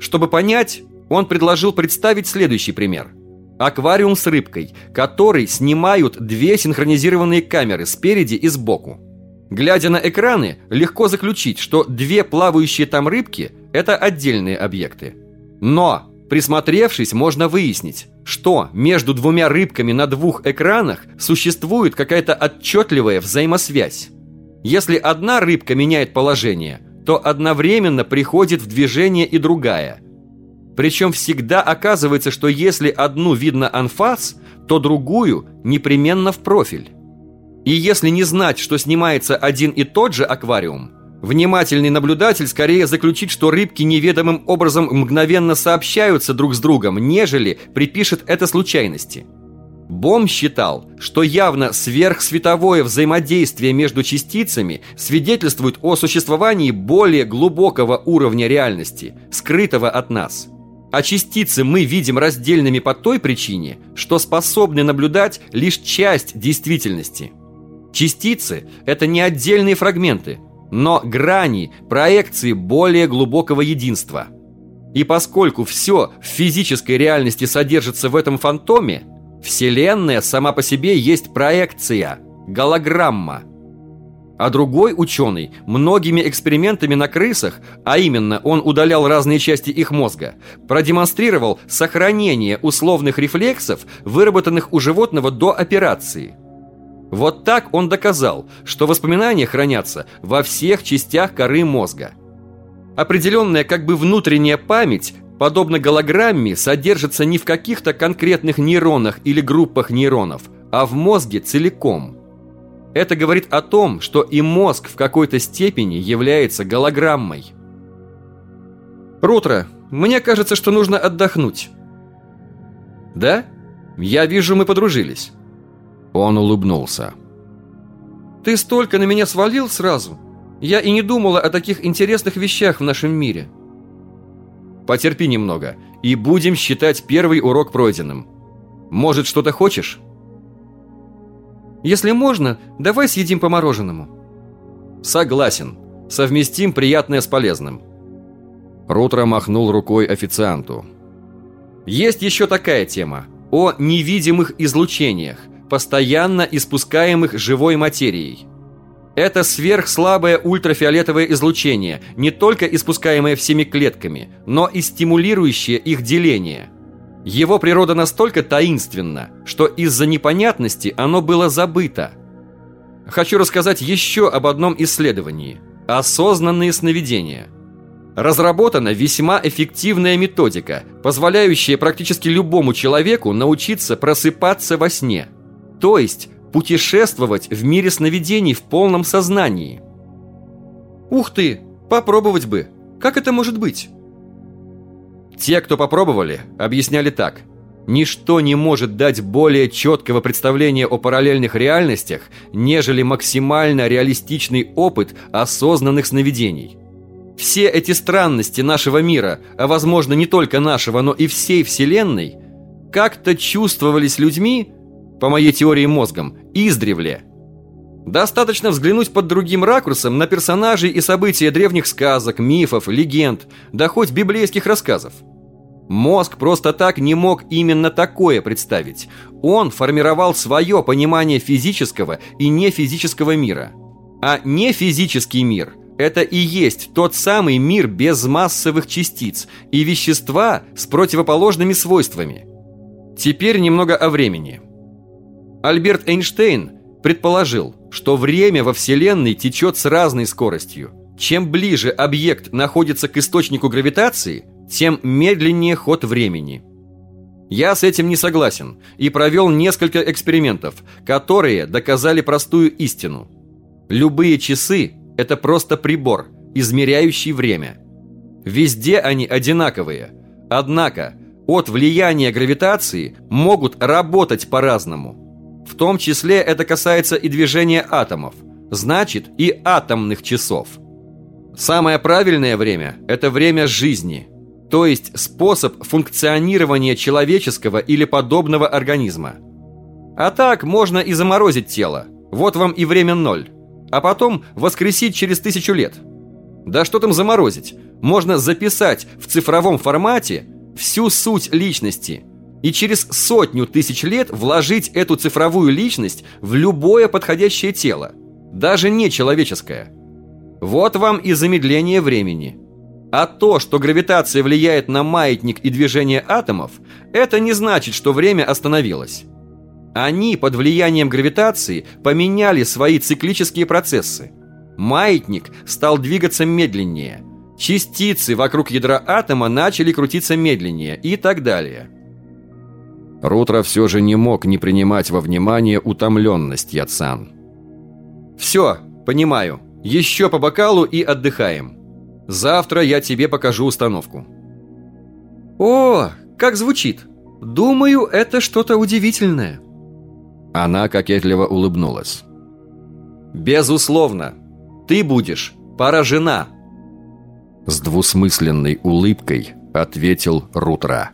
Чтобы понять, он предложил представить следующий пример. Аквариум с рыбкой, который снимают две синхронизированные камеры спереди и сбоку. Глядя на экраны, легко заключить, что две плавающие там рыбки – это отдельные объекты. Но, присмотревшись, можно выяснить, что между двумя рыбками на двух экранах существует какая-то отчетливая взаимосвязь. Если одна рыбка меняет положение, то одновременно приходит в движение и другая – причем всегда оказывается, что если одну видно анфас, то другую непременно в профиль. И если не знать, что снимается один и тот же аквариум, внимательный наблюдатель скорее заключит, что рыбки неведомым образом мгновенно сообщаются друг с другом, нежели припишет это случайности. Бом считал, что явно сверхсветовое взаимодействие между частицами свидетельствует о существовании более глубокого уровня реальности, скрытого от нас – а частицы мы видим раздельными по той причине, что способны наблюдать лишь часть действительности. Частицы – это не отдельные фрагменты, но грани, проекции более глубокого единства. И поскольку все в физической реальности содержится в этом фантоме, Вселенная сама по себе есть проекция, голограмма – а другой ученый многими экспериментами на крысах, а именно он удалял разные части их мозга, продемонстрировал сохранение условных рефлексов, выработанных у животного до операции. Вот так он доказал, что воспоминания хранятся во всех частях коры мозга. Определенная как бы внутренняя память подобно голограмме, содержится не в каких-то конкретных нейронах или группах нейронов, а в мозге целиком. Это говорит о том, что и мозг в какой-то степени является голограммой. Рутро, мне кажется, что нужно отдохнуть. Да? Я вижу, мы подружились. Он улыбнулся. Ты столько на меня свалил сразу. Я и не думала о таких интересных вещах в нашем мире. Потерпи немного, и будем считать первый урок пройденным. Может, что-то хочешь? Если можно, давай съедим по мороженому». «Согласен. Совместим приятное с полезным». Рутро махнул рукой официанту. «Есть еще такая тема. О невидимых излучениях, постоянно испускаемых живой материей. Это сверхслабое ультрафиолетовое излучение, не только испускаемое всеми клетками, но и стимулирующее их деление – его природа настолько таинственна, что из-за непонятности оно было забыто. Хочу рассказать еще об одном исследовании – осознанные сновидения. Разработана весьма эффективная методика, позволяющая практически любому человеку научиться просыпаться во сне, то есть путешествовать в мире сновидений в полном сознании. Ух ты, попробовать бы. Как это может быть? Те, кто попробовали, объясняли так. Ничто не может дать более четкого представления о параллельных реальностях, нежели максимально реалистичный опыт осознанных сновидений. Все эти странности нашего мира, а возможно не только нашего, но и всей Вселенной, как-то чувствовались людьми, по моей теории мозгом, издревле. Достаточно взглянуть под другим ракурсом на персонажей и события древних сказок, мифов, легенд, да хоть библейских рассказов. Мозг просто так не мог именно такое представить. Он формировал свое понимание физического и нефизического мира. А нефизический мир – это и есть тот самый мир без массовых частиц и вещества с противоположными свойствами. Теперь немного о времени. Альберт Эйнштейн предположил, что время во Вселенной течет с разной скоростью. Чем ближе объект находится к источнику гравитации – тем медленнее ход времени. Я с этим не согласен и провел несколько экспериментов, которые доказали простую истину. Любые часы – это просто прибор, измеряющий время. Везде они одинаковые, однако от влияния гравитации могут работать по-разному. В том числе это касается и движения атомов, значит и атомных часов. Самое правильное время – это время жизни – то есть способ функционирования человеческого или подобного организма. А так можно и заморозить тело. Вот вам и время ноль. А потом воскресить через тысячу лет. Да что там заморозить? Можно записать в цифровом формате всю суть личности и через сотню тысяч лет вложить эту цифровую личность в любое подходящее тело, даже не человеческое. Вот вам и замедление времени – а то, что гравитация влияет на маятник и движение атомов, это не значит, что время остановилось. Они под влиянием гравитации поменяли свои циклические процессы. Маятник стал двигаться медленнее. Частицы вокруг ядра атома начали крутиться медленнее и так далее. Рутро все же не мог не принимать во внимание утомленность Яцан. «Все, понимаю. Еще по бокалу и отдыхаем». Завтра я тебе покажу установку. О, как звучит. Думаю, это что-то удивительное. Она кокетливо улыбнулась. Безусловно. Ты будешь поражена. С двусмысленной улыбкой ответил Рутра.